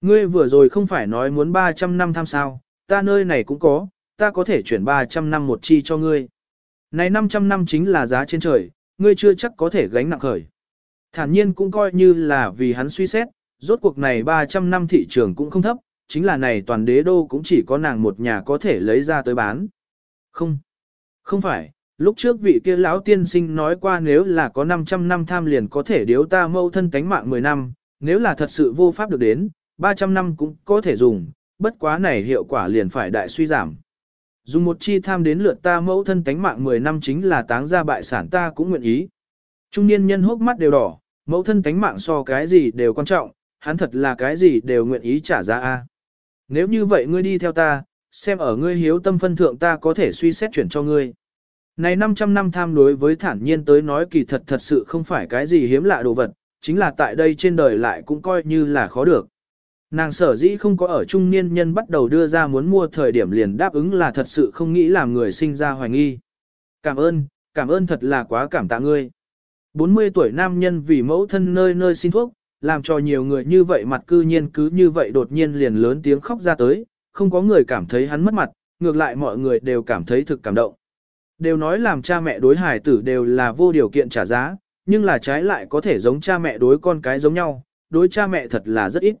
Ngươi vừa rồi không phải nói muốn 300 năm tham sao, ta nơi này cũng có, ta có thể chuyển 300 năm một chi cho ngươi. Này 500 năm chính là giá trên trời, ngươi chưa chắc có thể gánh nặng khởi. Thản nhiên cũng coi như là vì hắn suy xét, rốt cuộc này 300 năm thị trường cũng không thấp, chính là này toàn đế đô cũng chỉ có nàng một nhà có thể lấy ra tới bán. Không, không phải, lúc trước vị kia lão tiên sinh nói qua nếu là có 500 năm tham liền có thể điếu ta mâu thân tánh mạng 10 năm, nếu là thật sự vô pháp được đến, 300 năm cũng có thể dùng, bất quá này hiệu quả liền phải đại suy giảm. Dùng một chi tham đến lượt ta mẫu thân tánh mạng 10 năm chính là táng ra bại sản ta cũng nguyện ý. Trung niên nhân hốc mắt đều đỏ, mẫu thân tánh mạng so cái gì đều quan trọng, hắn thật là cái gì đều nguyện ý trả giá a. Nếu như vậy ngươi đi theo ta, xem ở ngươi hiếu tâm phân thượng ta có thể suy xét chuyển cho ngươi. Này 500 năm tham đối với thản nhiên tới nói kỳ thật thật sự không phải cái gì hiếm lạ đồ vật, chính là tại đây trên đời lại cũng coi như là khó được. Nàng sở dĩ không có ở trung niên nhân bắt đầu đưa ra muốn mua thời điểm liền đáp ứng là thật sự không nghĩ làm người sinh ra hoài nghi. Cảm ơn, cảm ơn thật là quá cảm tạ ngươi. 40 tuổi nam nhân vì mẫu thân nơi nơi xin thuốc, làm cho nhiều người như vậy mặt cư nhiên cứ như vậy đột nhiên liền lớn tiếng khóc ra tới, không có người cảm thấy hắn mất mặt, ngược lại mọi người đều cảm thấy thực cảm động. Đều nói làm cha mẹ đối hải tử đều là vô điều kiện trả giá, nhưng là trái lại có thể giống cha mẹ đối con cái giống nhau, đối cha mẹ thật là rất ít.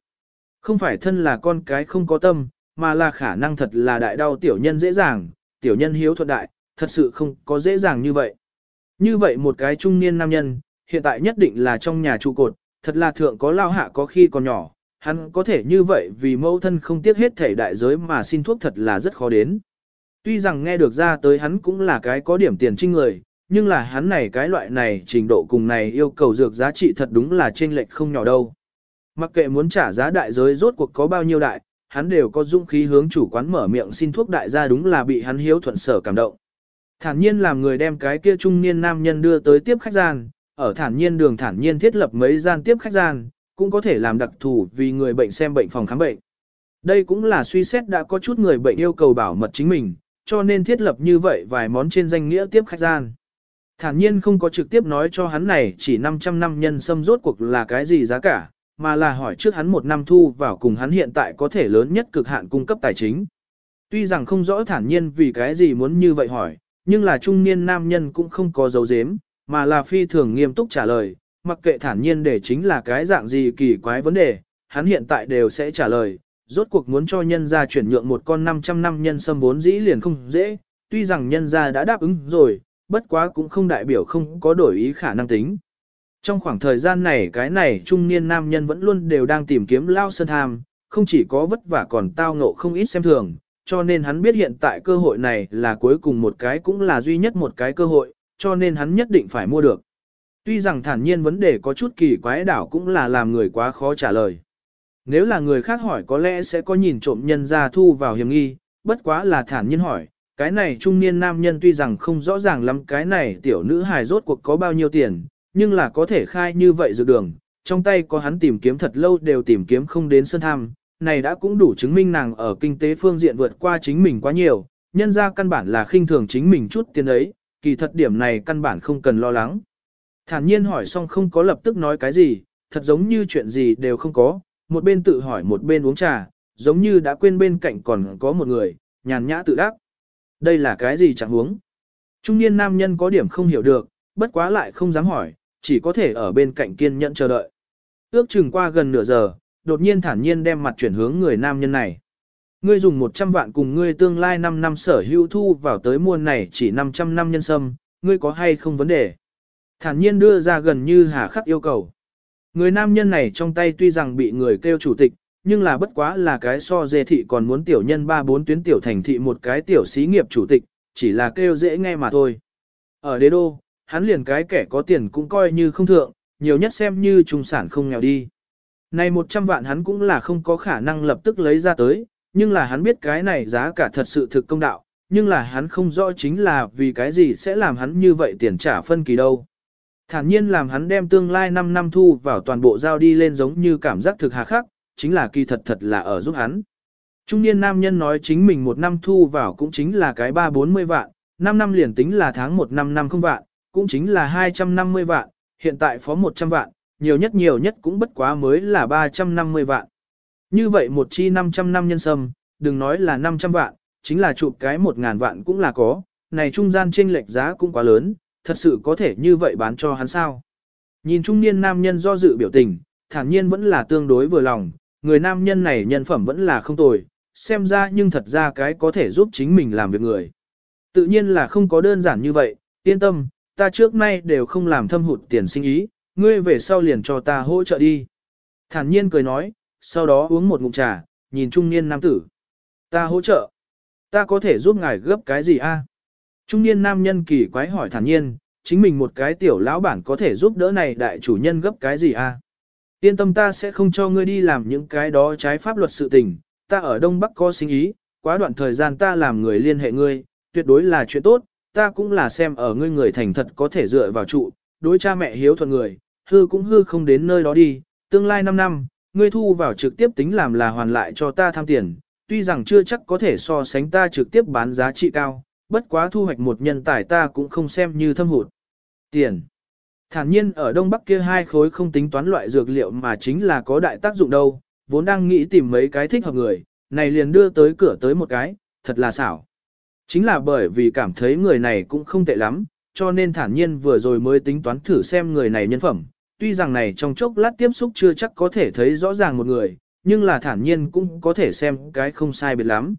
Không phải thân là con cái không có tâm, mà là khả năng thật là đại đau tiểu nhân dễ dàng, tiểu nhân hiếu thuận đại, thật sự không có dễ dàng như vậy. Như vậy một cái trung niên nam nhân, hiện tại nhất định là trong nhà trụ cột, thật là thượng có lao hạ có khi còn nhỏ, hắn có thể như vậy vì mẫu thân không tiếc hết thể đại giới mà xin thuốc thật là rất khó đến. Tuy rằng nghe được ra tới hắn cũng là cái có điểm tiền trinh người, nhưng là hắn này cái loại này trình độ cùng này yêu cầu dược giá trị thật đúng là trên lệch không nhỏ đâu. Mặc kệ muốn trả giá đại giới rốt cuộc có bao nhiêu đại, hắn đều có dũng khí hướng chủ quán mở miệng xin thuốc đại gia đúng là bị hắn hiếu thuận sở cảm động. Thản nhiên làm người đem cái kia trung niên nam nhân đưa tới tiếp khách gian, ở thản nhiên đường thản nhiên thiết lập mấy gian tiếp khách gian, cũng có thể làm đặc thù vì người bệnh xem bệnh phòng khám bệnh. Đây cũng là suy xét đã có chút người bệnh yêu cầu bảo mật chính mình, cho nên thiết lập như vậy vài món trên danh nghĩa tiếp khách gian. Thản nhiên không có trực tiếp nói cho hắn này chỉ 500 năm nhân xâm rốt cuộc là cái gì giá cả, mà là hỏi trước hắn một năm thu vào cùng hắn hiện tại có thể lớn nhất cực hạn cung cấp tài chính. Tuy rằng không rõ thản nhiên vì cái gì muốn như vậy hỏi, nhưng là trung niên nam nhân cũng không có dấu dếm, mà là phi thường nghiêm túc trả lời, mặc kệ thản nhiên để chính là cái dạng gì kỳ quái vấn đề, hắn hiện tại đều sẽ trả lời, rốt cuộc muốn cho nhân gia chuyển nhượng một con 500 năm nhân sâm vốn dĩ liền không dễ, tuy rằng nhân gia đã đáp ứng rồi, bất quá cũng không đại biểu không có đổi ý khả năng tính. Trong khoảng thời gian này cái này trung niên nam nhân vẫn luôn đều đang tìm kiếm Lao Sơn Tham, không chỉ có vất vả còn tao ngộ không ít xem thường, cho nên hắn biết hiện tại cơ hội này là cuối cùng một cái cũng là duy nhất một cái cơ hội, cho nên hắn nhất định phải mua được. Tuy rằng thản nhiên vấn đề có chút kỳ quái đảo cũng là làm người quá khó trả lời. Nếu là người khác hỏi có lẽ sẽ có nhìn trộm nhân ra thu vào hiểm nghi, bất quá là thản nhiên hỏi, cái này trung niên nam nhân tuy rằng không rõ ràng lắm cái này tiểu nữ hài rốt cuộc có bao nhiêu tiền, nhưng là có thể khai như vậy dự đường, trong tay có hắn tìm kiếm thật lâu đều tìm kiếm không đến sân tham, này đã cũng đủ chứng minh nàng ở kinh tế phương diện vượt qua chính mình quá nhiều, nhân ra căn bản là khinh thường chính mình chút tiền ấy, kỳ thật điểm này căn bản không cần lo lắng. Thản nhiên hỏi xong không có lập tức nói cái gì, thật giống như chuyện gì đều không có, một bên tự hỏi một bên uống trà, giống như đã quên bên cạnh còn có một người, nhàn nhã tự đắc. Đây là cái gì chẳng huống? Trung niên nam nhân có điểm không hiểu được, bất quá lại không dám hỏi, chỉ có thể ở bên cạnh kiên nhẫn chờ đợi. Ước chừng qua gần nửa giờ, đột nhiên thản nhiên đem mặt chuyển hướng người nam nhân này. Ngươi dùng 100 vạn cùng ngươi tương lai 5 năm sở hữu thu vào tới muôn này chỉ 500 năm nhân sâm, ngươi có hay không vấn đề? Thản nhiên đưa ra gần như hà khắc yêu cầu. Người nam nhân này trong tay tuy rằng bị người kêu chủ tịch, nhưng là bất quá là cái so dê thị còn muốn tiểu nhân ba bốn tuyến tiểu thành thị một cái tiểu xí nghiệp chủ tịch, chỉ là kêu dễ nghe mà thôi. Ở đế đô, hắn liền cái kẻ có tiền cũng coi như không thượng, nhiều nhất xem như trung sản không nghèo đi. Này 100 vạn hắn cũng là không có khả năng lập tức lấy ra tới, nhưng là hắn biết cái này giá cả thật sự thực công đạo, nhưng là hắn không rõ chính là vì cái gì sẽ làm hắn như vậy tiền trả phân kỳ đâu. Thản nhiên làm hắn đem tương lai 5 năm thu vào toàn bộ giao đi lên giống như cảm giác thực hà khắc, chính là kỳ thật thật là ở giúp hắn. Trung niên nam nhân nói chính mình một năm thu vào cũng chính là cái 3-40 vạn, 5 năm liền tính là tháng 1 năm năm không vạn, cũng chính là 250 vạn, hiện tại phó 100 vạn, nhiều nhất nhiều nhất cũng bất quá mới là 350 vạn. Như vậy một chi 500 năm nhân sâm, đừng nói là 500 vạn, chính là chụp cái 1.000 vạn cũng là có, này trung gian chênh lệch giá cũng quá lớn, thật sự có thể như vậy bán cho hắn sao. Nhìn trung niên nam nhân do dự biểu tình, thản nhiên vẫn là tương đối vừa lòng, người nam nhân này nhân phẩm vẫn là không tồi, xem ra nhưng thật ra cái có thể giúp chính mình làm việc người. Tự nhiên là không có đơn giản như vậy, yên tâm, ta trước nay đều không làm thâm hụt tiền sinh ý, ngươi về sau liền cho ta hỗ trợ đi. Thản nhiên cười nói, sau đó uống một ngụm trà, nhìn trung niên nam tử. Ta hỗ trợ. Ta có thể giúp ngài gấp cái gì a? Trung niên nam nhân kỳ quái hỏi thản nhiên, chính mình một cái tiểu lão bản có thể giúp đỡ này đại chủ nhân gấp cái gì a? Yên tâm ta sẽ không cho ngươi đi làm những cái đó trái pháp luật sự tình, ta ở Đông Bắc có sinh ý, quá đoạn thời gian ta làm người liên hệ ngươi, tuyệt đối là chuyện tốt, ta cũng là xem ở ngươi người thành thật có thể dựa vào trụ, đối cha mẹ hiếu thuận người, hư cũng hư không đến nơi đó đi, tương lai 5 năm, ngươi thu vào trực tiếp tính làm là hoàn lại cho ta tham tiền, tuy rằng chưa chắc có thể so sánh ta trực tiếp bán giá trị cao, bất quá thu hoạch một nhân tài ta cũng không xem như thâm hụt. Tiền. Thản nhiên ở Đông Bắc kia hai khối không tính toán loại dược liệu mà chính là có đại tác dụng đâu, vốn đang nghĩ tìm mấy cái thích hợp người, này liền đưa tới cửa tới một cái, thật là xảo. Chính là bởi vì cảm thấy người này cũng không tệ lắm, cho nên thản nhiên vừa rồi mới tính toán thử xem người này nhân phẩm. Tuy rằng này trong chốc lát tiếp xúc chưa chắc có thể thấy rõ ràng một người, nhưng là thản nhiên cũng có thể xem cái không sai biệt lắm.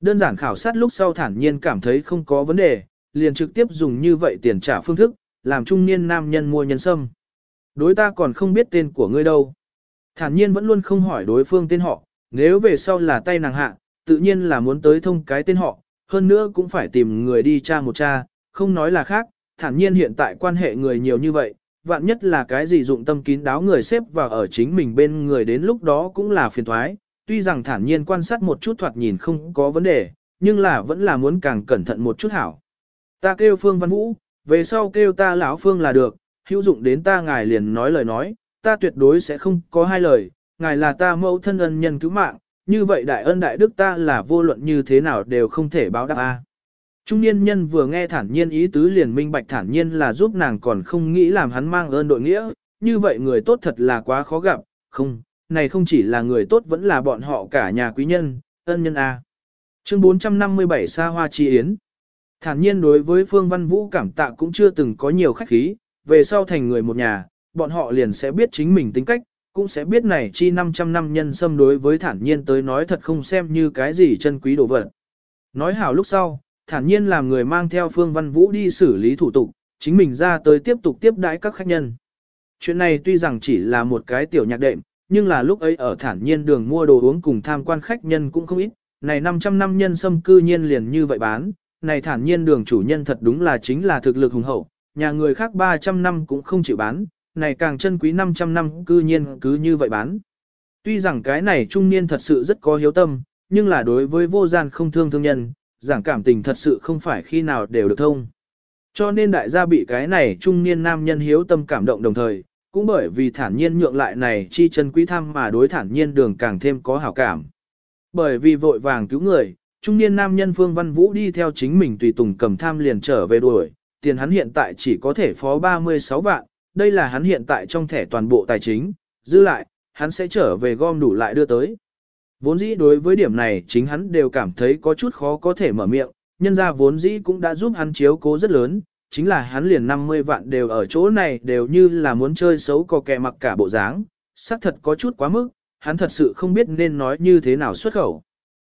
Đơn giản khảo sát lúc sau thản nhiên cảm thấy không có vấn đề, liền trực tiếp dùng như vậy tiền trả phương thức, làm trung niên nam nhân mua nhân sâm. Đối ta còn không biết tên của ngươi đâu. Thản nhiên vẫn luôn không hỏi đối phương tên họ, nếu về sau là tay nàng hạ, tự nhiên là muốn tới thông cái tên họ, hơn nữa cũng phải tìm người đi tra một tra, không nói là khác, thản nhiên hiện tại quan hệ người nhiều như vậy, vạn nhất là cái gì dụng tâm kín đáo người xếp vào ở chính mình bên người đến lúc đó cũng là phiền thoái, tuy rằng thản nhiên quan sát một chút thoạt nhìn không có vấn đề, nhưng là vẫn là muốn càng cẩn thận một chút hảo. Ta kêu Phương Văn Vũ, về sau kêu ta lão Phương là được, hữu dụng đến ta ngài liền nói lời nói, ta tuyệt đối sẽ không có hai lời, ngài là ta mẫu thân ân nhân cứu mạng, như vậy đại ân đại đức ta là vô luận như thế nào đều không thể báo đáp a. Trung niên nhân vừa nghe thản nhiên ý tứ liền minh bạch thản nhiên là giúp nàng còn không nghĩ làm hắn mang ơn đội nghĩa, như vậy người tốt thật là quá khó gặp, không, này không chỉ là người tốt vẫn là bọn họ cả nhà quý nhân, ân nhân a. Chương 457 Sa Hoa Chi Yến Thản nhiên đối với Phương Văn Vũ cảm tạ cũng chưa từng có nhiều khách khí, về sau thành người một nhà, bọn họ liền sẽ biết chính mình tính cách, cũng sẽ biết này chi 500 năm nhân xâm đối với thản nhiên tới nói thật không xem như cái gì chân quý đồ vật. Nói hảo lúc sau, thản nhiên làm người mang theo Phương Văn Vũ đi xử lý thủ tục, chính mình ra tới tiếp tục tiếp đãi các khách nhân. Chuyện này tuy rằng chỉ là một cái tiểu nhạc đệm, nhưng là lúc ấy ở thản nhiên đường mua đồ uống cùng tham quan khách nhân cũng không ít, này 500 năm nhân xâm cư nhiên liền như vậy bán, này thản nhiên đường chủ nhân thật đúng là chính là thực lực hùng hậu, nhà người khác 300 năm cũng không chịu bán, này càng chân quý 500 năm cư nhiên cứ như vậy bán. Tuy rằng cái này trung niên thật sự rất có hiếu tâm, nhưng là đối với vô gian không thương thương nhân, giảng cảm tình thật sự không phải khi nào đều được thông. Cho nên đại gia bị cái này trung niên nam nhân hiếu tâm cảm động đồng thời, cũng bởi vì thản nhiên nhượng lại này chi chân quý thăm mà đối thản nhiên đường càng thêm có hảo cảm. Bởi vì vội vàng cứu người, trung niên nam nhân Phương Văn Vũ đi theo chính mình tùy tùng cầm tham liền trở về đuổi, tiền hắn hiện tại chỉ có thể phó 36 vạn, đây là hắn hiện tại trong thẻ toàn bộ tài chính, dư lại, hắn sẽ trở về gom đủ lại đưa tới. Vốn dĩ đối với điểm này chính hắn đều cảm thấy có chút khó có thể mở miệng, nhân ra vốn dĩ cũng đã giúp hắn chiếu cố rất lớn, chính là hắn liền 50 vạn đều ở chỗ này đều như là muốn chơi xấu có kẻ mặc cả bộ dáng, xác thật có chút quá mức, hắn thật sự không biết nên nói như thế nào xuất khẩu.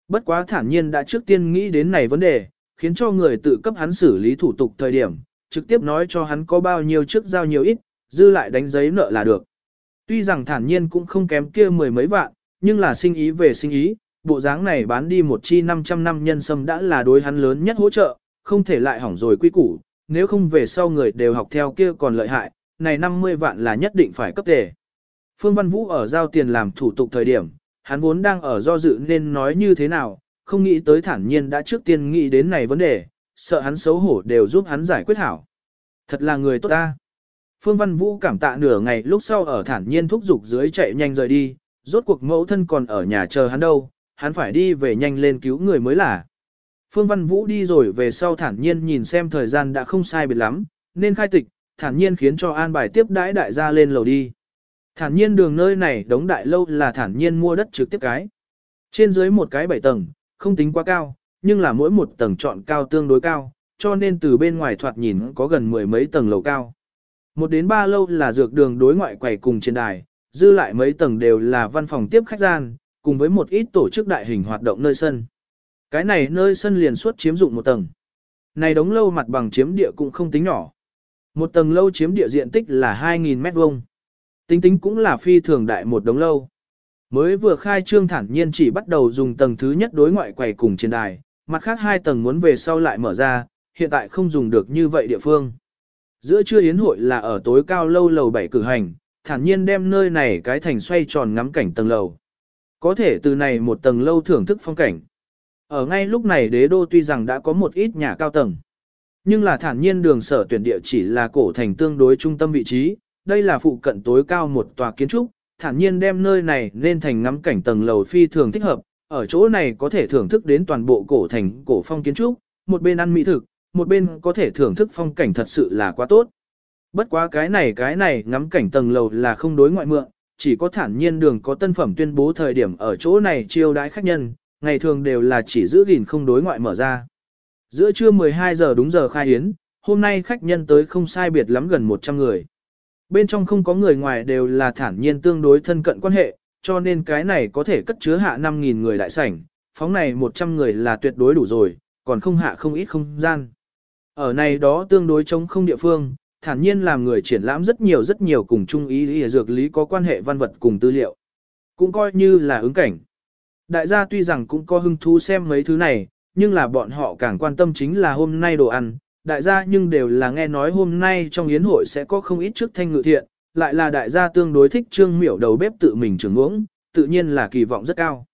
Bất quá thản nhiên đã trước tiên nghĩ đến này vấn đề, khiến cho người tự cấp hắn xử lý thủ tục thời điểm, trực tiếp nói cho hắn có bao nhiêu trước giao nhiều ít, dư lại đánh giấy nợ là được. Tuy rằng thản nhiên cũng không kém kia mười mấy vạn, nhưng là sinh ý về sinh ý, bộ dáng này bán đi một chi 500 năm nhân sâm đã là đối hắn lớn nhất hỗ trợ, không thể lại hỏng rồi quy củ, nếu không về sau người đều học theo kia còn lợi hại, này 50 vạn là nhất định phải cấp tề. Phương Văn Vũ ở giao tiền làm thủ tục thời điểm, hắn vốn đang ở do dự nên nói như thế nào, không nghĩ tới thản nhiên đã trước tiên nghĩ đến này vấn đề, sợ hắn xấu hổ đều giúp hắn giải quyết hảo. Thật là người tốt ta. Phương Văn Vũ cảm tạ nửa ngày lúc sau ở thản nhiên thúc giục dưới chạy nhanh rời đi, rốt cuộc mẫu thân còn ở nhà chờ hắn đâu, hắn phải đi về nhanh lên cứu người mới là. Phương Văn Vũ đi rồi về sau thản nhiên nhìn xem thời gian đã không sai biệt lắm, nên khai tịch, thản nhiên khiến cho an bài tiếp đãi đại gia lên lầu đi. Thản nhiên đường nơi này đống đại lâu là thản nhiên mua đất trực tiếp cái. Trên dưới một cái bảy tầng, không tính quá cao, nhưng là mỗi một tầng chọn cao tương đối cao, cho nên từ bên ngoài thoạt nhìn có gần mười mấy tầng lầu cao. Một đến ba lâu là dược đường đối ngoại quầy cùng trên đài, dư lại mấy tầng đều là văn phòng tiếp khách gian, cùng với một ít tổ chức đại hình hoạt động nơi sân. Cái này nơi sân liền suốt chiếm dụng một tầng. Này đống lâu mặt bằng chiếm địa cũng không tính nhỏ. Một tầng lâu chiếm địa diện tích là 2.000 mét vuông. Tính tính cũng là phi thường đại một đống lâu. Mới vừa khai trương thản nhiên chỉ bắt đầu dùng tầng thứ nhất đối ngoại quầy cùng trên đài, mặt khác hai tầng muốn về sau lại mở ra, hiện tại không dùng được như vậy địa phương. Giữa trưa yến hội là ở tối cao lâu lầu 7 cử hành, thản nhiên đem nơi này cái thành xoay tròn ngắm cảnh tầng lầu. Có thể từ này một tầng lâu thưởng thức phong cảnh. Ở ngay lúc này đế đô tuy rằng đã có một ít nhà cao tầng. Nhưng là thản nhiên đường sở tuyển địa chỉ là cổ thành tương đối trung tâm vị trí, đây là phụ cận tối cao một tòa kiến trúc, thản nhiên đem nơi này nên thành ngắm cảnh tầng lầu phi thường thích hợp, ở chỗ này có thể thưởng thức đến toàn bộ cổ thành cổ phong kiến trúc, một bên ăn mỹ thực, một bên có thể thưởng thức phong cảnh thật sự là quá tốt. Bất quá cái này cái này ngắm cảnh tầng lầu là không đối ngoại mượn, chỉ có thản nhiên đường có tân phẩm tuyên bố thời điểm ở chỗ này chiêu đãi khách nhân, ngày thường đều là chỉ giữ gìn không đối ngoại mở ra. Giữa trưa 12 giờ đúng giờ khai hiến, hôm nay khách nhân tới không sai biệt lắm gần 100 người. Bên trong không có người ngoài đều là thản nhiên tương đối thân cận quan hệ, cho nên cái này có thể cất chứa hạ 5.000 người đại sảnh, phóng này 100 người là tuyệt đối đủ rồi, còn không hạ không ít không gian. Ở này đó tương đối chống không địa phương, thản nhiên làm người triển lãm rất nhiều rất nhiều cùng chung ý lý dược lý có quan hệ văn vật cùng tư liệu. Cũng coi như là ứng cảnh. Đại gia tuy rằng cũng có hứng thú xem mấy thứ này, nhưng là bọn họ càng quan tâm chính là hôm nay đồ ăn. Đại gia nhưng đều là nghe nói hôm nay trong yến hội sẽ có không ít trước thanh ngự thiện, lại là đại gia tương đối thích trương miểu đầu bếp tự mình trưởng uống, tự nhiên là kỳ vọng rất cao.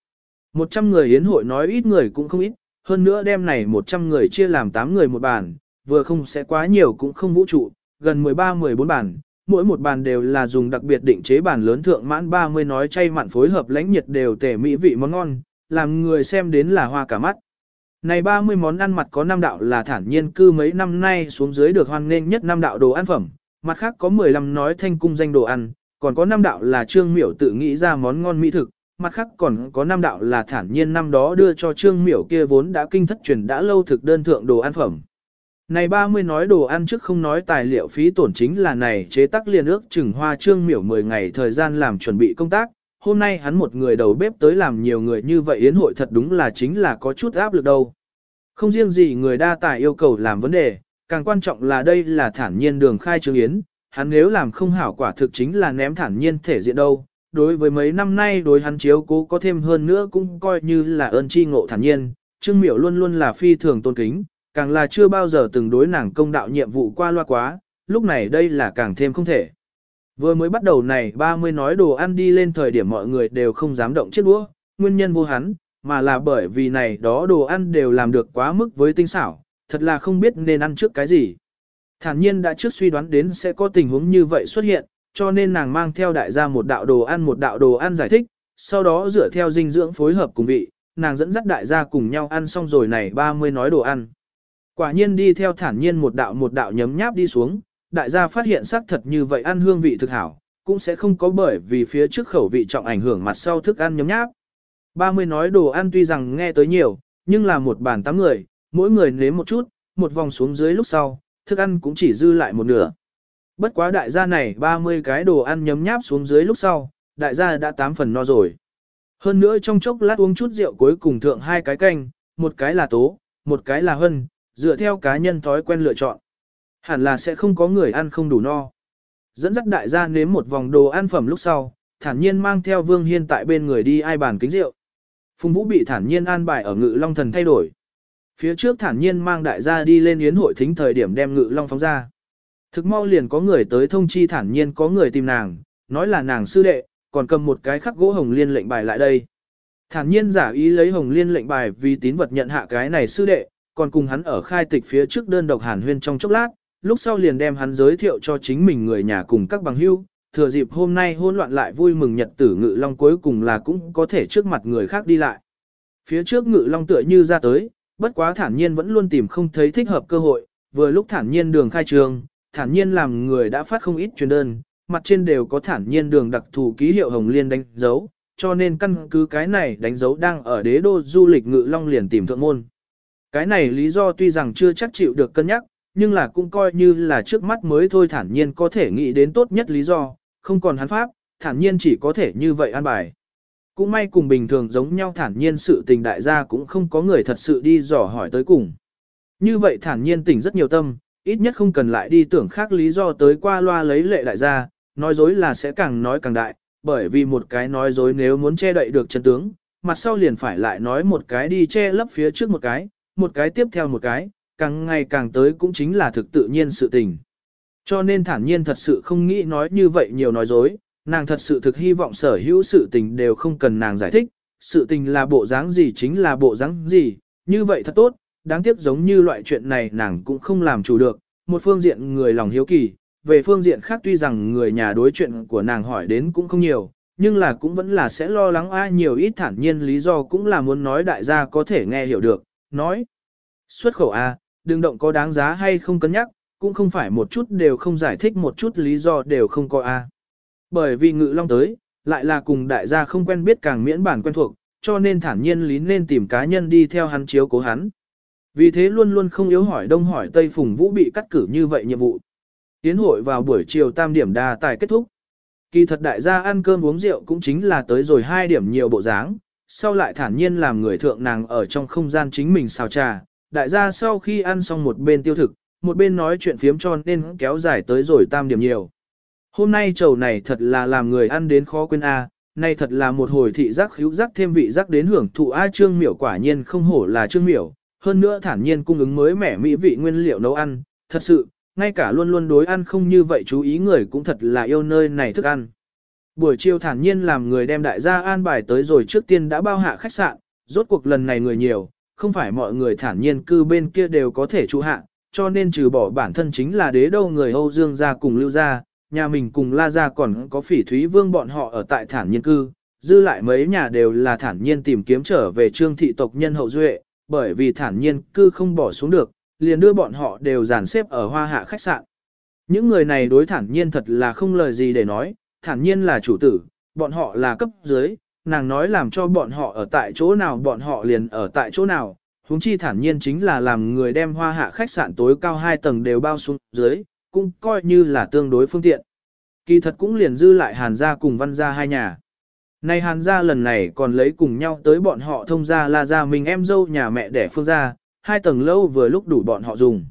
100 người yến hội nói ít người cũng không ít, hơn nữa đêm này 100 người chia làm 8 người một bàn, vừa không sẽ quá nhiều cũng không vũ trụ, gần 13-14 bàn, mỗi một bàn đều là dùng đặc biệt định chế bàn lớn thượng mãn 30 nói chay mặn phối hợp lãnh nhiệt đều tể mỹ vị món ngon, làm người xem đến là hoa cả mắt. Này 30 món ăn mặt có năm đạo là thản nhiên cư mấy năm nay xuống dưới được hoan nghênh nhất năm đạo đồ ăn phẩm, mặt khác có 15 nói thanh cung danh đồ ăn, còn có năm đạo là trương miểu tự nghĩ ra món ngon mỹ thực, mặt khác còn có năm đạo là thản nhiên năm đó đưa cho trương miểu kia vốn đã kinh thất truyền đã lâu thực đơn thượng đồ ăn phẩm. Này 30 nói đồ ăn trước không nói tài liệu phí tổn chính là này chế tác liên ước chừng hoa trương miểu 10 ngày thời gian làm chuẩn bị công tác, hôm nay hắn một người đầu bếp tới làm nhiều người như vậy yến hội thật đúng là chính là có chút áp lực đâu. Không riêng gì người đa tài yêu cầu làm vấn đề, càng quan trọng là đây là thản nhiên đường khai trương yến, hắn nếu làm không hảo quả thực chính là ném thản nhiên thể diện đâu. Đối với mấy năm nay đối hắn chiếu cố có thêm hơn nữa cũng coi như là ơn chi ngộ thản nhiên, Trương Miểu luôn luôn là phi thường tôn kính, càng là chưa bao giờ từng đối nàng công đạo nhiệm vụ qua loa quá, lúc này đây là càng thêm không thể. Vừa mới bắt đầu này 30 nói đồ ăn đi lên thời điểm mọi người đều không dám động chiếc đũa, nguyên nhân vô hắn, mà là bởi vì này đó đồ ăn đều làm được quá mức với tinh xảo, thật là không biết nên ăn trước cái gì. Thản nhiên đã trước suy đoán đến sẽ có tình huống như vậy xuất hiện, cho nên nàng mang theo đại gia một đạo đồ ăn một đạo đồ ăn giải thích, sau đó dựa theo dinh dưỡng phối hợp cùng vị, nàng dẫn dắt đại gia cùng nhau ăn xong rồi này 30 nói đồ ăn. Quả nhiên đi theo thản nhiên một đạo một đạo nhấm nháp đi xuống, đại gia phát hiện xác thật như vậy ăn hương vị thực hảo, cũng sẽ không có bởi vì phía trước khẩu vị trọng ảnh hưởng mặt sau thức ăn nhấm nháp. 30 nói đồ ăn tuy rằng nghe tới nhiều, nhưng là một bàn tám người, mỗi người nếm một chút, một vòng xuống dưới lúc sau, thức ăn cũng chỉ dư lại một nửa. Bất quá đại gia này 30 cái đồ ăn nhấm nháp xuống dưới lúc sau, đại gia đã 8 phần no rồi. Hơn nữa trong chốc lát uống chút rượu cuối cùng thượng hai cái canh, một cái là tố, một cái là hân, dựa theo cá nhân thói quen lựa chọn. Hẳn là sẽ không có người ăn không đủ no. Dẫn dắt đại gia nếm một vòng đồ ăn phẩm lúc sau, thản nhiên mang theo Vương Hiên tại bên người đi ai bàn kính rượu. Phùng Vũ bị thản nhiên an bài ở ngự long thần thay đổi. Phía trước thản nhiên mang đại gia đi lên yến hội thính thời điểm đem ngự long phóng ra. Thực mau liền có người tới thông chi thản nhiên có người tìm nàng, nói là nàng sư đệ, còn cầm một cái khắc gỗ hồng liên lệnh bài lại đây. Thản nhiên giả ý lấy hồng liên lệnh bài vì tín vật nhận hạ cái này sư đệ, còn cùng hắn ở khai tịch phía trước đơn độc hàn huyên trong chốc lát, lúc sau liền đem hắn giới thiệu cho chính mình người nhà cùng các bằng hữu, thừa dịp hôm nay hỗn loạn lại vui mừng nhật tử ngự long cuối cùng là cũng có thể trước mặt người khác đi lại. Phía trước ngự long tựa như ra tới, bất quá thản nhiên vẫn luôn tìm không thấy thích hợp cơ hội, vừa lúc thản nhiên đường khai trường, thản nhiên làm người đã phát không ít truyền đơn, mặt trên đều có thản nhiên đường đặc thù ký hiệu hồng liên đánh dấu, cho nên căn cứ cái này đánh dấu đang ở đế đô du lịch ngự long liền tìm thượng môn. Cái này lý do tuy rằng chưa chắc chịu được cân nhắc, nhưng là cũng coi như là trước mắt mới thôi thản nhiên có thể nghĩ đến tốt nhất lý do, không còn hắn pháp, thản nhiên chỉ có thể như vậy an bài. Cũng may cùng bình thường giống nhau thản nhiên sự tình đại gia cũng không có người thật sự đi dò hỏi tới cùng. Như vậy thản nhiên tỉnh rất nhiều tâm, ít nhất không cần lại đi tưởng khác lý do tới qua loa lấy lệ đại gia, nói dối là sẽ càng nói càng đại, bởi vì một cái nói dối nếu muốn che đậy được chân tướng, mặt sau liền phải lại nói một cái đi che lấp phía trước một cái, một cái tiếp theo một cái, càng ngày càng tới cũng chính là thực tự nhiên sự tình. Cho nên thản nhiên thật sự không nghĩ nói như vậy nhiều nói dối, nàng thật sự thực hy vọng sở hữu sự tình đều không cần nàng giải thích, sự tình là bộ dáng gì chính là bộ dáng gì, như vậy thật tốt, đáng tiếc giống như loại chuyện này nàng cũng không làm chủ được, một phương diện người lòng hiếu kỳ, về phương diện khác tuy rằng người nhà đối chuyện của nàng hỏi đến cũng không nhiều, nhưng là cũng vẫn là sẽ lo lắng ai nhiều ít thản nhiên lý do cũng là muốn nói đại gia có thể nghe hiểu được, nói. Xuất khẩu A, đừng động có đáng giá hay không cân nhắc, cũng không phải một chút đều không giải thích một chút lý do đều không có A. Bởi vì ngự long tới, lại là cùng đại gia không quen biết càng miễn bản quen thuộc, cho nên thản nhiên lý nên tìm cá nhân đi theo hắn chiếu cố hắn. Vì thế luôn luôn không yếu hỏi đông hỏi tây phùng vũ bị cắt cử như vậy nhiệm vụ. Tiến hội vào buổi chiều tam điểm đa tài kết thúc. Kỳ thật đại gia ăn cơm uống rượu cũng chính là tới rồi hai điểm nhiều bộ dáng, sau lại thản nhiên làm người thượng nàng ở trong không gian chính mình xào trà. Đại gia sau khi ăn xong một bên tiêu thực, một bên nói chuyện phiếm tròn nên kéo dài tới rồi tam điểm nhiều. Hôm nay trầu này thật là làm người ăn đến khó quên a, nay thật là một hồi thị giác hữu giác thêm vị giác đến hưởng thụ a trương miểu quả nhiên không hổ là trương miểu, hơn nữa thản nhiên cung ứng mới mẻ mỹ vị nguyên liệu nấu ăn, thật sự, ngay cả luôn luôn đối ăn không như vậy chú ý người cũng thật là yêu nơi này thức ăn. Buổi chiều thản nhiên làm người đem đại gia an bài tới rồi trước tiên đã bao hạ khách sạn, rốt cuộc lần này người nhiều, không phải mọi người thản nhiên cư bên kia đều có thể trụ hạ, cho nên trừ bỏ bản thân chính là đế đâu người Âu Dương gia cùng lưu gia, nhà mình cùng la gia còn có phỉ thúy vương bọn họ ở tại thản nhiên cư, dư lại mấy nhà đều là thản nhiên tìm kiếm trở về trương thị tộc nhân hậu duệ, bởi vì thản nhiên cư không bỏ xuống được, liền đưa bọn họ đều dàn xếp ở hoa hạ khách sạn. Những người này đối thản nhiên thật là không lời gì để nói, thản nhiên là chủ tử, bọn họ là cấp dưới, nàng nói làm cho bọn họ ở tại chỗ nào bọn họ liền ở tại chỗ nào, huống chi thản nhiên chính là làm người đem hoa hạ khách sạn tối cao hai tầng đều bao xuống dưới, cũng coi như là tương đối phương tiện. Kỳ thật cũng liền dư lại hàn gia cùng văn gia hai nhà. Này hàn gia lần này còn lấy cùng nhau tới bọn họ thông gia la gia mình em dâu nhà mẹ đẻ phương gia, hai tầng lâu vừa lúc đủ bọn họ dùng.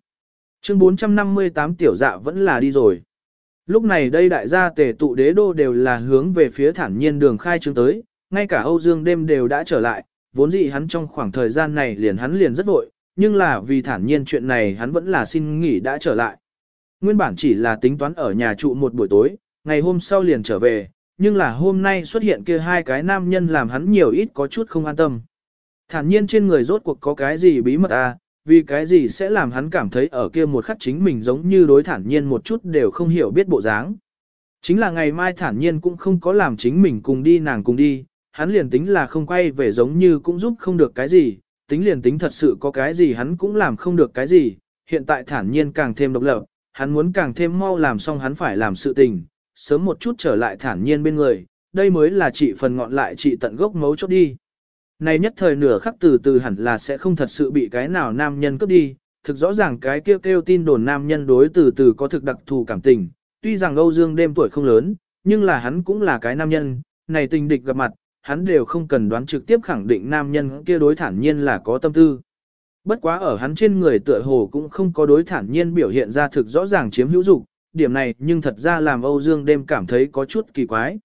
Chương 458 tiểu dạ vẫn là đi rồi. Lúc này đây đại gia tề tụ đế đô đều là hướng về phía thản nhiên đường khai trương tới, ngay cả Âu Dương đêm đều đã trở lại, vốn dĩ hắn trong khoảng thời gian này liền hắn liền rất vội, nhưng là vì thản nhiên chuyện này hắn vẫn là xin nghỉ đã trở lại. Nguyên bản chỉ là tính toán ở nhà trụ một buổi tối, ngày hôm sau liền trở về, nhưng là hôm nay xuất hiện kia hai cái nam nhân làm hắn nhiều ít có chút không an tâm. Thản nhiên trên người rốt cuộc có cái gì bí mật à, vì cái gì sẽ làm hắn cảm thấy ở kia một khắc chính mình giống như đối thản nhiên một chút đều không hiểu biết bộ dáng. Chính là ngày mai thản nhiên cũng không có làm chính mình cùng đi nàng cùng đi, hắn liền tính là không quay về giống như cũng giúp không được cái gì, tính liền tính thật sự có cái gì hắn cũng làm không được cái gì, hiện tại thản nhiên càng thêm độc lập, hắn muốn càng thêm mau làm xong hắn phải làm sự tình, sớm một chút trở lại thản nhiên bên người, đây mới là trị phần ngọn lại trị tận gốc mấu chốt đi. Này nhất thời nửa khắc từ từ hẳn là sẽ không thật sự bị cái nào nam nhân cướp đi, thực rõ ràng cái kêu kêu tin đồn nam nhân đối từ từ có thực đặc thù cảm tình, tuy rằng Âu Dương đêm tuổi không lớn, nhưng là hắn cũng là cái nam nhân, này tình địch gặp mặt, hắn đều không cần đoán trực tiếp khẳng định nam nhân kia đối thản nhiên là có tâm tư. Bất quá ở hắn trên người tựa hồ cũng không có đối thản nhiên biểu hiện ra thực rõ ràng chiếm hữu dục, điểm này nhưng thật ra làm Âu Dương đêm cảm thấy có chút kỳ quái.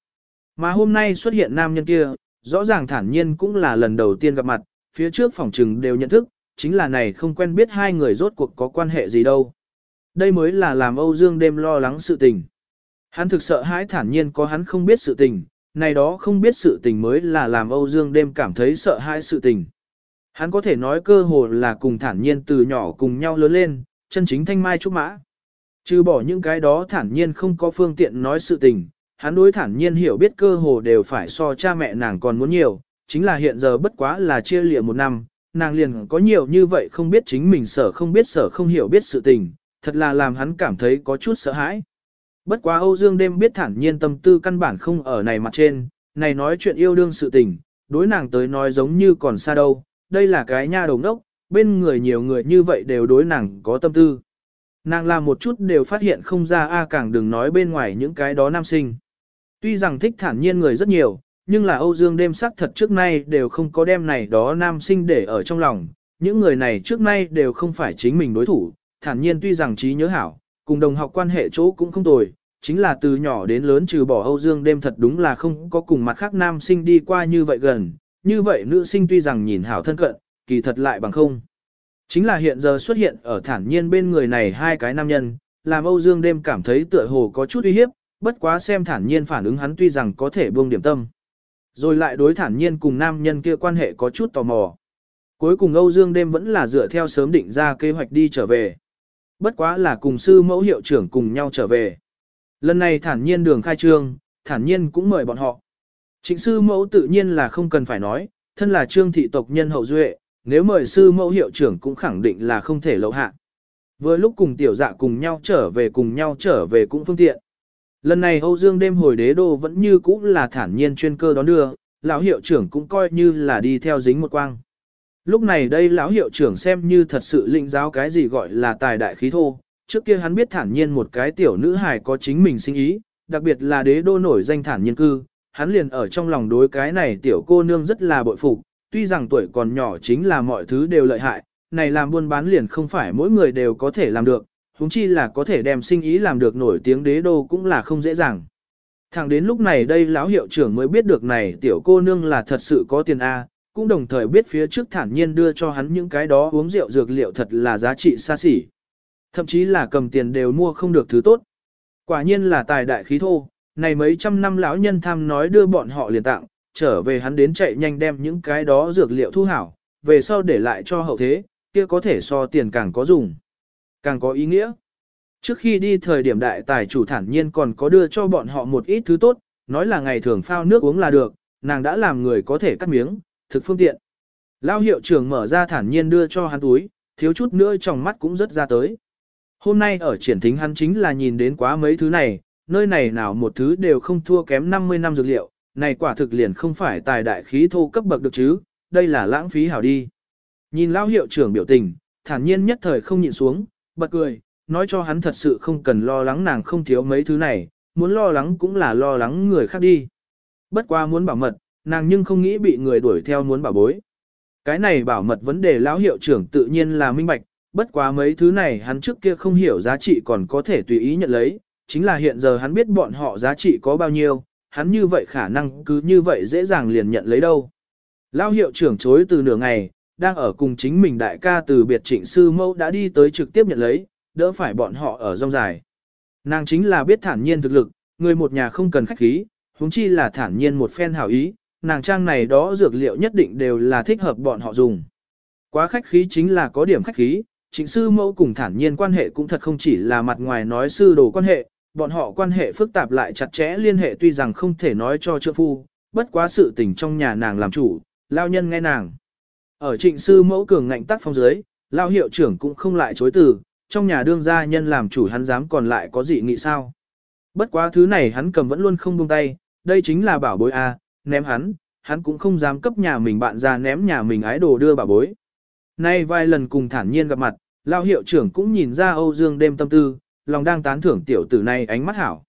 Mà hôm nay xuất hiện nam nhân kia, rõ ràng thản nhiên cũng là lần đầu tiên gặp mặt, phía trước phòng trừng đều nhận thức, chính là này không quen biết hai người rốt cuộc có quan hệ gì đâu. Đây mới là làm Âu Dương đêm lo lắng sự tình. Hắn thực sợ hãi thản nhiên có hắn không biết sự tình, này đó không biết sự tình mới là làm Âu Dương đêm cảm thấy sợ hãi sự tình. Hắn có thể nói cơ hồ là cùng thản nhiên từ nhỏ cùng nhau lớn lên, chân chính thanh mai trúc mã. Trừ bỏ những cái đó thản nhiên không có phương tiện nói sự tình, hắn đối thản nhiên hiểu biết cơ hồ đều phải so cha mẹ nàng còn muốn nhiều, chính là hiện giờ bất quá là chia lịa một năm, nàng liền có nhiều như vậy không biết chính mình sở không biết sở không hiểu biết sự tình, thật là làm hắn cảm thấy có chút sợ hãi. Bất quá Âu Dương đêm biết thản nhiên tâm tư căn bản không ở này mặt trên, này nói chuyện yêu đương sự tình, đối nàng tới nói giống như còn xa đâu, đây là cái nha đầu đốc, bên người nhiều người như vậy đều đối nàng có tâm tư. Nàng làm một chút đều phát hiện không ra a à, càng đừng nói bên ngoài những cái đó nam sinh. Tuy rằng thích thản nhiên người rất nhiều, nhưng là Âu Dương đêm sắc thật trước nay đều không có đem này đó nam sinh để ở trong lòng. Những người này trước nay đều không phải chính mình đối thủ, thản nhiên tuy rằng trí nhớ hảo, cùng đồng học quan hệ chỗ cũng không tồi, chính là từ nhỏ đến lớn trừ bỏ Âu Dương đêm thật đúng là không có cùng mặt khác nam sinh đi qua như vậy gần, như vậy nữ sinh tuy rằng nhìn hảo thân cận, kỳ thật lại bằng không. Chính là hiện giờ xuất hiện ở thản nhiên bên người này hai cái nam nhân, làm Âu Dương đêm cảm thấy tựa hồ có chút uy hiếp, bất quá xem thản nhiên phản ứng hắn tuy rằng có thể buông điểm tâm. Rồi lại đối thản nhiên cùng nam nhân kia quan hệ có chút tò mò. Cuối cùng Âu Dương đêm vẫn là dựa theo sớm định ra kế hoạch đi trở về. Bất quá là cùng sư mẫu hiệu trưởng cùng nhau trở về. Lần này thản nhiên đường khai trương, thản nhiên cũng mời bọn họ. Trịnh sư mẫu tự nhiên là không cần phải nói, thân là trương thị tộc nhân hậu duệ, nếu mời sư mẫu hiệu trưởng cũng khẳng định là không thể lậu hạ. Vừa lúc cùng tiểu dạ cùng nhau trở về cùng nhau trở về cũng phương tiện. Lần này Âu Dương đêm hồi đế đô vẫn như cũ là thản nhiên chuyên cơ đón đưa, lão hiệu trưởng cũng coi như là đi theo dính một quang. Lúc này đây lão hiệu trưởng xem như thật sự lĩnh giáo cái gì gọi là tài đại khí thô, trước kia hắn biết thản nhiên một cái tiểu nữ hài có chính mình sinh ý, đặc biệt là đế đô nổi danh thản nhiên cư, hắn liền ở trong lòng đối cái này tiểu cô nương rất là bội phục, tuy rằng tuổi còn nhỏ chính là mọi thứ đều lợi hại, này làm buôn bán liền không phải mỗi người đều có thể làm được, huống chi là có thể đem sinh ý làm được nổi tiếng đế đô cũng là không dễ dàng. Thẳng đến lúc này đây lão hiệu trưởng mới biết được này tiểu cô nương là thật sự có tiền A, cũng đồng thời biết phía trước thản nhiên đưa cho hắn những cái đó uống rượu dược liệu thật là giá trị xa xỉ. Thậm chí là cầm tiền đều mua không được thứ tốt. Quả nhiên là tài đại khí thô, này mấy trăm năm lão nhân tham nói đưa bọn họ liền tặng, trở về hắn đến chạy nhanh đem những cái đó dược liệu thu hảo, về sau để lại cho hậu thế, kia có thể so tiền càng có dùng, càng có ý nghĩa. Trước khi đi thời điểm đại tài chủ thản nhiên còn có đưa cho bọn họ một ít thứ tốt, nói là ngày thường phao nước uống là được, nàng đã làm người có thể cắt miếng, thực phương tiện. Lao hiệu trưởng mở ra thản nhiên đưa cho hắn túi, thiếu chút nữa trong mắt cũng rất ra tới. Hôm nay ở triển thính hắn chính là nhìn đến quá mấy thứ này, nơi này nào một thứ đều không thua kém 50 năm dược liệu, này quả thực liền không phải tài đại khí thô cấp bậc được chứ, đây là lãng phí hảo đi. Nhìn lao hiệu trưởng biểu tình, thản nhiên nhất thời không nhịn xuống, bật cười, nói cho hắn thật sự không cần lo lắng nàng không thiếu mấy thứ này, muốn lo lắng cũng là lo lắng người khác đi. Bất qua muốn bảo mật, nàng nhưng không nghĩ bị người đuổi theo muốn bảo bối. Cái này bảo mật vấn đề lão hiệu trưởng tự nhiên là minh bạch, bất quá mấy thứ này hắn trước kia không hiểu giá trị còn có thể tùy ý nhận lấy, chính là hiện giờ hắn biết bọn họ giá trị có bao nhiêu, hắn như vậy khả năng cứ như vậy dễ dàng liền nhận lấy đâu. lão hiệu trưởng chối từ nửa ngày, đang ở cùng chính mình đại ca từ biệt trịnh sư mẫu đã đi tới trực tiếp nhận lấy, đỡ phải bọn họ ở rong dài. Nàng chính là biết thản nhiên thực lực, người một nhà không cần khách khí, huống chi là thản nhiên một phen hảo ý, nàng trang này đó dược liệu nhất định đều là thích hợp bọn họ dùng. Quá khách khí chính là có điểm khách khí, trịnh sư mẫu cùng thản nhiên quan hệ cũng thật không chỉ là mặt ngoài nói sư đồ quan hệ, bọn họ quan hệ phức tạp lại chặt chẽ liên hệ tuy rằng không thể nói cho trượng phu, bất quá sự tình trong nhà nàng làm chủ, lao nhân nghe nàng. Ở trịnh sư mẫu cường ngạnh tác phong dưới, lao hiệu trưởng cũng không lại chối từ, trong nhà đương gia nhân làm chủ hắn dám còn lại có gì nghĩ sao. Bất quá thứ này hắn cầm vẫn luôn không buông tay, đây chính là bảo bối A, ném hắn, hắn cũng không dám cấp nhà mình bạn ra ném nhà mình ái đồ đưa bảo bối. Nay vài lần cùng thản nhiên gặp mặt, lao hiệu trưởng cũng nhìn ra Âu Dương đêm tâm tư, lòng đang tán thưởng tiểu tử này ánh mắt hảo.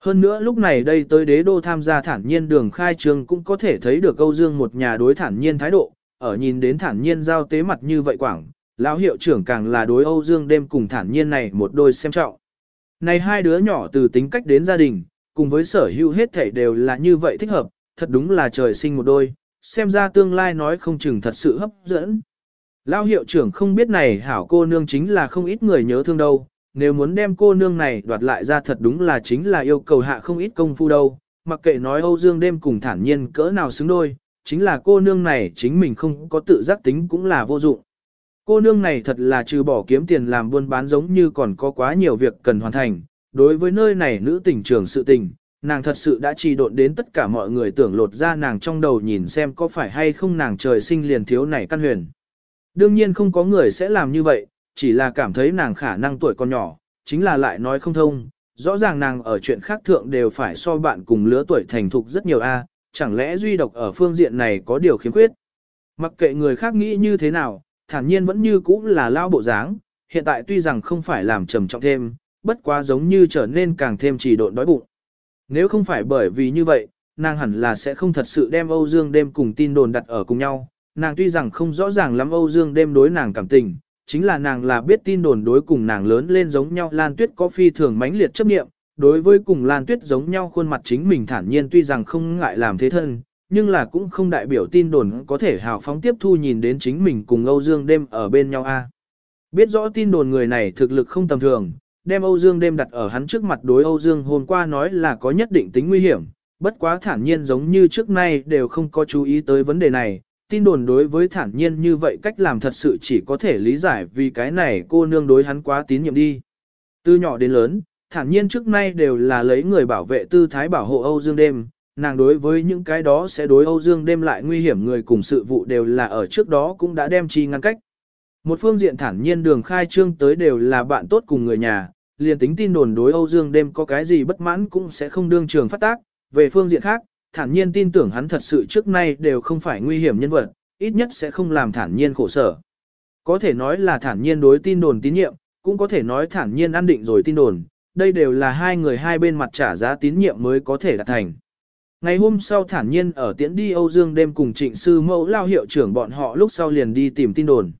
Hơn nữa lúc này đây tới đế đô tham gia thản nhiên đường khai trường cũng có thể thấy được Âu Dương một nhà đối thản nhiên thái độ, ở nhìn đến thản nhiên giao tế mặt như vậy quảng, lão hiệu trưởng càng là đối Âu Dương đêm cùng thản nhiên này một đôi xem trọng. Này hai đứa nhỏ từ tính cách đến gia đình, cùng với sở hữu hết thể đều là như vậy thích hợp, thật đúng là trời sinh một đôi, xem ra tương lai nói không chừng thật sự hấp dẫn. Lão hiệu trưởng không biết này hảo cô nương chính là không ít người nhớ thương đâu, nếu muốn đem cô nương này đoạt lại ra thật đúng là chính là yêu cầu hạ không ít công phu đâu, mặc kệ nói Âu Dương đêm cùng thản nhiên cỡ nào xứng đôi, chính là cô nương này chính mình không có tự giác tính cũng là vô dụng. Cô nương này thật là trừ bỏ kiếm tiền làm buôn bán giống như còn có quá nhiều việc cần hoàn thành, đối với nơi này nữ tình trường sự tình, nàng thật sự đã trì độn đến tất cả mọi người tưởng lột ra nàng trong đầu nhìn xem có phải hay không nàng trời sinh liền thiếu này căn huyền. Đương nhiên không có người sẽ làm như vậy, chỉ là cảm thấy nàng khả năng tuổi còn nhỏ, chính là lại nói không thông, rõ ràng nàng ở chuyện khác thượng đều phải so bạn cùng lứa tuổi thành thục rất nhiều a, chẳng lẽ duy độc ở phương diện này có điều khiếm khuyết. Mặc kệ người khác nghĩ như thế nào, thản nhiên vẫn như cũ là lao bộ dáng, hiện tại tuy rằng không phải làm trầm trọng thêm, bất quá giống như trở nên càng thêm chỉ độn đói bụng. Nếu không phải bởi vì như vậy, nàng hẳn là sẽ không thật sự đem Âu Dương đêm cùng tin đồn đặt ở cùng nhau. Nàng tuy rằng không rõ ràng lắm Âu Dương đêm đối nàng cảm tình, chính là nàng là biết tin đồn đối cùng nàng lớn lên giống nhau Lan Tuyết có phi thường mãnh liệt chấp niệm, đối với cùng Lan Tuyết giống nhau khuôn mặt chính mình thản nhiên tuy rằng không ngại làm thế thân, nhưng là cũng không đại biểu tin đồn có thể hào phóng tiếp thu nhìn đến chính mình cùng Âu Dương đêm ở bên nhau a. Biết rõ tin đồn người này thực lực không tầm thường, đem Âu Dương đêm đặt ở hắn trước mặt đối Âu Dương hôm qua nói là có nhất định tính nguy hiểm, bất quá thản nhiên giống như trước nay đều không có chú ý tới vấn đề này, tin đồn đối với thản nhiên như vậy cách làm thật sự chỉ có thể lý giải vì cái này cô nương đối hắn quá tín nhiệm đi. Từ nhỏ đến lớn, thản nhiên trước nay đều là lấy người bảo vệ tư thái bảo hộ Âu Dương đêm, nàng đối với những cái đó sẽ đối Âu Dương đêm lại nguy hiểm người cùng sự vụ đều là ở trước đó cũng đã đem chi ngăn cách. Một phương diện thản nhiên đường khai trương tới đều là bạn tốt cùng người nhà, liền tính tin đồn đối Âu Dương đêm có cái gì bất mãn cũng sẽ không đương trường phát tác. Về phương diện khác, thản nhiên tin tưởng hắn thật sự trước nay đều không phải nguy hiểm nhân vật, ít nhất sẽ không làm thản nhiên khổ sở. Có thể nói là thản nhiên đối tin đồn tín nhiệm, cũng có thể nói thản nhiên an định rồi tin đồn, đây đều là hai người hai bên mặt trả giá tín nhiệm mới có thể đạt thành. Ngày hôm sau thản nhiên ở tiễn đi Âu Dương đêm cùng trịnh sư mẫu lao hiệu trưởng bọn họ lúc sau liền đi tìm tin đồn.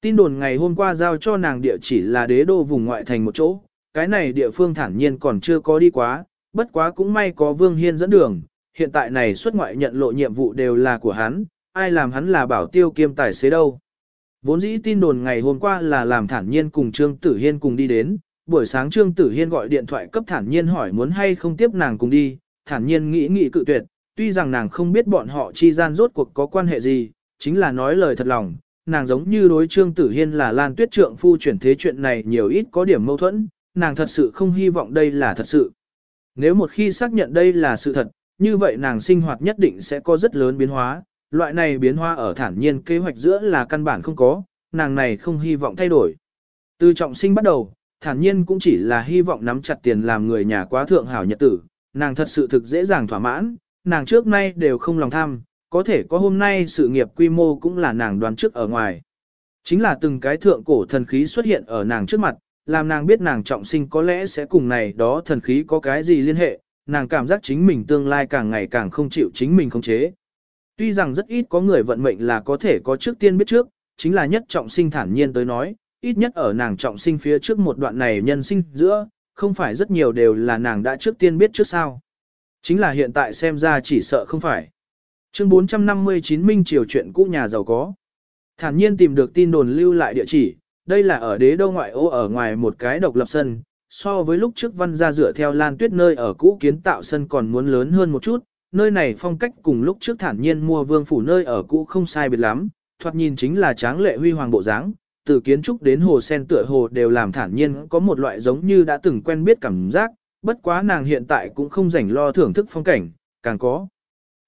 Tin đồn ngày hôm qua giao cho nàng địa chỉ là đế đô vùng ngoại thành một chỗ, cái này địa phương thản nhiên còn chưa có đi quá, bất quá cũng may có Vương Hiên dẫn đường, hiện tại này xuất ngoại nhận lộ nhiệm vụ đều là của hắn, ai làm hắn là bảo tiêu kiêm tài xế đâu. Vốn dĩ tin đồn ngày hôm qua là làm thản nhiên cùng Trương Tử Hiên cùng đi đến, buổi sáng Trương Tử Hiên gọi điện thoại cấp thản nhiên hỏi muốn hay không tiếp nàng cùng đi, thản nhiên nghĩ nghĩ cự tuyệt, tuy rằng nàng không biết bọn họ chi gian rốt cuộc có quan hệ gì, chính là nói lời thật lòng, nàng giống như đối Trương Tử Hiên là Lan Tuyết trượng phu chuyển thế chuyện này nhiều ít có điểm mâu thuẫn, nàng thật sự không hy vọng đây là thật sự. Nếu một khi xác nhận đây là sự thật, như vậy nàng sinh hoạt nhất định sẽ có rất lớn biến hóa, loại này biến hóa ở thản nhiên kế hoạch giữa là căn bản không có, nàng này không hy vọng thay đổi. Từ trọng sinh bắt đầu, thản nhiên cũng chỉ là hy vọng nắm chặt tiền làm người nhà quá thượng hảo nhật tử, nàng thật sự thực dễ dàng thỏa mãn, nàng trước nay đều không lòng tham, có thể có hôm nay sự nghiệp quy mô cũng là nàng đoán trước ở ngoài. Chính là từng cái thượng cổ thần khí xuất hiện ở nàng trước mặt, làm nàng biết nàng trọng sinh có lẽ sẽ cùng này đó thần khí có cái gì liên hệ, nàng cảm giác chính mình tương lai càng ngày càng không chịu chính mình khống chế. Tuy rằng rất ít có người vận mệnh là có thể có trước tiên biết trước, chính là nhất trọng sinh thản nhiên tới nói, ít nhất ở nàng trọng sinh phía trước một đoạn này nhân sinh giữa, không phải rất nhiều đều là nàng đã trước tiên biết trước sao. Chính là hiện tại xem ra chỉ sợ không phải. Chương 459 Minh Triều chuyện cũ nhà giàu có. Thản nhiên tìm được tin đồn lưu lại địa chỉ, đây là ở đế đô ngoại ô ở ngoài một cái độc lập sân, so với lúc trước văn gia dựa theo lan tuyết nơi ở cũ kiến tạo sân còn muốn lớn hơn một chút, nơi này phong cách cùng lúc trước thản nhiên mua vương phủ nơi ở cũ không sai biệt lắm, thoạt nhìn chính là tráng lệ huy hoàng bộ dáng, từ kiến trúc đến hồ sen tựa hồ đều làm thản nhiên có một loại giống như đã từng quen biết cảm giác, bất quá nàng hiện tại cũng không rảnh lo thưởng thức phong cảnh, càng có.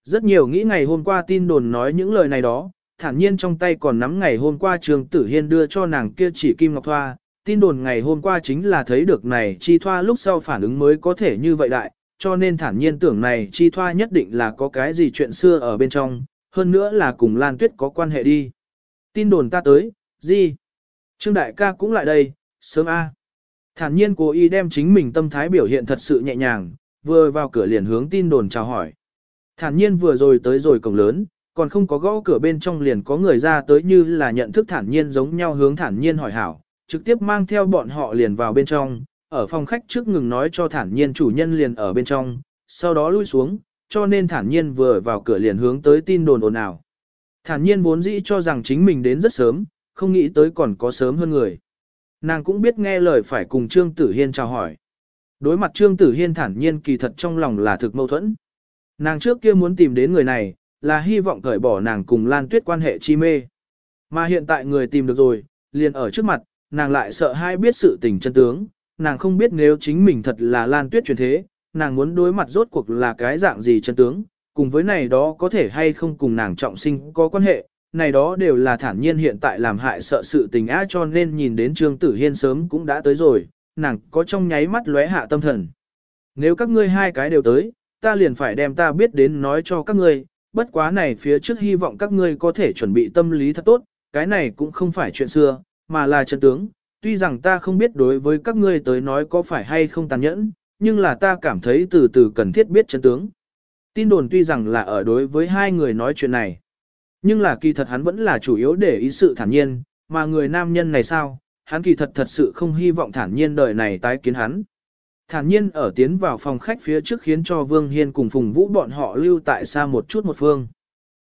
Rất nhiều nghĩ ngày hôm qua tin đồn nói những lời này đó, thản nhiên trong tay còn nắm ngày hôm qua trường tử hiên đưa cho nàng kia chỉ kim ngọc thoa, tin đồn ngày hôm qua chính là thấy được này chi thoa lúc sau phản ứng mới có thể như vậy đại, cho nên thản nhiên tưởng này chi thoa nhất định là có cái gì chuyện xưa ở bên trong, hơn nữa là cùng Lan Tuyết có quan hệ đi. Tin đồn ta tới, gì? Trương đại ca cũng lại đây, sớm a. Thản nhiên cố ý đem chính mình tâm thái biểu hiện thật sự nhẹ nhàng, vừa vào cửa liền hướng tin đồn chào hỏi. Thản nhiên vừa rồi tới rồi cổng lớn, còn không có gõ cửa bên trong liền có người ra tới như là nhận thức thản nhiên giống nhau hướng thản nhiên hỏi hảo, trực tiếp mang theo bọn họ liền vào bên trong, ở phòng khách trước ngừng nói cho thản nhiên chủ nhân liền ở bên trong, sau đó lui xuống, cho nên thản nhiên vừa vào cửa liền hướng tới tin đồn ồn ào. Thản nhiên vốn dĩ cho rằng chính mình đến rất sớm, không nghĩ tới còn có sớm hơn người. Nàng cũng biết nghe lời phải cùng Trương Tử Hiên chào hỏi. Đối mặt Trương Tử Hiên thản nhiên kỳ thật trong lòng là thực mâu thuẫn. Nàng trước kia muốn tìm đến người này, là hy vọng cởi bỏ nàng cùng Lan Tuyết quan hệ chi mê. Mà hiện tại người tìm được rồi, liền ở trước mặt, nàng lại sợ hai biết sự tình chân tướng, nàng không biết nếu chính mình thật là Lan Tuyết truyền thế, nàng muốn đối mặt rốt cuộc là cái dạng gì chân tướng, cùng với này đó có thể hay không cùng nàng trọng sinh có quan hệ, này đó đều là thản nhiên hiện tại làm hại sợ sự tình á cho nên nhìn đến Trương Tử Hiên sớm cũng đã tới rồi, nàng có trong nháy mắt lóe hạ tâm thần. Nếu các ngươi hai cái đều tới, ta liền phải đem ta biết đến nói cho các ngươi, bất quá này phía trước hy vọng các ngươi có thể chuẩn bị tâm lý thật tốt, cái này cũng không phải chuyện xưa, mà là chân tướng. Tuy rằng ta không biết đối với các ngươi tới nói có phải hay không tàn nhẫn, nhưng là ta cảm thấy từ từ cần thiết biết chân tướng. Tin đồn tuy rằng là ở đối với hai người nói chuyện này, nhưng là kỳ thật hắn vẫn là chủ yếu để ý sự thản nhiên, mà người nam nhân này sao, hắn kỳ thật thật sự không hy vọng thản nhiên đời này tái kiến hắn. Thản nhiên ở tiến vào phòng khách phía trước khiến cho Vương Hiên cùng Phùng Vũ bọn họ lưu tại xa một chút một phương.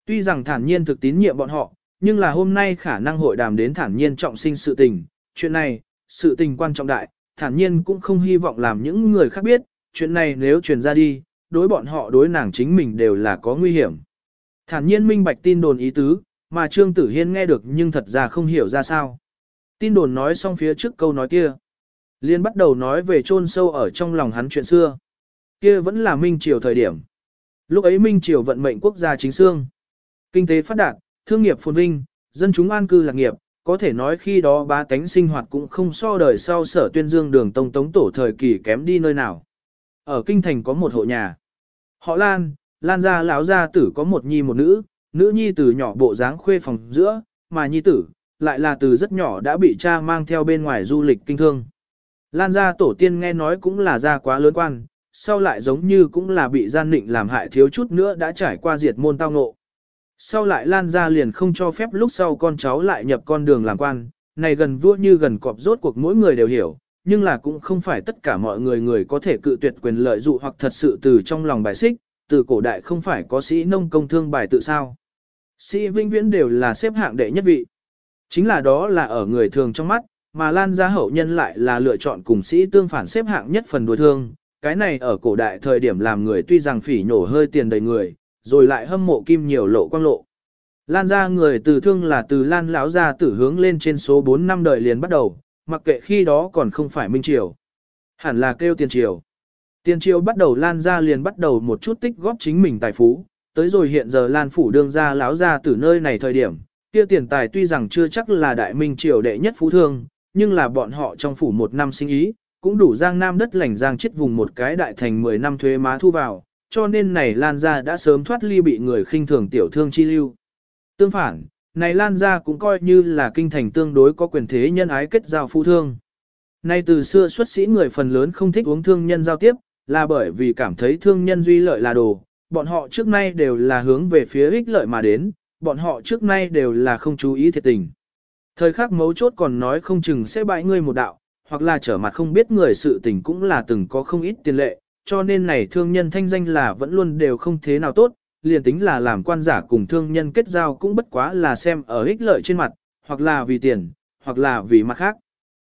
Tuy rằng thản nhiên thực tín nhiệm bọn họ, nhưng là hôm nay khả năng hội đàm đến thản nhiên trọng sinh sự tình. Chuyện này, sự tình quan trọng đại, thản nhiên cũng không hy vọng làm những người khác biết, chuyện này nếu truyền ra đi, đối bọn họ đối nàng chính mình đều là có nguy hiểm. Thản nhiên minh bạch tin đồn ý tứ, mà Trương Tử Hiên nghe được nhưng thật ra không hiểu ra sao. Tin đồn nói xong phía trước câu nói kia. Liên bắt đầu nói về chôn sâu ở trong lòng hắn chuyện xưa. Kia vẫn là Minh Triều thời điểm. Lúc ấy Minh Triều vận mệnh quốc gia chính xương. Kinh tế phát đạt, thương nghiệp phồn vinh, dân chúng an cư lạc nghiệp, có thể nói khi đó ba tánh sinh hoạt cũng không so đời sau sở tuyên dương đường tông tống tổ thời kỳ kém đi nơi nào. Ở kinh thành có một hộ nhà. Họ Lan, Lan gia lão gia tử có một nhi một nữ, nữ nhi từ nhỏ bộ dáng khuê phòng giữa, mà nhi tử, lại là từ rất nhỏ đã bị cha mang theo bên ngoài du lịch kinh thương. Lan gia tổ tiên nghe nói cũng là gia quá lớn quan, sau lại giống như cũng là bị gian định làm hại thiếu chút nữa đã trải qua diệt môn tao ngộ. Sau lại Lan gia liền không cho phép lúc sau con cháu lại nhập con đường làm quan, này gần vua như gần cọp rốt cuộc mỗi người đều hiểu, nhưng là cũng không phải tất cả mọi người người có thể cự tuyệt quyền lợi dụ hoặc thật sự từ trong lòng bài xích, từ cổ đại không phải có sĩ nông công thương bài tự sao. Sĩ vinh viễn đều là xếp hạng đệ nhất vị. Chính là đó là ở người thường trong mắt, mà Lan gia hậu nhân lại là lựa chọn cùng sĩ tương phản xếp hạng nhất phần đối thương. Cái này ở cổ đại thời điểm làm người tuy rằng phỉ nhổ hơi tiền đầy người, rồi lại hâm mộ kim nhiều lộ quang lộ. Lan gia người từ thương là từ Lan lão gia tử hướng lên trên số 4 năm đời liền bắt đầu, mặc kệ khi đó còn không phải Minh Triều. Hẳn là kêu tiền triều. Tiền triều bắt đầu Lan ra liền bắt đầu một chút tích góp chính mình tài phú, tới rồi hiện giờ Lan phủ đương gia lão gia từ nơi này thời điểm, kia tiền tài tuy rằng chưa chắc là đại minh triều đệ nhất phú thương, nhưng là bọn họ trong phủ một năm sinh ý, cũng đủ giang nam đất lành giang chết vùng một cái đại thành 10 năm thuế má thu vào, cho nên này Lan gia đã sớm thoát ly bị người khinh thường tiểu thương chi lưu. Tương phản, này Lan gia cũng coi như là kinh thành tương đối có quyền thế nhân ái kết giao phú thương. Nay từ xưa xuất sĩ người phần lớn không thích uống thương nhân giao tiếp, là bởi vì cảm thấy thương nhân duy lợi là đồ, bọn họ trước nay đều là hướng về phía ích lợi mà đến, bọn họ trước nay đều là không chú ý thiệt tình. Thời khắc mấu chốt còn nói không chừng sẽ bại ngươi một đạo, hoặc là trở mặt không biết người sự tình cũng là từng có không ít tiền lệ, cho nên này thương nhân thanh danh là vẫn luôn đều không thế nào tốt, liền tính là làm quan giả cùng thương nhân kết giao cũng bất quá là xem ở ích lợi trên mặt, hoặc là vì tiền, hoặc là vì mặt khác.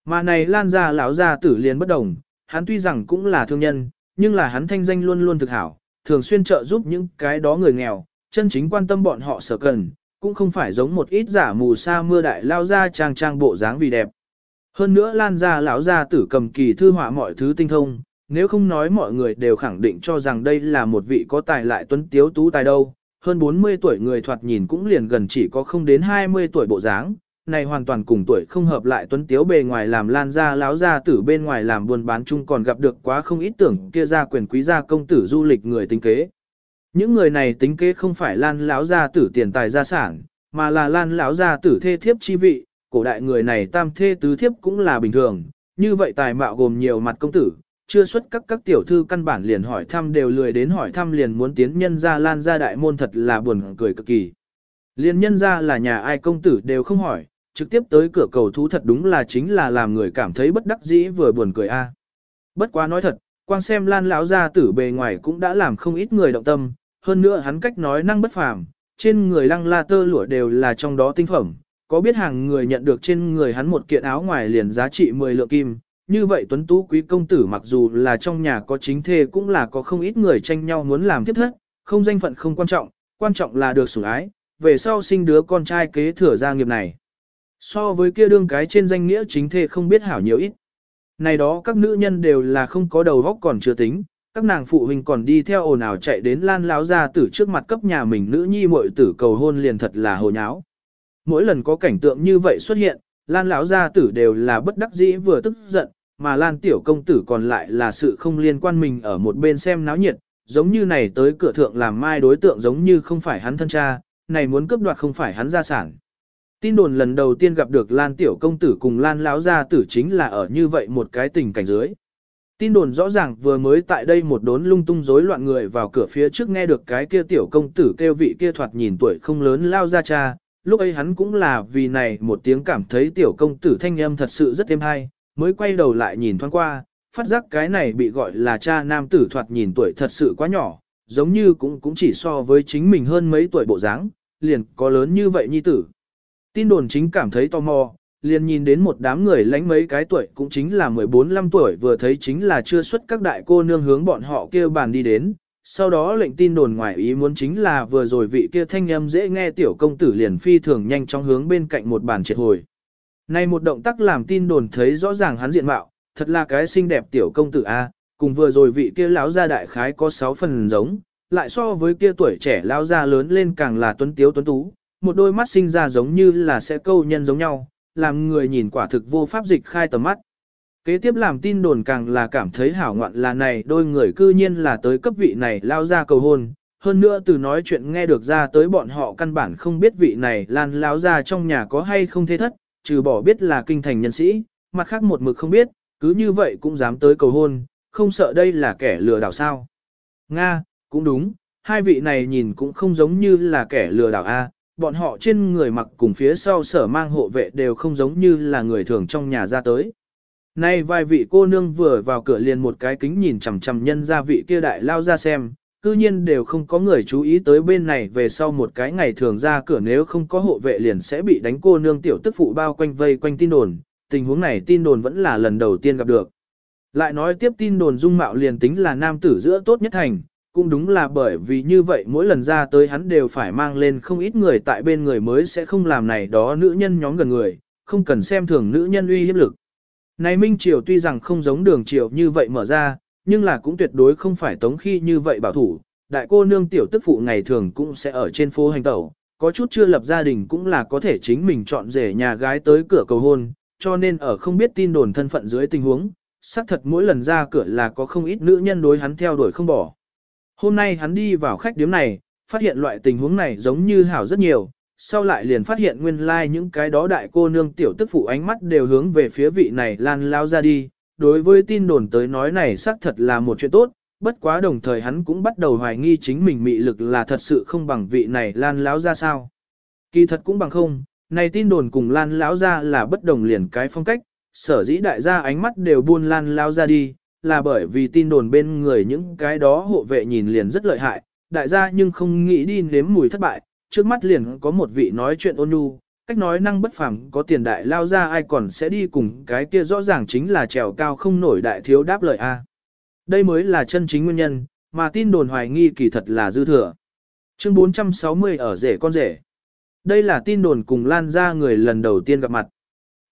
Mà này lan ra lão gia tử liền bất đồng, hắn tuy rằng cũng là thương nhân, nhưng là hắn thanh danh luôn luôn thực hảo, thường xuyên trợ giúp những cái đó người nghèo, chân chính quan tâm bọn họ sở cần, cũng không phải giống một ít giả mù sa mưa đại lao ra trang trang bộ dáng vì đẹp. Hơn nữa Lan gia lão gia tử cầm kỳ thư họa mọi thứ tinh thông, nếu không nói mọi người đều khẳng định cho rằng đây là một vị có tài lại tuấn tiếu tú tài đâu. Hơn 40 tuổi người thoạt nhìn cũng liền gần chỉ có không đến 20 tuổi bộ dáng, này hoàn toàn cùng tuổi không hợp lại tuấn tiếu bề ngoài làm lan ra láo ra tử bên ngoài làm buôn bán chung còn gặp được quá không ít tưởng kia ra quyền quý gia công tử du lịch người tính kế. Những người này tính kế không phải lan láo gia tử tiền tài gia sản, mà là lan láo gia tử thê thiếp chi vị, cổ đại người này tam thê tứ thiếp cũng là bình thường, như vậy tài mạo gồm nhiều mặt công tử, chưa xuất các các tiểu thư căn bản liền hỏi thăm đều lười đến hỏi thăm liền muốn tiến nhân ra lan ra đại môn thật là buồn cười cực kỳ. Liên nhân ra là nhà ai công tử đều không hỏi, trực tiếp tới cửa cầu thú thật đúng là chính là làm người cảm thấy bất đắc dĩ vừa buồn cười a. À. Bất quá nói thật, quang xem lan lão gia tử bề ngoài cũng đã làm không ít người động tâm, hơn nữa hắn cách nói năng bất phàm, trên người lăng la tơ lụa đều là trong đó tinh phẩm, có biết hàng người nhận được trên người hắn một kiện áo ngoài liền giá trị 10 lượng kim, như vậy tuấn tú quý công tử mặc dù là trong nhà có chính thê cũng là có không ít người tranh nhau muốn làm tiếp thất, không danh phận không quan trọng, quan trọng là được sủng ái, về sau sinh đứa con trai kế thừa gia nghiệp này. So với kia đương cái trên danh nghĩa chính thê không biết hảo nhiều ít. Này đó các nữ nhân đều là không có đầu óc còn chưa tính, các nàng phụ huynh còn đi theo ồn ào chạy đến lan láo ra tử trước mặt cấp nhà mình nữ nhi muội tử cầu hôn liền thật là hồ nháo. Mỗi lần có cảnh tượng như vậy xuất hiện, lan lão gia tử đều là bất đắc dĩ vừa tức giận, mà lan tiểu công tử còn lại là sự không liên quan mình ở một bên xem náo nhiệt, giống như này tới cửa thượng làm mai đối tượng giống như không phải hắn thân cha, này muốn cướp đoạt không phải hắn gia sản. Tin đồn lần đầu tiên gặp được Lan tiểu công tử cùng Lan lão gia tử chính là ở như vậy một cái tình cảnh dưới. Tin đồn rõ ràng vừa mới tại đây một đốn lung tung rối loạn người vào cửa phía trước nghe được cái kia tiểu công tử kêu vị kia thoạt nhìn tuổi không lớn lao ra cha, lúc ấy hắn cũng là vì này một tiếng cảm thấy tiểu công tử thanh âm thật sự rất êm hay, mới quay đầu lại nhìn thoáng qua, phát giác cái này bị gọi là cha nam tử thoạt nhìn tuổi thật sự quá nhỏ, giống như cũng cũng chỉ so với chính mình hơn mấy tuổi bộ dáng, liền có lớn như vậy nhi tử. Tin đồn chính cảm thấy tò mò, liền nhìn đến một đám người lánh mấy cái tuổi cũng chính là 14-15 tuổi vừa thấy chính là chưa xuất các đại cô nương hướng bọn họ kêu bàn đi đến. Sau đó lệnh tin đồn ngoài ý muốn chính là vừa rồi vị kia thanh âm dễ nghe tiểu công tử liền phi thường nhanh trong hướng bên cạnh một bàn triệt hồi. Này một động tác làm tin đồn thấy rõ ràng hắn diện mạo, thật là cái xinh đẹp tiểu công tử A, cùng vừa rồi vị kia lão gia đại khái có 6 phần giống, lại so với kia tuổi trẻ lão gia lớn lên càng là tuấn tiếu tuấn tú, một đôi mắt sinh ra giống như là sẽ câu nhân giống nhau, làm người nhìn quả thực vô pháp dịch khai tầm mắt. Kế tiếp làm tin đồn càng là cảm thấy hảo ngoạn là này đôi người cư nhiên là tới cấp vị này lao ra cầu hôn. Hơn nữa từ nói chuyện nghe được ra tới bọn họ căn bản không biết vị này lan lao ra trong nhà có hay không thế thất, trừ bỏ biết là kinh thành nhân sĩ, mặt khác một mực không biết, cứ như vậy cũng dám tới cầu hôn, không sợ đây là kẻ lừa đảo sao. Nga, cũng đúng, hai vị này nhìn cũng không giống như là kẻ lừa đảo A, bọn họ trên người mặc cùng phía sau sở mang hộ vệ đều không giống như là người thường trong nhà ra tới. Nay vài vị cô nương vừa vào cửa liền một cái kính nhìn chằm chằm nhân gia vị kia đại lao ra xem, cư nhiên đều không có người chú ý tới bên này về sau một cái ngày thường ra cửa nếu không có hộ vệ liền sẽ bị đánh cô nương tiểu tức phụ bao quanh vây quanh tin đồn, tình huống này tin đồn vẫn là lần đầu tiên gặp được. Lại nói tiếp tin đồn dung mạo liền tính là nam tử giữa tốt nhất thành, cũng đúng là bởi vì như vậy mỗi lần ra tới hắn đều phải mang lên không ít người tại bên người mới sẽ không làm này đó nữ nhân nhóm gần người, không cần xem thường nữ nhân uy hiếp lực. Này Minh Triều tuy rằng không giống đường Triều như vậy mở ra, nhưng là cũng tuyệt đối không phải tống khi như vậy bảo thủ, đại cô nương tiểu tức phụ ngày thường cũng sẽ ở trên phố hành tẩu, có chút chưa lập gia đình cũng là có thể chính mình chọn rể nhà gái tới cửa cầu hôn, cho nên ở không biết tin đồn thân phận dưới tình huống, xác thật mỗi lần ra cửa là có không ít nữ nhân đối hắn theo đuổi không bỏ. Hôm nay hắn đi vào khách điếm này, phát hiện loại tình huống này giống như hảo rất nhiều, sau lại liền phát hiện nguyên lai like những cái đó đại cô nương tiểu tức phụ ánh mắt đều hướng về phía vị này lan lao ra đi. Đối với tin đồn tới nói này xác thật là một chuyện tốt, bất quá đồng thời hắn cũng bắt đầu hoài nghi chính mình mị lực là thật sự không bằng vị này lan lão ra sao. Kỳ thật cũng bằng không, này tin đồn cùng lan lão ra là bất đồng liền cái phong cách, sở dĩ đại gia ánh mắt đều buôn lan lao ra đi, là bởi vì tin đồn bên người những cái đó hộ vệ nhìn liền rất lợi hại, đại gia nhưng không nghĩ đi nếm mùi thất bại, trước mắt liền có một vị nói chuyện ôn nhu, cách nói năng bất phẳng có tiền đại lao ra ai còn sẽ đi cùng cái kia rõ ràng chính là trèo cao không nổi đại thiếu đáp lời A. Đây mới là chân chính nguyên nhân, mà tin đồn hoài nghi kỳ thật là dư thừa. Chương 460 ở rể con rể. Đây là tin đồn cùng lan ra người lần đầu tiên gặp mặt.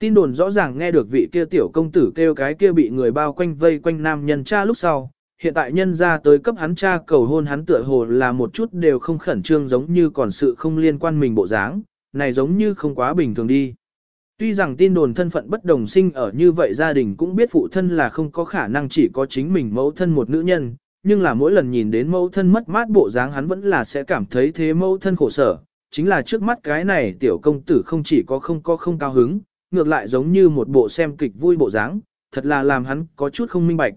Tin đồn rõ ràng nghe được vị kia tiểu công tử kêu cái kia bị người bao quanh vây quanh nam nhân cha lúc sau, hiện tại nhân ra tới cấp hắn cha cầu hôn hắn tựa hồ là một chút đều không khẩn trương giống như còn sự không liên quan mình bộ dáng, này giống như không quá bình thường đi. Tuy rằng tin đồn thân phận bất đồng sinh ở như vậy gia đình cũng biết phụ thân là không có khả năng chỉ có chính mình mẫu thân một nữ nhân, nhưng là mỗi lần nhìn đến mẫu thân mất mát bộ dáng hắn vẫn là sẽ cảm thấy thế mẫu thân khổ sở. Chính là trước mắt cái này tiểu công tử không chỉ có không có không cao hứng, ngược lại giống như một bộ xem kịch vui bộ dáng, thật là làm hắn có chút không minh bạch.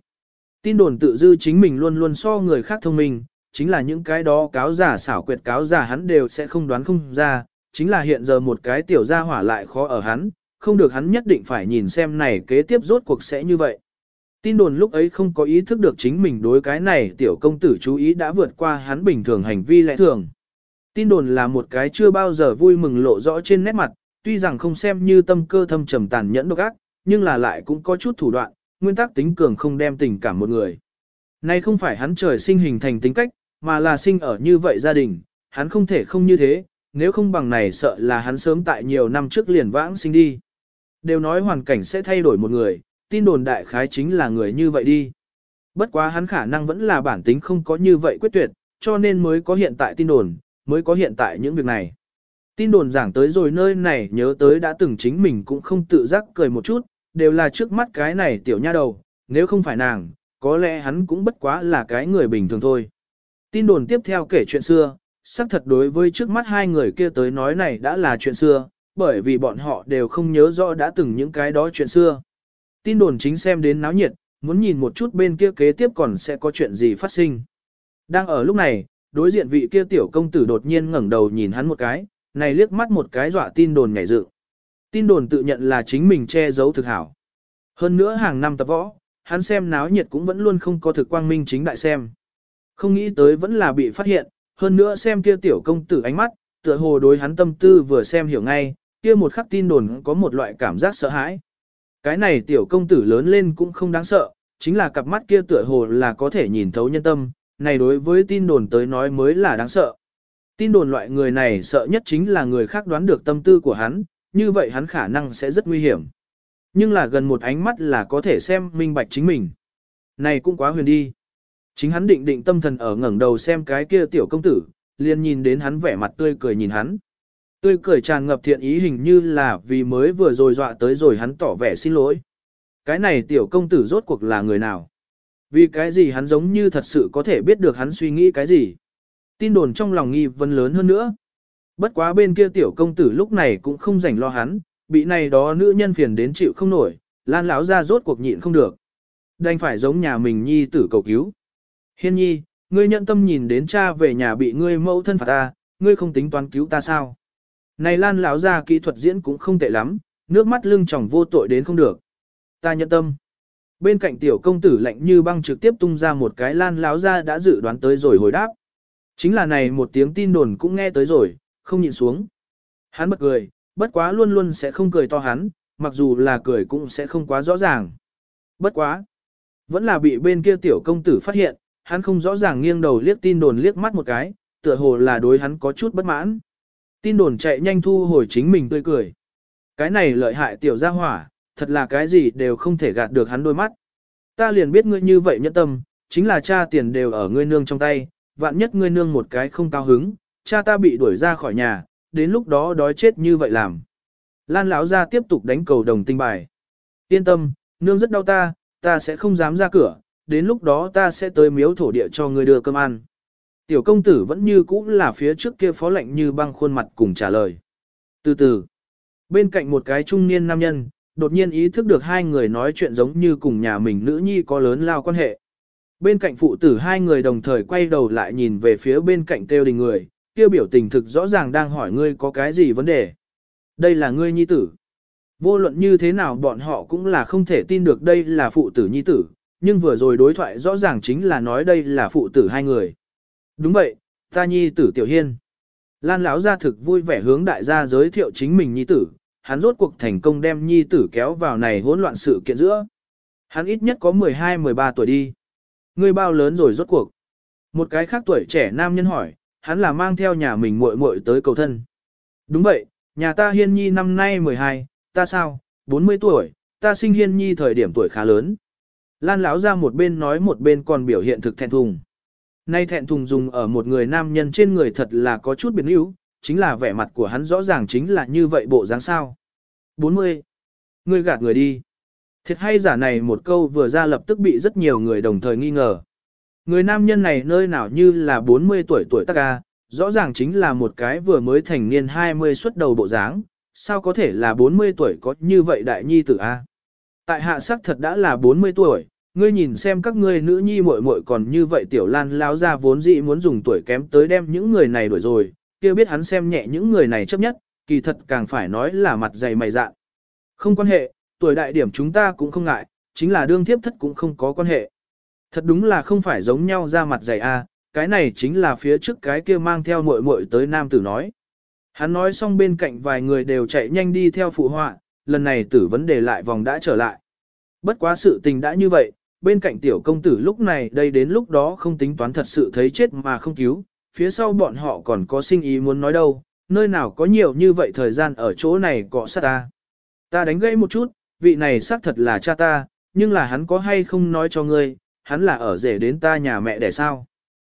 Tin đồn tự dư chính mình luôn luôn so người khác thông minh, chính là những cái đó cáo giả xảo quyệt cáo giả hắn đều sẽ không đoán không ra, chính là hiện giờ một cái tiểu gia hỏa lại khó ở hắn, không được hắn nhất định phải nhìn xem này kế tiếp rốt cuộc sẽ như vậy. Tin đồn lúc ấy không có ý thức được chính mình đối cái này tiểu công tử chú ý đã vượt qua hắn bình thường hành vi lẽ thường. Tin đồn là một cái chưa bao giờ vui mừng lộ rõ trên nét mặt, tuy rằng không xem như tâm cơ thâm trầm tàn nhẫn độc ác, nhưng là lại cũng có chút thủ đoạn, nguyên tắc tính cường không đem tình cảm một người. Nay không phải hắn trời sinh hình thành tính cách, mà là sinh ở như vậy gia đình, hắn không thể không như thế, nếu không bằng này sợ là hắn sớm tại nhiều năm trước liền vãng sinh đi. Đều nói hoàn cảnh sẽ thay đổi một người, tin đồn đại khái chính là người như vậy đi. Bất quá hắn khả năng vẫn là bản tính không có như vậy quyết tuyệt, cho nên mới có hiện tại tin đồn, mới có hiện tại những việc này. Tin đồn giảng tới rồi nơi này nhớ tới đã từng chính mình cũng không tự giác cười một chút, đều là trước mắt cái này tiểu nha đầu, nếu không phải nàng, có lẽ hắn cũng bất quá là cái người bình thường thôi. Tin đồn tiếp theo kể chuyện xưa, xác thật đối với trước mắt hai người kia tới nói này đã là chuyện xưa, bởi vì bọn họ đều không nhớ rõ đã từng những cái đó chuyện xưa. Tin đồn chính xem đến náo nhiệt, muốn nhìn một chút bên kia kế tiếp còn sẽ có chuyện gì phát sinh. Đang ở lúc này, đối diện vị kia tiểu công tử đột nhiên ngẩng đầu nhìn hắn một cái, này liếc mắt một cái dọa tin đồn nhảy dựng. Tin đồn tự nhận là chính mình che giấu thực hảo. Hơn nữa hàng năm tập võ, hắn xem náo nhiệt cũng vẫn luôn không có thực quang minh chính đại xem. Không nghĩ tới vẫn là bị phát hiện, hơn nữa xem kia tiểu công tử ánh mắt, tựa hồ đối hắn tâm tư vừa xem hiểu ngay, kia một khắc tin đồn có một loại cảm giác sợ hãi. Cái này tiểu công tử lớn lên cũng không đáng sợ, chính là cặp mắt kia tựa hồ là có thể nhìn thấu nhân tâm, này đối với tin đồn tới nói mới là đáng sợ. Tin đồn loại người này sợ nhất chính là người khác đoán được tâm tư của hắn, như vậy hắn khả năng sẽ rất nguy hiểm. Nhưng là gần một ánh mắt là có thể xem minh bạch chính mình. Này cũng quá huyền đi. Chính hắn định định tâm thần ở ngẩng đầu xem cái kia tiểu công tử, liền nhìn đến hắn vẻ mặt tươi cười nhìn hắn. Tươi cười tràn ngập thiện ý hình như là vì mới vừa rồi dọa tới rồi hắn tỏ vẻ xin lỗi. Cái này tiểu công tử rốt cuộc là người nào? Vì cái gì hắn giống như thật sự có thể biết được hắn suy nghĩ cái gì? Tin đồn trong lòng nghi vấn lớn hơn nữa. Bất quá bên kia tiểu công tử lúc này cũng không rảnh lo hắn, bị này đó nữ nhân phiền đến chịu không nổi, lan lão ra rốt cuộc nhịn không được. Đành phải giống nhà mình nhi tử cầu cứu. Hiên nhi, ngươi nhận tâm nhìn đến cha về nhà bị ngươi mẫu thân phạt ta, ngươi không tính toán cứu ta sao? Này lan lão ra kỹ thuật diễn cũng không tệ lắm, nước mắt lưng tròng vô tội đến không được. Ta nhận tâm. Bên cạnh tiểu công tử lạnh như băng trực tiếp tung ra một cái lan lão ra đã dự đoán tới rồi hồi đáp. Chính là này một tiếng tin đồn cũng nghe tới rồi, không nhìn xuống. Hắn bật cười, bất quá luôn luôn sẽ không cười to hắn, mặc dù là cười cũng sẽ không quá rõ ràng. Bất quá. Vẫn là bị bên kia tiểu công tử phát hiện, hắn không rõ ràng nghiêng đầu liếc tin đồn liếc mắt một cái, tựa hồ là đối hắn có chút bất mãn. Tin đồn chạy nhanh thu hồi chính mình tươi cười. Cái này lợi hại tiểu gia hỏa, thật là cái gì đều không thể gạt được hắn đôi mắt. Ta liền biết ngươi như vậy nhẫn tâm, chính là cha tiền đều ở ngươi nương trong tay, vạn nhất ngươi nương một cái không cao hứng, cha ta bị đuổi ra khỏi nhà, đến lúc đó đói chết như vậy làm. Lan lão ra tiếp tục đánh cầu đồng tinh bài. Yên tâm, nương rất đau ta, ta sẽ không dám ra cửa, đến lúc đó ta sẽ tới miếu thổ địa cho ngươi đưa cơm ăn. Tiểu công tử vẫn như cũ là phía trước kia phó lệnh như băng khuôn mặt cùng trả lời. Từ từ, bên cạnh một cái trung niên nam nhân, đột nhiên ý thức được hai người nói chuyện giống như cùng nhà mình nữ nhi có lớn lao quan hệ. Bên cạnh phụ tử hai người đồng thời quay đầu lại nhìn về phía bên cạnh kêu đình người, kêu biểu tình thực rõ ràng đang hỏi ngươi có cái gì vấn đề. Đây là ngươi nhi tử. Vô luận như thế nào bọn họ cũng là không thể tin được đây là phụ tử nhi tử, nhưng vừa rồi đối thoại rõ ràng chính là nói đây là phụ tử hai người. Đúng vậy, ta nhi tử tiểu hiên. Lan lão gia thực vui vẻ hướng đại gia giới thiệu chính mình nhi tử, hắn rốt cuộc thành công đem nhi tử kéo vào này hỗn loạn sự kiện giữa. Hắn ít nhất có 12-13 tuổi đi. Ngươi bao lớn rồi rốt cuộc? Một cái khác tuổi trẻ nam nhân hỏi, hắn là mang theo nhà mình muội muội tới cầu thân. Đúng vậy, nhà ta hiên nhi năm nay 12, ta sao, 40 tuổi, ta sinh hiên nhi thời điểm tuổi khá lớn. Lan lão ra một bên nói một bên còn biểu hiện thực thẹn thùng. Nay thẹn thùng dùng ở một người nam nhân trên người thật là có chút biến yếu, chính là vẻ mặt của hắn rõ ràng chính là như vậy bộ dáng sao. 40. Ngươi gạt người đi. Thiệt hay giả này một câu vừa ra lập tức bị rất nhiều người đồng thời nghi ngờ. Người nam nhân này nơi nào như là 40 tuổi tuổi tác ca, rõ ràng chính là một cái vừa mới thành niên 20 xuất đầu bộ dáng, sao có thể là 40 tuổi có như vậy đại nhi tử A. Tại hạ sắc thật đã là 40 tuổi, ngươi nhìn xem các ngươi nữ nhi muội muội còn như vậy tiểu lan lao ra vốn dĩ muốn dùng tuổi kém tới đem những người này đuổi rồi, kia biết hắn xem nhẹ những người này chấp nhất, kỳ thật càng phải nói là mặt dày mày dạn. Không quan hệ, tuổi đại điểm chúng ta cũng không ngại, chính là đương thiếp thất cũng không có quan hệ. Thật đúng là không phải giống nhau ra mặt dày a, cái này chính là phía trước cái kia mang theo muội muội tới nam tử nói. Hắn nói xong bên cạnh vài người đều chạy nhanh đi theo phụ họa, lần này tử vấn đề lại vòng đã trở lại. Bất quá sự tình đã như vậy, bên cạnh tiểu công tử lúc này đây đến lúc đó không tính toán thật sự thấy chết mà không cứu, phía sau bọn họ còn có sinh ý muốn nói đâu, nơi nào có nhiều như vậy thời gian ở chỗ này cọ sát ta. Ta đánh gãy một chút, vị này xác thật là cha ta, nhưng là hắn có hay không nói cho ngươi, hắn là ở rể đến ta nhà mẹ để sao.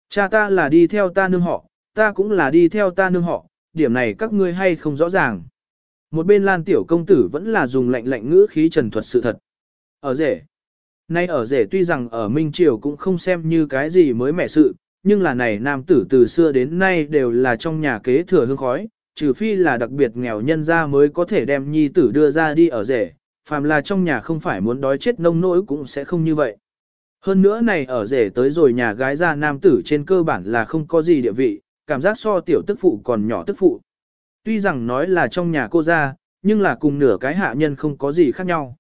Cha ta là đi theo ta nương họ, ta cũng là đi theo ta nương họ, điểm này các ngươi hay không rõ ràng. Một bên lan tiểu công tử vẫn là dùng lạnh lạnh ngữ khí trần thuật sự thật. Ở rể. Nay ở rể tuy rằng ở Minh Triều cũng không xem như cái gì mới mẻ sự, nhưng là này nam tử từ xưa đến nay đều là trong nhà kế thừa hương khói, trừ phi là đặc biệt nghèo nhân ra mới có thể đem nhi tử đưa ra đi ở rể, phàm là trong nhà không phải muốn đói chết nông nỗi cũng sẽ không như vậy. Hơn nữa này ở rể tới rồi nhà gái ra nam tử trên cơ bản là không có gì địa vị, cảm giác so tiểu tức phụ còn nhỏ tức phụ. Tuy rằng nói là trong nhà cô ra, nhưng là cùng nửa cái hạ nhân không có gì khác nhau.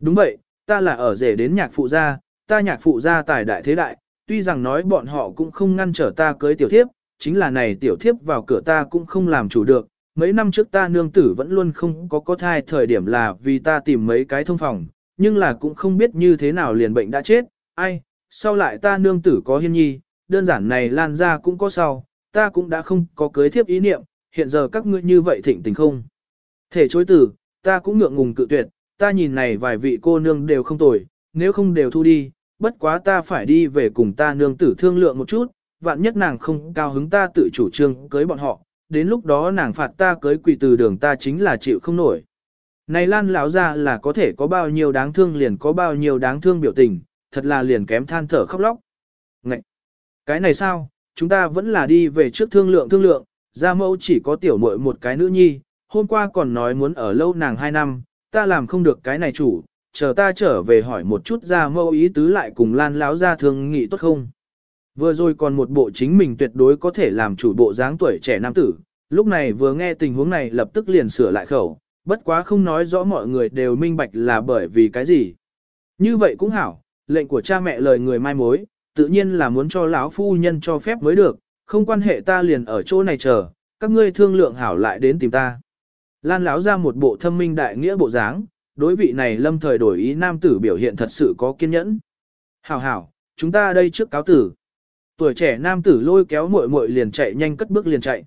Đúng vậy, ta là ở rể đến nhạc phụ gia, ta nhạc phụ gia tài đại thế đại, tuy rằng nói bọn họ cũng không ngăn trở ta cưới tiểu thiếp, chính là này tiểu thiếp vào cửa ta cũng không làm chủ được. Mấy năm trước ta nương tử vẫn luôn không có có thai thời điểm là vì ta tìm mấy cái thông phòng, nhưng là cũng không biết như thế nào liền bệnh đã chết, ai, sau lại ta nương tử có hiên nhi, đơn giản này lan ra cũng có sau, ta cũng đã không có cưới thiếp ý niệm, hiện giờ các ngươi như vậy thịnh tình không. Thể chối tử, ta cũng ngượng ngùng cự tuyệt, ta nhìn này vài vị cô nương đều không tồi, nếu không đều thu đi, bất quá ta phải đi về cùng ta nương tử thương lượng một chút, vạn nhất nàng không cao hứng ta tự chủ trương cưới bọn họ, đến lúc đó nàng phạt ta cưới quỳ từ đường ta chính là chịu không nổi. Này Lan lão ra là có thể có bao nhiêu đáng thương liền có bao nhiêu đáng thương biểu tình, thật là liền kém than thở khóc lóc. Ngậy! Cái này sao, chúng ta vẫn là đi về trước thương lượng thương lượng, gia mẫu chỉ có tiểu muội một cái nữ nhi, hôm qua còn nói muốn ở lâu nàng hai năm, ta làm không được cái này chủ, chờ ta trở về hỏi một chút gia mẫu ý tứ lại cùng lan lão ra thương nghị tốt không. Vừa rồi còn một bộ chính mình tuyệt đối có thể làm chủ bộ dáng tuổi trẻ nam tử, lúc này vừa nghe tình huống này lập tức liền sửa lại khẩu, bất quá không nói rõ mọi người đều minh bạch là bởi vì cái gì. Như vậy cũng hảo, lệnh của cha mẹ lời người mai mối, tự nhiên là muốn cho lão phu nhân cho phép mới được, không quan hệ ta liền ở chỗ này chờ, các ngươi thương lượng hảo lại đến tìm ta. Lan lão ra một bộ thâm minh đại nghĩa bộ dáng, đối vị này lâm thời đổi ý nam tử biểu hiện thật sự có kiên nhẫn. Hảo hảo, chúng ta đây trước cáo tử. Tuổi trẻ nam tử lôi kéo muội muội liền chạy nhanh cất bước liền chạy.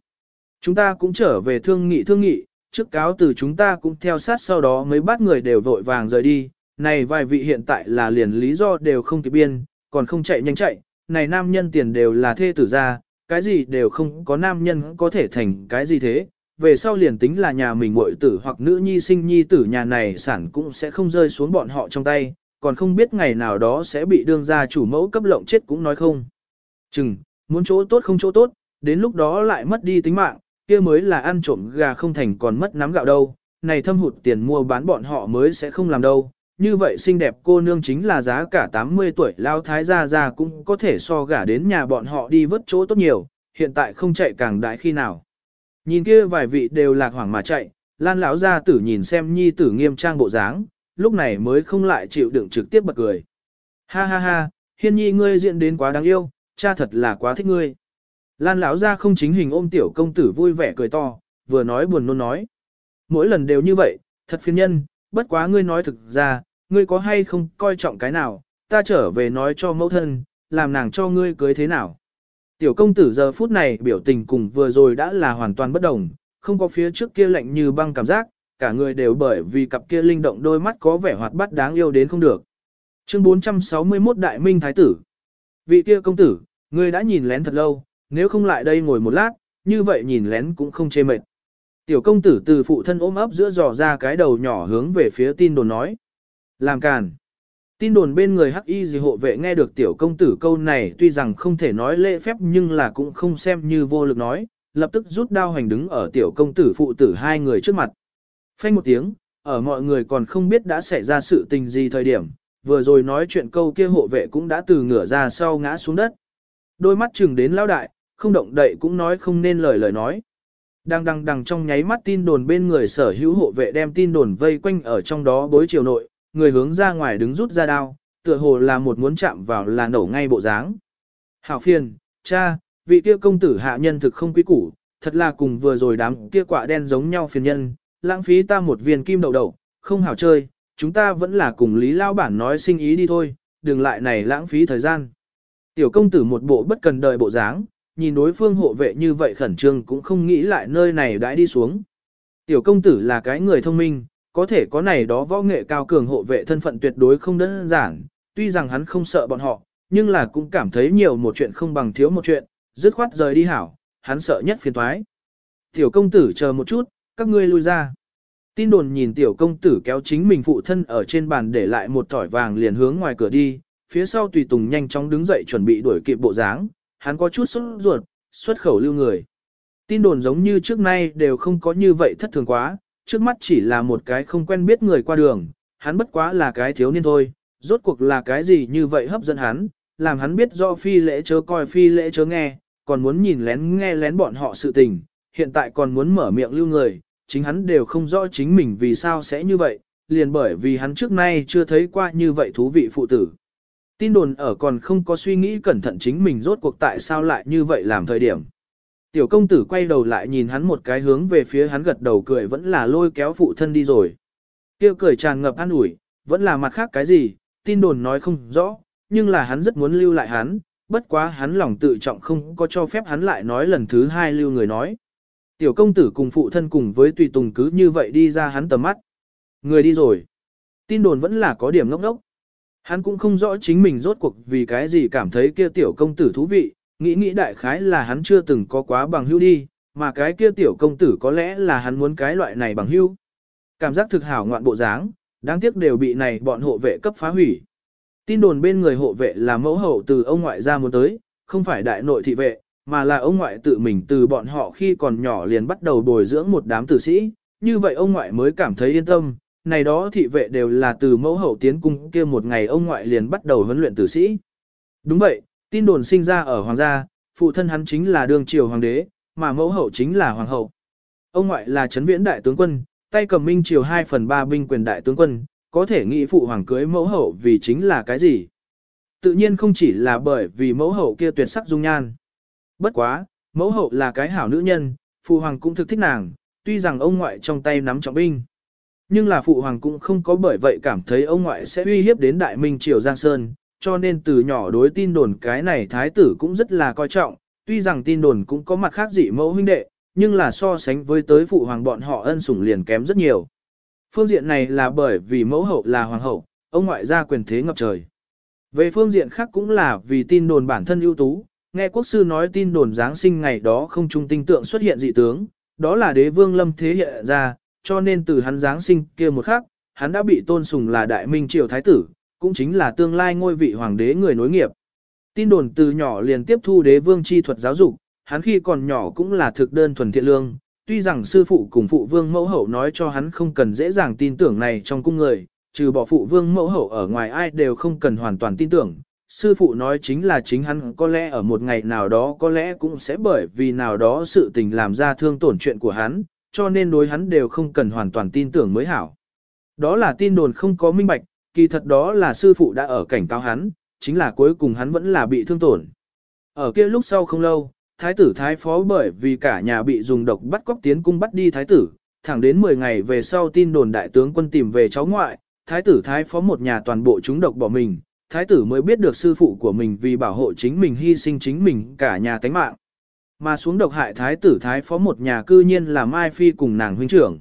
Chúng ta cũng trở về thương nghị thương nghị, trước cáo từ chúng ta cũng theo sát sau đó mấy bát người đều vội vàng rời đi. Này vài vị hiện tại là liền lý do đều không kịp biên, còn không chạy nhanh chạy, này nam nhân tiền đều là thê tử ra, cái gì đều không có nam nhân có thể thành cái gì thế, về sau liền tính là nhà mình muội tử hoặc nữ nhi sinh nhi tử nhà này sản cũng sẽ không rơi xuống bọn họ trong tay, còn không biết ngày nào đó sẽ bị đương gia chủ mẫu cấp lộng chết cũng nói không. Chừng, muốn chỗ tốt không chỗ tốt, đến lúc đó lại mất đi tính mạng, kia mới là ăn trộm gà không thành còn mất nắm gạo đâu, này thâm hụt tiền mua bán bọn họ mới sẽ không làm đâu. Như vậy xinh đẹp cô nương chính là giá cả 80 tuổi lao thái gia gia cũng có thể so gả đến nhà bọn họ đi vớt chỗ tốt nhiều, hiện tại không chạy càng đại khi nào. Nhìn kia vài vị đều lạc hoảng mà chạy, Lan lão gia tử nhìn xem nhi tử nghiêm trang bộ dáng, lúc này mới không lại chịu đựng trực tiếp bật cười. Ha ha ha, hiên nhi ngươi diện đến quá đáng yêu, cha thật là quá thích ngươi. Lan lão gia không chính hình ôm tiểu công tử vui vẻ cười to, vừa nói buồn nôn nói. Mỗi lần đều như vậy, thật phiền nhân, bất quá ngươi nói thực ra, ngươi có hay không coi trọng cái nào, ta trở về nói cho mẫu thân, làm nàng cho ngươi cưới thế nào. Tiểu công tử giờ phút này biểu tình cùng vừa rồi đã là hoàn toàn bất đồng, không có phía trước kia lạnh như băng cảm giác, cả người đều bởi vì cặp kia linh động đôi mắt có vẻ hoạt bát đáng yêu đến không được. Chương 461 Đại Minh Thái Tử Vị kia công tử, ngươi đã nhìn lén thật lâu, nếu không lại đây ngồi một lát, như vậy nhìn lén cũng không chê mệt. Tiểu công tử từ phụ thân ôm ấp giữa dò ra cái đầu nhỏ hướng về phía tin đồn nói. Làm càn. Tin đồn bên người hắc y gì hộ vệ nghe được tiểu công tử câu này tuy rằng không thể nói lễ phép nhưng là cũng không xem như vô lực nói, lập tức rút đao hành đứng ở tiểu công tử phụ tử hai người trước mặt. Phanh một tiếng, ở mọi người còn không biết đã xảy ra sự tình gì thời điểm, vừa rồi nói chuyện câu kia hộ vệ cũng đã từ ngửa ra sau ngã xuống đất. Đôi mắt chừng đến lao đại, không động đậy cũng nói không nên lời lời nói. Đang đằng đằng trong nháy mắt tin đồn bên người sở hữu hộ vệ đem tin đồn vây quanh ở trong đó bối chiều nội, người hướng ra ngoài đứng rút ra đao, tựa hồ là một muốn chạm vào là nổ ngay bộ dáng. Hảo phiền, cha, vị kia công tử hạ nhân thực không quý củ, thật là cùng vừa rồi đám kia quả đen giống nhau phiền nhân, lãng phí ta một viên kim đậu đậu, không hảo chơi, chúng ta vẫn là cùng Lý Lao Bản nói sinh ý đi thôi, đừng lại này lãng phí thời gian. Tiểu công tử một bộ bất cần đời bộ dáng, nhìn đối phương hộ vệ như vậy khẩn trương cũng không nghĩ lại nơi này đã đi xuống. Tiểu công tử là cái người thông minh, có thể có này đó võ nghệ cao cường hộ vệ thân phận tuyệt đối không đơn giản, tuy rằng hắn không sợ bọn họ, nhưng là cũng cảm thấy nhiều một chuyện không bằng thiếu một chuyện, dứt khoát rời đi hảo, hắn sợ nhất phiền toái. Tiểu công tử chờ một chút, các ngươi lui ra. Tin đồn nhìn tiểu công tử kéo chính mình phụ thân ở trên bàn để lại một tỏi vàng liền hướng ngoài cửa đi, phía sau tùy tùng nhanh chóng đứng dậy chuẩn bị đuổi kịp bộ dáng, hắn có chút sốt ruột, xuất khẩu lưu người. Tin đồn giống như trước nay đều không có như vậy thất thường quá, trước mắt chỉ là một cái không quen biết người qua đường, hắn bất quá là cái thiếu niên thôi, rốt cuộc là cái gì như vậy hấp dẫn hắn, làm hắn biết do phi lễ chớ coi phi lễ chớ nghe, còn muốn nhìn lén nghe lén bọn họ sự tình, hiện tại còn muốn mở miệng lưu người, chính hắn đều không rõ chính mình vì sao sẽ như vậy, liền bởi vì hắn trước nay chưa thấy qua như vậy thú vị phụ tử. Tin đồn ở còn không có suy nghĩ cẩn thận chính mình rốt cuộc tại sao lại như vậy làm thời điểm. Tiểu công tử quay đầu lại nhìn hắn một cái hướng về phía hắn gật đầu cười vẫn là lôi kéo phụ thân đi rồi. Kêu cười tràn ngập an ủi, vẫn là mặt khác cái gì, tin đồn nói không rõ, nhưng là hắn rất muốn lưu lại hắn, bất quá hắn lòng tự trọng không có cho phép hắn lại nói lần thứ hai lưu người nói. Tiểu công tử cùng phụ thân cùng với tùy tùng cứ như vậy đi ra hắn tầm mắt. Người đi rồi. Tin đồn vẫn là có điểm ngốc ngốc. Hắn cũng không rõ chính mình rốt cuộc vì cái gì cảm thấy kia tiểu công tử thú vị, nghĩ nghĩ đại khái là hắn chưa từng có quá bằng hữu đi, mà cái kia tiểu công tử có lẽ là hắn muốn cái loại này bằng hữu. Cảm giác thực hảo ngoạn bộ dáng, đáng tiếc đều bị này bọn hộ vệ cấp phá hủy. Tin đồn bên người hộ vệ là mẫu hậu từ ông ngoại ra muốn tới, không phải đại nội thị vệ, mà là ông ngoại tự mình từ bọn họ khi còn nhỏ liền bắt đầu bồi dưỡng một đám tử sĩ, như vậy ông ngoại mới cảm thấy yên tâm, này đó thị vệ đều là từ mẫu hậu tiến cung kia một ngày ông ngoại liền bắt đầu huấn luyện tử sĩ. Đúng vậy, tin đồn sinh ra ở hoàng gia, phụ thân hắn chính là đương triều hoàng đế, mà mẫu hậu chính là hoàng hậu. Ông ngoại là chấn viễn đại tướng quân, tay cầm minh triều 2 phần 3 binh quyền đại tướng quân, có thể nghĩ phụ hoàng cưới mẫu hậu vì chính là cái gì. Tự nhiên không chỉ là bởi vì mẫu hậu kia tuyệt sắc dung nhan. Bất quá, mẫu hậu là cái hảo nữ nhân, phụ hoàng cũng thực thích nàng, tuy rằng ông ngoại trong tay nắm trọng binh. Nhưng là phụ hoàng cũng không có bởi vậy cảm thấy ông ngoại sẽ uy hiếp đến đại minh triều Giang Sơn, cho nên từ nhỏ đối tin đồn cái này thái tử cũng rất là coi trọng, tuy rằng tin đồn cũng có mặt khác dị mẫu huynh đệ, nhưng là so sánh với tới phụ hoàng bọn họ ân sủng liền kém rất nhiều. Phương diện này là bởi vì mẫu hậu là hoàng hậu, ông ngoại gia quyền thế ngập trời. Về phương diện khác cũng là vì tin đồn bản thân ưu tú, nghe quốc sư nói tin đồn Giáng sinh ngày đó không trung tinh tượng xuất hiện dị tướng, đó là đế vương lâm thế hiện ra, cho nên từ hắn Giáng sinh kia một khắc, hắn đã bị tôn sùng là đại minh triều thái tử, cũng chính là tương lai ngôi vị hoàng đế người nối nghiệp. Tin đồn từ nhỏ liền tiếp thu đế vương chi thuật giáo dục, hắn khi còn nhỏ cũng là thực đơn thuần thiện lương, tuy rằng sư phụ cùng phụ vương mẫu hậu nói cho hắn không cần dễ dàng tin tưởng này trong cung người, trừ bỏ phụ vương mẫu hậu ở ngoài ai đều không cần hoàn toàn tin tưởng. Sư phụ nói chính là chính hắn có lẽ ở một ngày nào đó có lẽ cũng sẽ bởi vì nào đó sự tình làm ra thương tổn chuyện của hắn, cho nên đối hắn đều không cần hoàn toàn tin tưởng mới hảo. Đó là tin đồn không có minh bạch, kỳ thật đó là sư phụ đã ở cảnh cáo hắn, chính là cuối cùng hắn vẫn là bị thương tổn. Ở kia lúc sau không lâu, thái tử thái phó bởi vì cả nhà bị dùng độc bắt cóc tiến cung bắt đi thái tử, thẳng đến 10 ngày về sau tin đồn đại tướng quân tìm về cháu ngoại, thái tử thái phó một nhà toàn bộ chúng độc bỏ mình, thái tử mới biết được sư phụ của mình vì bảo hộ chính mình hy sinh chính mình cả nhà tánh mạng. Mà xuống độc hại thái tử thái phó một nhà cư nhiên là Mai Phi cùng nàng huynh trưởng.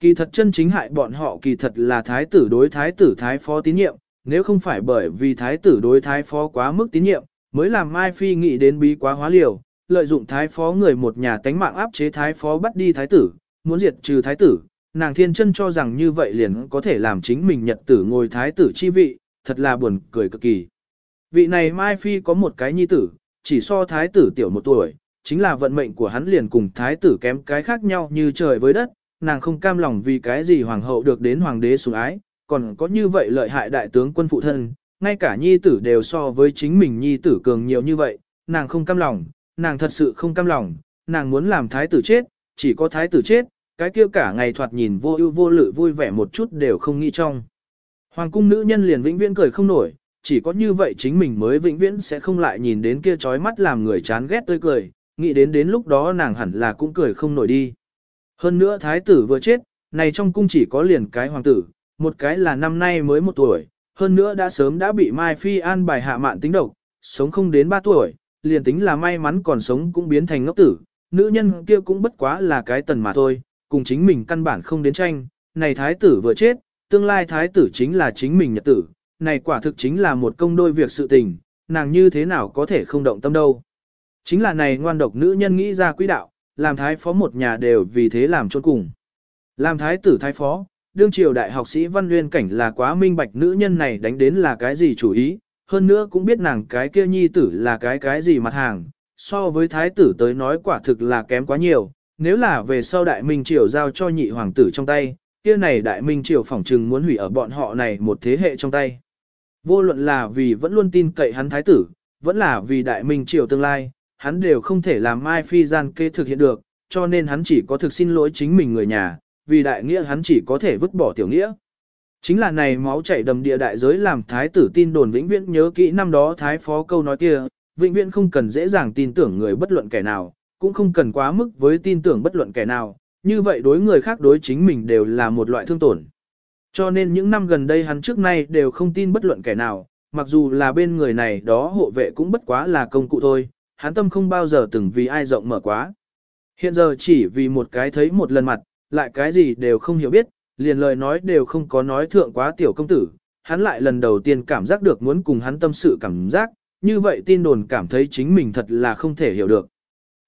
Kỳ thật chân chính hại bọn họ kỳ thật là thái tử đối thái tử thái phó tín nhiệm, nếu không phải bởi vì thái tử đối thái phó quá mức tín nhiệm, mới làm Mai Phi nghĩ đến bí quá hóa liều, lợi dụng thái phó người một nhà tánh mạng áp chế thái phó bắt đi thái tử, muốn diệt trừ thái tử, nàng thiên chân cho rằng như vậy liền có thể làm chính mình nhật tử ngồi thái tử chi vị, thật là buồn cười cực kỳ. Vị này Mai Phi có một cái nhi tử, chỉ so thái tử tiểu một tuổi, chính là vận mệnh của hắn liền cùng thái tử kém cái khác nhau như trời với đất, nàng không cam lòng vì cái gì hoàng hậu được đến hoàng đế sủng ái, còn có như vậy lợi hại đại tướng quân phụ thân, ngay cả nhi tử đều so với chính mình nhi tử cường nhiều như vậy, nàng không cam lòng, nàng thật sự không cam lòng, nàng muốn làm thái tử chết, chỉ có thái tử chết, cái kia cả ngày thoạt nhìn vô ưu vô lự vui vẻ một chút đều không nghĩ trong. Hoàng cung nữ nhân liền vĩnh viễn cười không nổi, chỉ có như vậy chính mình mới vĩnh viễn sẽ không lại nhìn đến kia trói mắt làm người chán ghét tươi cười, nghĩ đến đến lúc đó nàng hẳn là cũng cười không nổi đi. Hơn nữa thái tử vừa chết, này trong cung chỉ có liền cái hoàng tử, một cái là năm nay mới một tuổi, hơn nữa đã sớm đã bị Mai Phi an bài hạ mạn tính độc, sống không đến ba tuổi, liền tính là may mắn còn sống cũng biến thành ngốc tử, nữ nhân kia cũng bất quá là cái tần mà thôi, cùng chính mình căn bản không đến tranh, này thái tử vừa chết, tương lai thái tử chính là chính mình nhật tử, này quả thực chính là một công đôi việc sự tình, nàng như thế nào có thể không động tâm đâu. Chính là này ngoan độc nữ nhân nghĩ ra quỹ đạo, làm thái phó một nhà đều vì thế làm chôn cùng. Làm thái tử thái phó, đương triều đại học sĩ văn nguyên cảnh là quá minh bạch nữ nhân này đánh đến là cái gì chủ ý, hơn nữa cũng biết nàng cái kia nhi tử là cái cái gì mặt hàng, so với thái tử tới nói quả thực là kém quá nhiều, nếu là về sau đại minh triều giao cho nhị hoàng tử trong tay, kia này đại minh triều phỏng trừng muốn hủy ở bọn họ này một thế hệ trong tay. Vô luận là vì vẫn luôn tin cậy hắn thái tử, vẫn là vì đại minh triều tương lai, hắn đều không thể làm Mai Phi gian kê thực hiện được, cho nên hắn chỉ có thực xin lỗi chính mình người nhà, vì đại nghĩa hắn chỉ có thể vứt bỏ tiểu nghĩa. Chính là này máu chảy đầm địa đại giới làm thái tử tin đồn vĩnh viễn nhớ kỹ năm đó thái phó câu nói kia, vĩnh viễn không cần dễ dàng tin tưởng người bất luận kẻ nào, cũng không cần quá mức với tin tưởng bất luận kẻ nào, như vậy đối người khác đối chính mình đều là một loại thương tổn. Cho nên những năm gần đây hắn trước nay đều không tin bất luận kẻ nào, mặc dù là bên người này đó hộ vệ cũng bất quá là công cụ thôi, hắn tâm không bao giờ từng vì ai rộng mở quá. Hiện giờ chỉ vì một cái thấy một lần mặt, lại cái gì đều không hiểu biết, liền lời nói đều không có nói thượng quá tiểu công tử, hắn lại lần đầu tiên cảm giác được muốn cùng hắn tâm sự cảm giác, như vậy tin đồn cảm thấy chính mình thật là không thể hiểu được.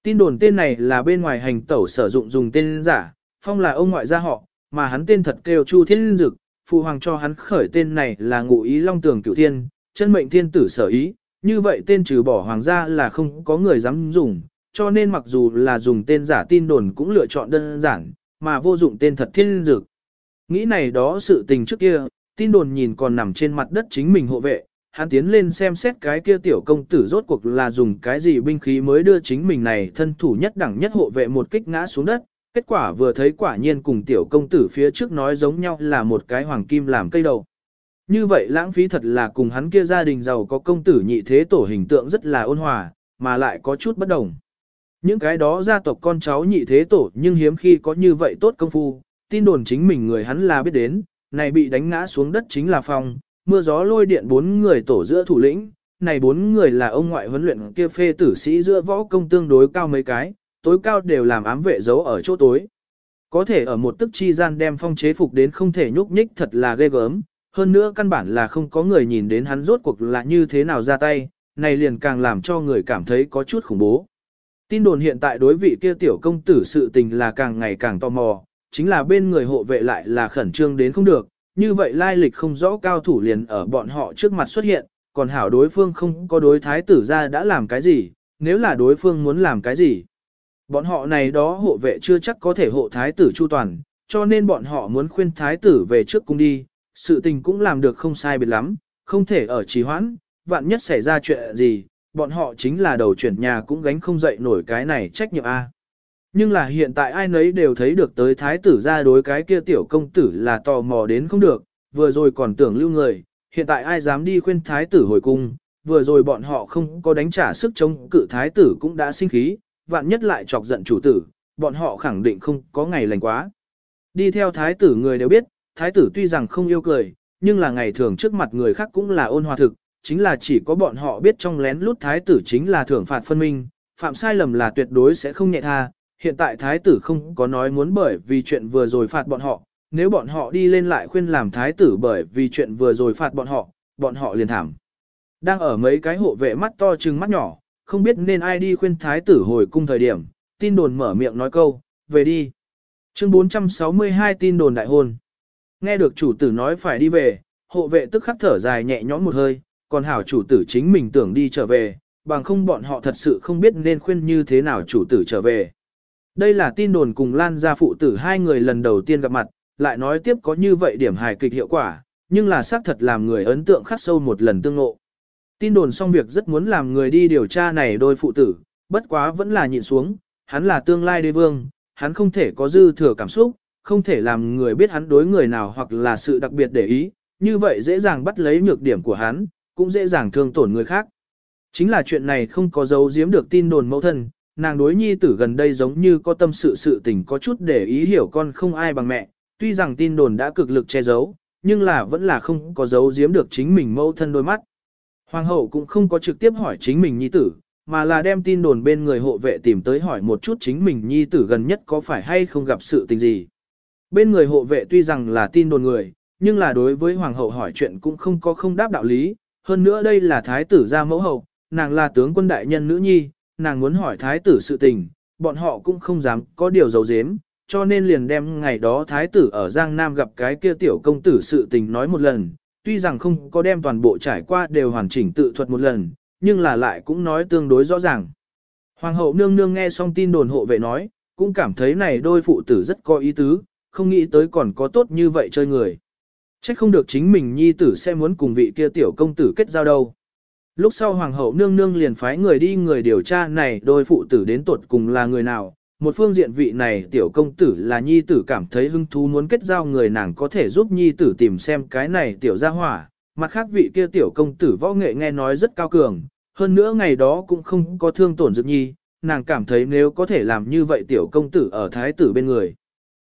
Tin đồn tên này là bên ngoài hành tẩu sử dụng dùng tên giả, phong là ông ngoại gia họ, mà hắn tên thật kêu Chu Thiên Dực, phụ hoàng cho hắn khởi tên này là ngụ ý long tường cửu thiên, chân mệnh thiên tử sở ý, như vậy tên trừ bỏ hoàng gia là không có người dám dùng, cho nên mặc dù là dùng tên giả tin đồn cũng lựa chọn đơn giản, mà vô dụng tên thật thiên dược. Nghĩ này đó sự tình trước kia, tin đồn nhìn còn nằm trên mặt đất chính mình hộ vệ, hắn tiến lên xem xét cái kia tiểu công tử rốt cuộc là dùng cái gì binh khí mới đưa chính mình này thân thủ nhất đẳng nhất hộ vệ một kích ngã xuống đất, kết quả vừa thấy quả nhiên cùng tiểu công tử phía trước nói giống nhau là một cái hoàng kim làm cây đầu. Như vậy lãng phí thật là cùng hắn kia gia đình giàu có công tử nhị thế tổ hình tượng rất là ôn hòa, mà lại có chút bất đồng. Những cái đó gia tộc con cháu nhị thế tổ nhưng hiếm khi có như vậy tốt công phu, tin đồn chính mình người hắn là biết đến, này bị đánh ngã xuống đất chính là phong, mưa gió lôi điện bốn người tổ giữa thủ lĩnh, này bốn người là ông ngoại huấn luyện kia phê tử sĩ giữa võ công tương đối cao mấy cái, tối cao đều làm ám vệ giấu ở chỗ tối. Có thể ở một tức chi gian đem phong chế phục đến không thể nhúc nhích thật là ghê gớm, hơn nữa căn bản là không có người nhìn đến hắn rốt cuộc là như thế nào ra tay, này liền càng làm cho người cảm thấy có chút khủng bố. Tin đồn hiện tại đối vị kia tiểu công tử sự tình là càng ngày càng tò mò, chính là bên người hộ vệ lại là khẩn trương đến không được, như vậy lai lịch không rõ cao thủ liền ở bọn họ trước mặt xuất hiện, còn hảo đối phương không có đối thái tử ra đã làm cái gì, nếu là đối phương muốn làm cái gì. Bọn họ này đó hộ vệ chưa chắc có thể hộ thái tử chu toàn, cho nên bọn họ muốn khuyên thái tử về trước cung đi, sự tình cũng làm được không sai biệt lắm, không thể ở trì hoãn, vạn nhất xảy ra chuyện gì, bọn họ chính là đầu chuyển nhà cũng gánh không dậy nổi cái này trách nhiệm A. Nhưng là hiện tại ai nấy đều thấy được tới thái tử ra đối cái kia tiểu công tử là tò mò đến không được, vừa rồi còn tưởng lưu người, hiện tại ai dám đi khuyên thái tử hồi cung, vừa rồi bọn họ không có đánh trả sức chống cự thái tử cũng đã sinh khí, vạn nhất lại chọc giận chủ tử, bọn họ khẳng định không có ngày lành quá. Đi theo thái tử người đều biết, thái tử tuy rằng không yêu cười, nhưng là ngày thường trước mặt người khác cũng là ôn hòa thực, chính là chỉ có bọn họ biết trong lén lút thái tử chính là thưởng phạt phân minh, phạm sai lầm là tuyệt đối sẽ không nhẹ tha. Hiện tại thái tử không có nói muốn bởi vì chuyện vừa rồi phạt bọn họ, nếu bọn họ đi lên lại khuyên làm thái tử bởi vì chuyện vừa rồi phạt bọn họ, bọn họ liền thảm. Đang ở mấy cái hộ vệ mắt to trừng mắt nhỏ, không biết nên ai đi khuyên thái tử hồi cung thời điểm, tin đồn mở miệng nói câu, về đi. Chương 462 tin đồn đại hôn. Nghe được chủ tử nói phải đi về, hộ vệ tức khắc thở dài nhẹ nhõm một hơi, còn hảo chủ tử chính mình tưởng đi trở về, bằng không bọn họ thật sự không biết nên khuyên như thế nào chủ tử trở về. Đây là tin đồn cùng Lan gia phụ tử hai người lần đầu tiên gặp mặt, lại nói tiếp có như vậy điểm hài kịch hiệu quả, nhưng là xác thật làm người ấn tượng khắc sâu một lần tương ngộ. Tin đồn xong việc rất muốn làm người đi điều tra này đôi phụ tử, bất quá vẫn là nhịn xuống, hắn là tương lai đế vương, hắn không thể có dư thừa cảm xúc, không thể làm người biết hắn đối người nào hoặc là sự đặc biệt để ý, như vậy dễ dàng bắt lấy nhược điểm của hắn, cũng dễ dàng thương tổn người khác. Chính là chuyện này không có dấu giếm được tin đồn mẫu thân, nàng đối nhi tử gần đây giống như có tâm sự sự tình có chút để ý hiểu con không ai bằng mẹ, tuy rằng tin đồn đã cực lực che giấu, nhưng là vẫn là không có dấu giếm được chính mình mẫu thân đôi mắt. Hoàng hậu cũng không có trực tiếp hỏi chính mình nhi tử, mà là đem tin đồn bên người hộ vệ tìm tới hỏi một chút chính mình nhi tử gần nhất có phải hay không gặp sự tình gì. Bên người hộ vệ tuy rằng là tin đồn người, nhưng là đối với hoàng hậu hỏi chuyện cũng không có không đáp đạo lý, hơn nữa đây là thái tử gia mẫu hậu, nàng là tướng quân đại nhân nữ nhi, nàng muốn hỏi thái tử sự tình, bọn họ cũng không dám có điều giấu giếm, cho nên liền đem ngày đó thái tử ở Giang Nam gặp cái kia tiểu công tử sự tình nói một lần, tuy rằng không có đem toàn bộ trải qua đều hoàn chỉnh tự thuật một lần, nhưng là lại cũng nói tương đối rõ ràng. Hoàng hậu nương nương nghe xong tin đồn hộ vệ nói, cũng cảm thấy này đôi phụ tử rất có ý tứ, không nghĩ tới còn có tốt như vậy chơi người. Chắc không được chính mình nhi tử sẽ muốn cùng vị kia tiểu công tử kết giao đâu. Lúc sau hoàng hậu nương nương liền phái người đi người điều tra này đôi phụ tử đến tuột cùng là người nào. Một phương diện vị này tiểu công tử là nhi tử cảm thấy hứng thú muốn kết giao người nàng có thể giúp nhi tử tìm xem cái này tiểu gia hỏa. Mặt khác vị kia tiểu công tử võ nghệ nghe nói rất cao cường, hơn nữa ngày đó cũng không có thương tổn dược nhi, nàng cảm thấy nếu có thể làm như vậy tiểu công tử ở thái tử bên người.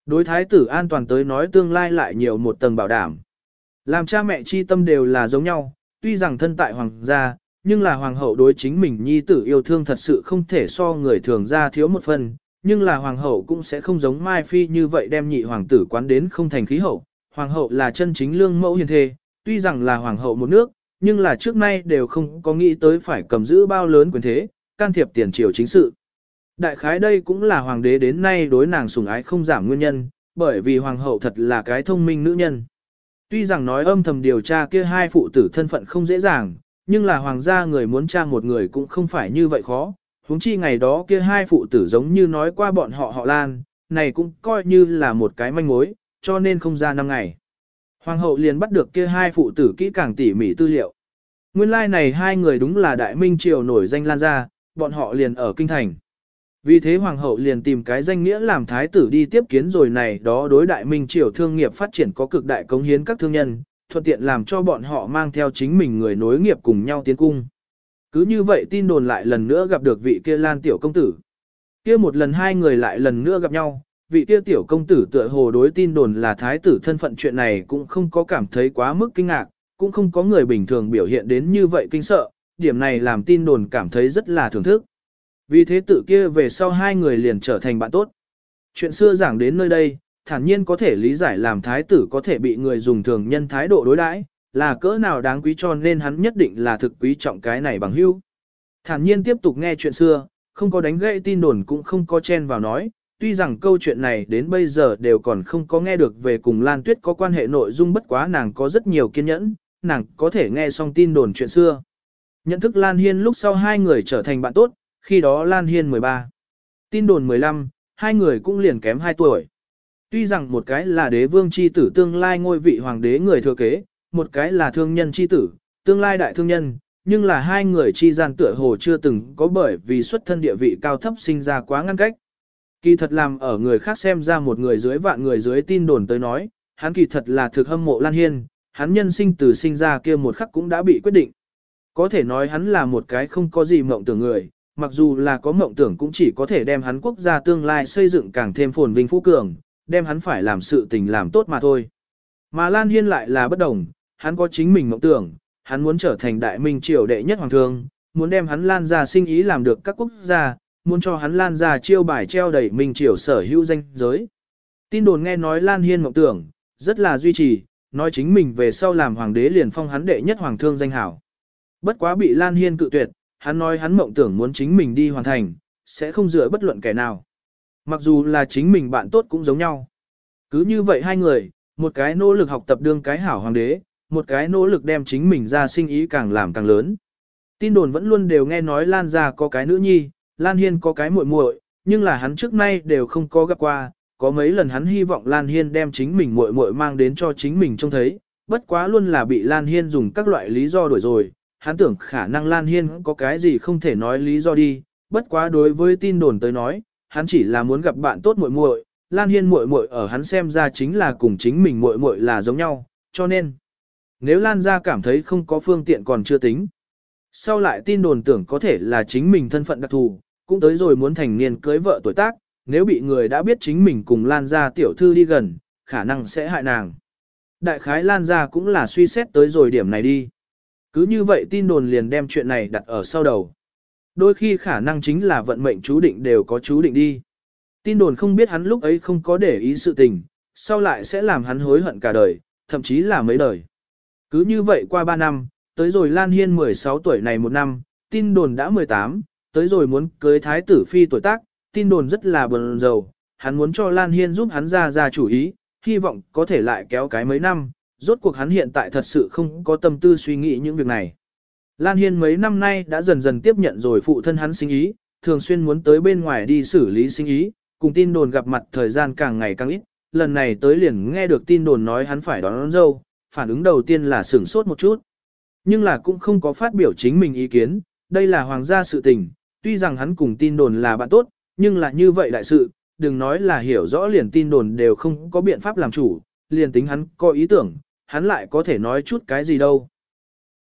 Đối thái tử an toàn tới nói tương lai lại nhiều một tầng bảo đảm. Làm cha mẹ chi tâm đều là giống nhau, tuy rằng thân tại hoàng gia, nhưng là hoàng hậu đối chính mình nhi tử yêu thương thật sự không thể so người thường ra thiếu một phần, nhưng là hoàng hậu cũng sẽ không giống Mai Phi như vậy đem nhị hoàng tử quán đến không thành khí hậu. Hoàng hậu là chân chính lương mẫu hiền thê, tuy rằng là hoàng hậu một nước, nhưng là trước nay đều không có nghĩ tới phải cầm giữ bao lớn quyền thế, can thiệp tiền triều chính sự. Đại khái đây cũng là hoàng đế đến nay đối nàng sủng ái không giảm nguyên nhân, bởi vì hoàng hậu thật là cái thông minh nữ nhân. Tuy rằng nói âm thầm điều tra kia hai phụ tử thân phận không dễ dàng, nhưng là hoàng gia người muốn tra một người cũng không phải như vậy khó. Huống chi ngày đó kia hai phụ tử giống như nói qua bọn họ họ Lan, này cũng coi như là một cái manh mối, cho nên không ra năm ngày. Hoàng hậu liền bắt được kia hai phụ tử kỹ càng tỉ mỉ tư liệu. Nguyên lai like này hai người đúng là đại minh triều nổi danh Lan gia, bọn họ liền ở kinh thành. Vì thế hoàng hậu liền tìm cái danh nghĩa làm thái tử đi tiếp kiến rồi này đó đối đại minh triều thương nghiệp phát triển có cực đại cống hiến các thương nhân, thuận tiện làm cho bọn họ mang theo chính mình người nối nghiệp cùng nhau tiến cung. Cứ như vậy tin đồn lại lần nữa gặp được vị kia lan tiểu công tử. Kia một lần hai người lại lần nữa gặp nhau, vị kia tiểu công tử tựa hồ đối tin đồn là thái tử thân phận chuyện này cũng không có cảm thấy quá mức kinh ngạc, cũng không có người bình thường biểu hiện đến như vậy kinh sợ, điểm này làm tin đồn cảm thấy rất là thưởng thức. Vì thế tự kia về sau hai người liền trở thành bạn tốt. Chuyện xưa giảng đến nơi đây, thản nhiên có thể lý giải làm thái tử có thể bị người dùng thường nhân thái độ đối đãi, là cỡ nào đáng quý cho nên hắn nhất định là thực quý trọng cái này bằng hữu. Thản nhiên tiếp tục nghe chuyện xưa, không có đánh gãy tin đồn cũng không có chen vào nói, tuy rằng câu chuyện này đến bây giờ đều còn không có nghe được về cùng Lan Tuyết có quan hệ nội dung bất quá nàng có rất nhiều kiên nhẫn, nàng có thể nghe xong tin đồn chuyện xưa. Nhận thức Lan Hiên lúc sau hai người trở thành bạn tốt, khi đó Lan Hiên 13. Tin đồn 15, hai người cũng liền kém 2 tuổi. Tuy rằng một cái là đế vương chi tử tương lai ngôi vị hoàng đế người thừa kế, một cái là thương nhân chi tử, tương lai đại thương nhân, nhưng là hai người chi gian tựa hồ chưa từng có bởi vì xuất thân địa vị cao thấp sinh ra quá ngăn cách. Kỳ thật làm ở người khác xem ra một người dưới vạn người dưới tin đồn tới nói, hắn kỳ thật là thực hâm mộ Lan Hiên, hắn nhân sinh từ sinh ra kia một khắc cũng đã bị quyết định. Có thể nói hắn là một cái không có gì mộng tưởng người, mặc dù là có mộng tưởng cũng chỉ có thể đem hắn quốc gia tương lai xây dựng càng thêm phồn vinh phú cường, đem hắn phải làm sự tình làm tốt mà thôi. Mà Lan Hiên lại là bất đồng, hắn có chính mình mộng tưởng, hắn muốn trở thành đại minh triều đệ nhất hoàng thương, muốn đem hắn Lan ra sinh ý làm được các quốc gia, muốn cho hắn Lan ra chiêu bài treo đẩy minh triều sở hữu danh giới. Tin đồn nghe nói Lan Hiên mộng tưởng, rất là duy trì, nói chính mình về sau làm hoàng đế liền phong hắn đệ nhất hoàng thương danh hảo. Bất quá bị Lan Hiên cự tuyệt, hắn nói hắn mộng tưởng muốn chính mình đi hoàn thành, sẽ không dựa bất luận kẻ nào. Mặc dù là chính mình bạn tốt cũng giống nhau. Cứ như vậy hai người, một cái nỗ lực học tập đương cái hảo hoàng đế, một cái nỗ lực đem chính mình ra sinh ý càng làm càng lớn. Tin đồn vẫn luôn đều nghe nói Lan gia có cái nữ nhi, Lan Hiên có cái muội muội, nhưng là hắn trước nay đều không có gặp qua, có mấy lần hắn hy vọng Lan Hiên đem chính mình muội muội mang đến cho chính mình trông thấy, bất quá luôn là bị Lan Hiên dùng các loại lý do đuổi rồi, hắn tưởng khả năng Lan Hiên có cái gì không thể nói lý do đi, bất quá đối với tin đồn tới nói, hắn chỉ là muốn gặp bạn tốt muội muội, Lan Hiên muội muội ở hắn xem ra chính là cùng chính mình muội muội là giống nhau, cho nên nếu Lan gia cảm thấy không có phương tiện còn chưa tính. Sau lại tin đồn tưởng có thể là chính mình thân phận đặc thù, cũng tới rồi muốn thành niên cưới vợ tuổi tác, nếu bị người đã biết chính mình cùng Lan gia tiểu thư đi gần, khả năng sẽ hại nàng. Đại khái Lan gia cũng là suy xét tới rồi điểm này đi. Cứ như vậy tin đồn liền đem chuyện này đặt ở sau đầu. Đôi khi khả năng chính là vận mệnh chú định đều có chú định đi. Tin đồn không biết hắn lúc ấy không có để ý sự tình, sau lại sẽ làm hắn hối hận cả đời, thậm chí là mấy đời. Cứ như vậy qua 3 năm, tới rồi Lan Hiên 16 tuổi này một năm, tin đồn đã 18, tới rồi muốn cưới thái tử phi tuổi tác, tin đồn rất là buồn rầu, hắn muốn cho Lan Hiên giúp hắn ra ra chủ ý, hy vọng có thể lại kéo cái mấy năm, rốt cuộc hắn hiện tại thật sự không có tâm tư suy nghĩ những việc này. Lan Hiên mấy năm nay đã dần dần tiếp nhận rồi phụ thân hắn sinh ý, thường xuyên muốn tới bên ngoài đi xử lý sinh ý, cùng tin đồn gặp mặt thời gian càng ngày càng ít, lần này tới liền nghe được tin đồn nói hắn phải đón, đón dâu, phản ứng đầu tiên là sửng sốt một chút. Nhưng là cũng không có phát biểu chính mình ý kiến, đây là hoàng gia sự tình, tuy rằng hắn cùng tin đồn là bạn tốt, nhưng là như vậy đại sự, đừng nói là hiểu rõ liền tin đồn đều không có biện pháp làm chủ, liền tính hắn có ý tưởng, hắn lại có thể nói chút cái gì đâu.